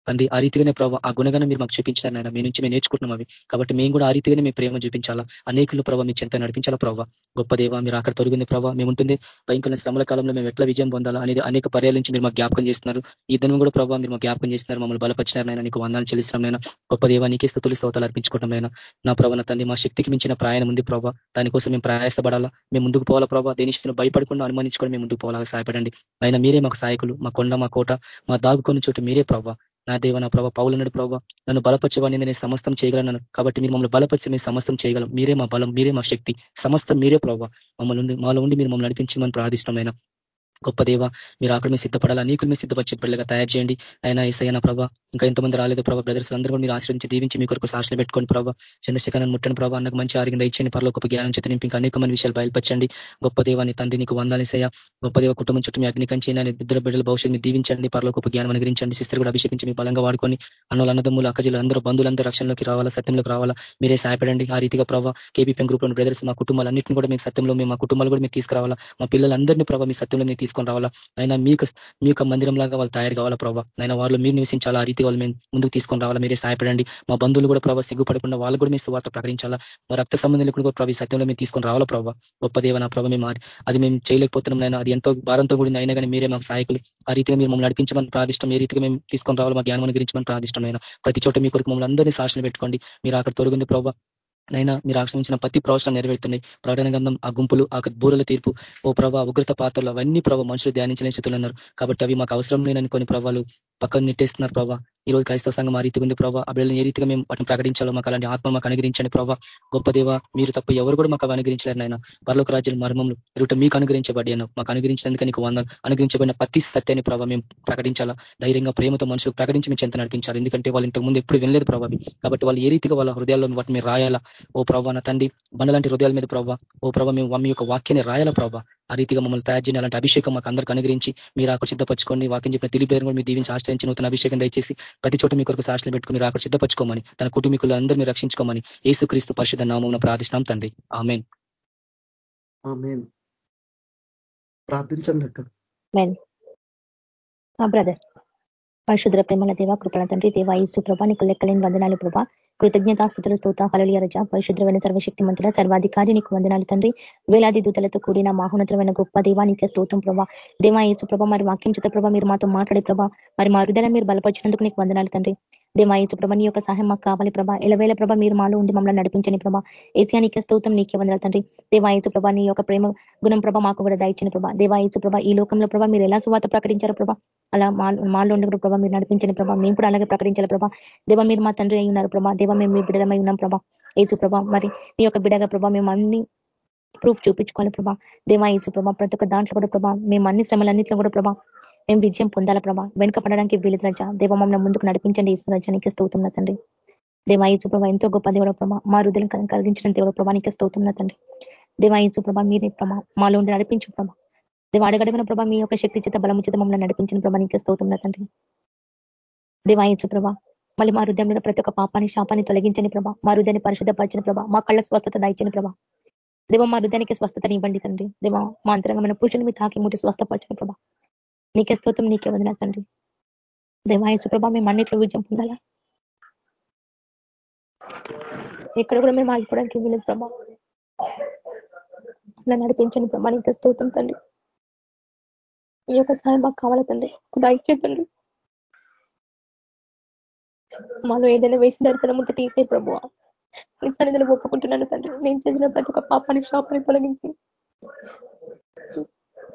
తండ్రి ఆ రీతిగానే ప్రభావ ఆ గుణగానే మీరు మాకు చూపించారు నాయన. మీ నుంచి మేము నేర్చుకుంటున్నాం అవి. కాబట్టి మేము కూడా ఆ రీతిగానే మేము ప్రేమ చూపించాలా. అనేకులు ప్రభావ మీ చెంత నడిపించాలా ప్రభావ గొప్ప దేవ మీరు అక్కడ తొలగింది ప్రభావ మేము ఉంటుంది. భయంకర శ్రమల కాలంలో మేము ఎట్లా విజయం పొందాలా అనేది అనేక పర్యాల నుంచి మీరు మాకు జ్ఞాపకం చేస్తున్నారు. ఈ దినం కూడా ప్రభావ మీరు మాకు జ్ఞాపకం చేస్తున్నారు. మమ్మల్ని బలపరిచినారు నీకు వందాలు చెల్లిస్తున్నాం గొప్ప దేవ నీకే స్థుతులు స్తోతాలు అర్పించుకోవడం నా ప్రభావ తండ్రి మా శక్తికి మించిన ప్రయాణం ఉంది ప్రభావ దానికోసం మేము ప్రయాసపడాలా. మేము ముందుకు పోవాలా ప్రభావ దేని భయపడకుండా అనుమానించుకొని మేము ముందుకు పోవాలా. సహాయపడండి. అయినా మీరే మాకు సహాయకులు. మా కొండ మా కోట మా దాగుకొని చోటు మీరే ప్రభావ నా దేవ నా ప్రభావ పౌలన్నాడు ప్రభావ నన్ను బలపరచవాడిని నేను సమస్తం చేయగలను కాబట్టి మీరు మమ్మల్ని బలపరిచి మేము సమస్తం చేయగలం. మీరే మా బలం మీరే మా శక్తి. సమస్తం మీరే ప్రభావ మమ్మల్ని మాలో ఉండి మీరు మమ్మల్ని నడిపించమని ప్రార్థిష్టమైన గొప్ప దేవ మీరు అక్కడ మీరు సిద్ధపడాలా? నీకు మీరు సిద్ధపరిచే బిడ్డలుగా తయారు చేయండి. అయినా ఈసైనా ప్రభా ఇంకా ఎంతమంది రాలేదు ప్రభావ బ్రదర్స్ అందరూ కూడా మీరు ఆశ్రయించి దీవించి మీ కొరకు సాక్షులు పెట్టుకోండి ప్రభావ చంద్రశేఖరన్ ముట్టని ప్రభావ నాకు మంచి ఆరోగ్యం ఇచ్చండి పర్లో గొప్ప జ్ఞానం చేత నింపి ఇంకా అనేకమైన విషయాలు బయలుపరచండి. గొప్ప దేవాన్ని తండ్రి నీకు వందాలేసయ్యా గొప్ప దేవ కుటుంబం చుట్టూ మీ అగ్ని కంచి ఇద్దరు బిడ్డల భవిష్యత్తు దీవించండి. పర్లో గొప్ప జ్ఞానం అనుగ్రహించండి. సిస్టర్ కూడా అభిషేకించి మీ బలంగా వాడుకొని అన్నలు అన్నదమ్ములు అక్కజీలు అందరూ బంధువులందరూ రక్షణలోకి రావాలా? సత్యంలోకి రావాలా? మీరే సహాయపడండి. ఆ రీతిగా ప్రభావ కేబీపీఎం గ్రూప్లో బ్రదర్స్ మా కుటుంబాలన్నింటిని కూడా మీకు సత్యంలో మేము మా కుటుంబాలు కూడా మీరు తీసుకురావాలా? మా పిల్లలందరినీ ప్రభావ మీ సత్యంలో మీరు తీసుకొని రావాలా? అయినా మీకు మీ యొక్క మందిరం లాగా వాళ్ళు తయారు కావాలా ప్రభావ అయినా వాళ్ళు మీరు నివసించాలా? ఆ రీతి వాళ్ళు మేము ముందుకు తీసుకొని రావాలా? మీరే సహాయపడండి. మా బంధువులు కూడా ప్రభావ సిగ్గుపడకుండా వాళ్ళు కూడా మీ సువార్త ప్రకటించాలా? మా రక్త సంబంధం కూడా ప్రభావ సత్యంలో మేము తీసుకొని రావాలా ప్రభావ గొప్ప దేవ నా ప్రభావ మేము అది మేము చేయలేకపోతున్నాం అయినా అది ఎంతో భారంతో కూడింది అయినా కానీ మీరే మాకు సహాయకులు. ఆ రీతిగా మీరు మమ్మల్ని నడిపించమని ప్రాదిష్టం ఏ రీతిగా మేము తీసుకొని రావాలి మా జ్ఞానం గురించమని ప్రాదిష్టమైన ప్రతి చోట మీ కొరకు మమ్మల్ని అందరినీ శాసన పెట్టుకోండి. మీరు అక్కడ తొలగింది ప్రభావ నైనా మీరు ఆశ్రమించిన ప్రతి ప్రవచనం నెరవేరుతున్నాయి. ప్రకటన గంధం ఆ గుంపులు ఆ బూరల తీర్పు ఓ ప్రభావ ఉగ్రత పాత్రలు అవన్నీ ప్రభావ మనుషులు ధ్యానించలేని స్థితులు ఉన్నారు. కాబట్టి అవి మాకు అవసరం లేనని కొన్ని ప్రభావాలు పక్కన నెట్టేస్తున్నారు ప్రభావ ఈ రోజు క్రైస్తవ సంఘం ఆ రీతి ఉంది ప్రభావ ఆ బిడ్డలను ఏ రీతిగా మేము వాటిని ప్రకటించాలో మాకు అలాంటి ఆత్మ మాకు అనుగ్రహించండి ప్రభావ గొప్ప దేవ మీరు తప్ప ఎవరు కూడా మాకు అనుగ్రహించలేరు నాయన. పర్లోక రాజ్యాల మర్మములు ఇరుట మీకు అనుగ్రహించబడ్డాను మాకు అనుగ్రహించినందుకు నీకు వంద అనుగ్రహించబడిన ప్రతి సత్యాన్ని ప్రభావ మేము ప్రకటించాలా? ధైర్యంగా ప్రేమతో మనుషులు ప్రకటించి మేము చెంత నడిపించాలి. ఎందుకంటే వాళ్ళు ఇంతకు ముందు ఎప్పుడు వినలేదు ప్రభావి కాబట్టి వాళ్ళు ఏ రీతిగా వాళ్ళ హృదయాల్లో వాటిని మీరు రాయాలా? ఓ ప్రభావ నా తండ్రి బండలాంటి హృదయాల మీద ప్రభావ ఓ ప్రభావ మేము మీ యొక్క వాక్యాన్ని రాయాలా ప్రభావ ఆ రీతిగా మమ్మల్ని తయారు చేయాలంటే అభిషేకం మాకు అందరికీ అనుగ్రహించి మీరు ఆకు సిద్ధపరచుకోండి. వాక్యం చెప్పిన తెలిపేరు కూడా మీరు దీవించి ఆశ్రయించి నూతన అభిషేకం దయచేసి ప్రతి చోట మీ కొరకు సాక్షులు పెట్టుకుని మీరు అక్కడ సిద్ధపరచుకోమని తన కుటుంబీకులు అందరినీ రక్షించుకోమని ఏసుక్రీస్తు పరిషత్ నామం ప్రార్థిస్తున్నాం తండ్రి. ఆమెన్. ప్రార్థించండి అక్క. బ్రదర్ పరిశుద్ర ప్రేమల దేవ కృపణ తండ్రి దేవ ఈసు ప్రభా నీకు లెక్కలేని వందనాలు ప్రభా. కృతజ్ఞతాస్థుతులు స్తోత హలలియ రజ పరిశుద్ధమైన సర్వశక్తి మంత్రుల సర్వాధికారి నీకు వందనాలు తండ్రి. వేలాది దూతలతో కూడిన మహోన్నతమైన గొప్ప దేవానికి స్తోత్రం ప్రభా. దేవా యేసు ప్రభ మరి వాక్యం చేత ప్రభ మీరు మాతో మాట్లాడే ప్రభా మరి మా హృదయాన్ని మీరు బలపరిచినందుకు నీకు వందనాలు తండ్రి. దేవాయచు ప్రభ నీ యొక్క సహాయం మాకు కావాలి ప్రభా. ఎలవేళ ప్రభ మీరు మాలో ఉండి మమ్మల్ని నడిపించని ప్రభా. ఏసియా నీకే స్తోత్రం నీకే వందల తండ్రి. దేవాయచు ప్రభ నీ యొక్క ప్రేమ గుణం ప్రభ మాకు కూడా దయచిన ప్రభా. దేవాయచు ప్రభ ఈ లోకంలో ప్రభా మీరు ఎలా సువాత ప్రకటించారు ప్రభా అలా మాలో ఉండే ప్రభా మీరు నడిపించని ప్రభా. మేము కూడా అలాగే ప్రకటించాలి ప్రభా. దేవ మీరు మా తండ్రి అయి ఉన్నారు ప్రభా. దేవ మేము మీ బిడ్డమై ఉన్నాం ప్రభా. ఏసు ప్రభా మరి నీ యొక్క బిడగ ప్రభా మేము అన్ని ప్రూఫ్ చూపించుకోవాలి ప్రభా. దేవా ఏసు ప్రభా ప్రతి ఒక్క దాంట్లో కూడా ప్రభా మేము అన్ని శ్రమలన్నింటిలో కూడా ప్రభా మేము విజయం పొందాల ప్రభా? వెనుక పడడానికి వీలు రజ. దేవ మమ్మల్ని ముందుకు నడిపించండి. ఈశ్వరజానికి స్తవుతున్న తండ్రి. దేవాయచు ప్రభా ఎంతో గొప్ప దేవుడ ప్రభా. మా హృదయం కలిగించిన దేవుడ ప్రభానికి స్తవుతున్న తండ్రి. దేవాయచు ప్రభా మీరే ప్రభా. మాలో ఉండి నడిపించు ప్రభా. దేవ అడగడిగిన ప్రభా మీ యొక్క శక్తి చేత బలము చేత మమ్మల్ని నడిపించిన ప్రభా నీకే స్తోతున్న తండ్రి. దేవాయచు ప్రభా మళ్ళీ మా హృదయంలో ప్రతి ఒక్క పాపాన్ని శాపాన్ని తొలగించని ప్రభా. మా హృదయాన్ని పరిశుద్ధపరచని ప్రభా. మా కళ్ళ స్వస్థత దాయించని ప్రభా. దేవ మా హృదయానికి స్వస్థతని ఇవ్వండి తండ్రి. దేవ మా అంతరంగమైన పురుషుని మీ తాకి ముట్టి స్వస్థపరచని ప్రభా. నీకే స్తోత్రం నీకే వదిన తండ్రి. దేవాయసు ప్రభా మేము అన్నిట్లో విజయం పొందాలా? ఎక్కడ కూడా మేము ఆగిపోవడానికి వీలేదు ప్రభా. అలా నడిపించండి ప్రభా నీకే స్తోత్రం తండ్రి. ఈ యొక్క సహాయం మాకు కావాలి తండ్రి? దయచేతండి మాలో ఏదైనా వేసిన దర్శనం ఉంటే తీసే ప్రభు. నీ సన్నిధిలో ఒప్పుకుంటున్నాను తండ్రి. నేను చేసిన ప్రతి ఒక్క పాపాన్ని శాపాన్ని తొలగించి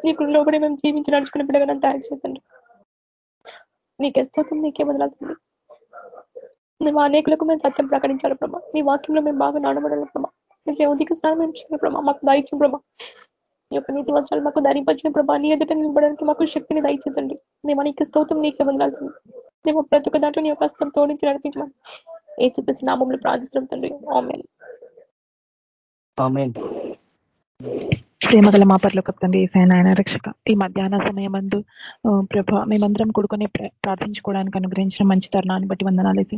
నీకు లోబడి మేము జీవించి నడుచుకునే బిడ్డగా నన్ను తయారు చేయండి. నీకే స్తోత్రం నీకే వదలాల్సింది మేము అనేకులకు మేము సత్యం ప్రకటించాలి ప్రభా. నీ వాక్యంలో మేము బాగా నాడబడాలి ప్రభా. నీ సేవదికి స్నానం మేము చేయాలి ప్రభా. మాకు దయచిన ప్రభా. నీ యొక్క నీతి వస్త్రాలు మాకు ధరింపచ్చిన ప్రభా. నీ ఎదుట నిలబడడానికి మాకు శక్తిని దయచేదండి మేము నీకు స్తోత్రం నీకే వదలాల్సింది మేము ప్రతి ఒక్క దాంట్లో నీ యొక్క హస్తం తోడించి నడిపించమని ఏ చెప్పేసి నామంలో ప్రార్థిస్తున్నాం తండ్రి. ఆమెన్. ప్రేమగల మా పర్లోక తండ్రి ఏసైనా ఆయన రక్షక. ఈ మధ్యాహ్న సమయం అందు ప్రభ మేమందరం కొడుకుని ప్రార్థించుకోవడానికి అనుగ్రహించిన మంచి తరుణాన్ని బట్టి వందనాలు అయితే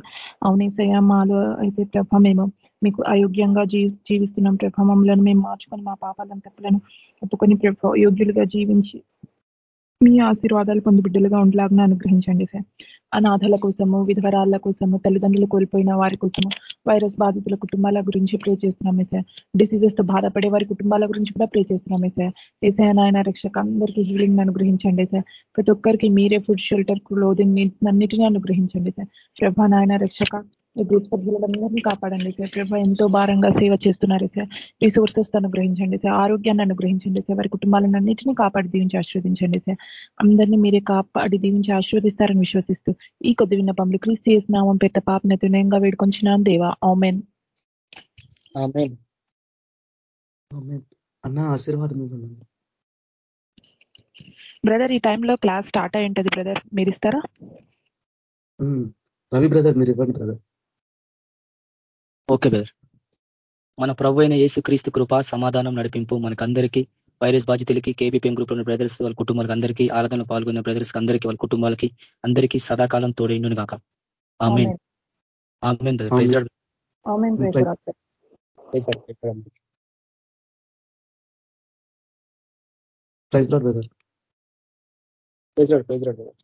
అవునేసయ్య మాలో అయితే ప్రభ మేము మీకు అయోగ్యంగా జీవిస్తున్నాం ప్రభ. మమ్మలను మేము మార్చుకొని మా పాపాలను తప్పులను ఒప్పుకొని ప్రభ యోగ్యులుగా జీవించి మీ ఆశీర్వాదాలు పొంది బిడ్డలుగా ఉండలాగా అనుగ్రహించండి సార్. అనాథల కోసము విధవరాళ్ళ కోసము తల్లిదండ్రులు కోల్పోయిన వారి కోసము వైరస్ బాధితుల కుటుంబాల గురించి ప్రే చేస్తున్నామే సార్ డిసీజెస్తో బాధపడే వారి కుటుంబాల గురించి కూడా ప్రే చేస్తున్నామే సార్ ఏసే నాయన రక్షక అందరికీ హీలింగ్ అనుగ్రహించండి సార్ ప్రతి ఒక్కరికి మీరే ఫుడ్ షెల్టర్ క్లోదింగ్ అన్నిటిని అనుగ్రహించండి సార్ ప్రభా నాయన రక్షక గ్రూప్ సభ్యులందరినీ కాపాడండి సార్. ప్రభా ఎంతో భారంగా సేవ చేస్తున్నారు సార్. రిసోర్సెస్ అనుగ్రహించండి సార్. ఆరోగ్యాన్ని అనుగ్రహించండి సార్. వారి కుటుంబాలను అన్నింటినీ కాపాడి దీవించి ఆశీర్వదించండి సార్. అందరినీ మీరే కాపాడి దీవించి ఆశీర్వదిస్తారని విశ్వసిస్తూ ఈ కొద్ది విన్నపంలు క్రీస్తు చేసినామం పెట్ట పాపన తునయంగా వేడుకొంచినాం దేవా ఆమెన్. అన్న ఆశీర్వాదం బ్రదర్ ఈ టైంలో క్లాస్ స్టార్ట్ అయి ఉంటుంది బ్రదర్. మీరు ఇస్తారా? రవి బ్రదర్ మీరు ఇవ్వండి బ్రదర్. ఓకే బ్రదర్ మన ప్రభు అయిన యేసు క్రీస్తు కృప సమాధానం నడిపింపు మనకందరికీ వైరస్ బాధితులకి కేబీపీఎం గ్రూప్ ఉన్న బ్రదర్స్ వాళ్ళ కుటుంబాలకు అందరికీ ఆరాధనలో పాల్గొన్న బ్రదర్స్ అందరికీ వాళ్ళ కుటుంబాలకి అందరికీ సదాకాలం తోడైండును కాక ఆమె ఆమె ప్రైజ్ లాడ్ బ్రదర్ ప్రైజ్ బ్రదర్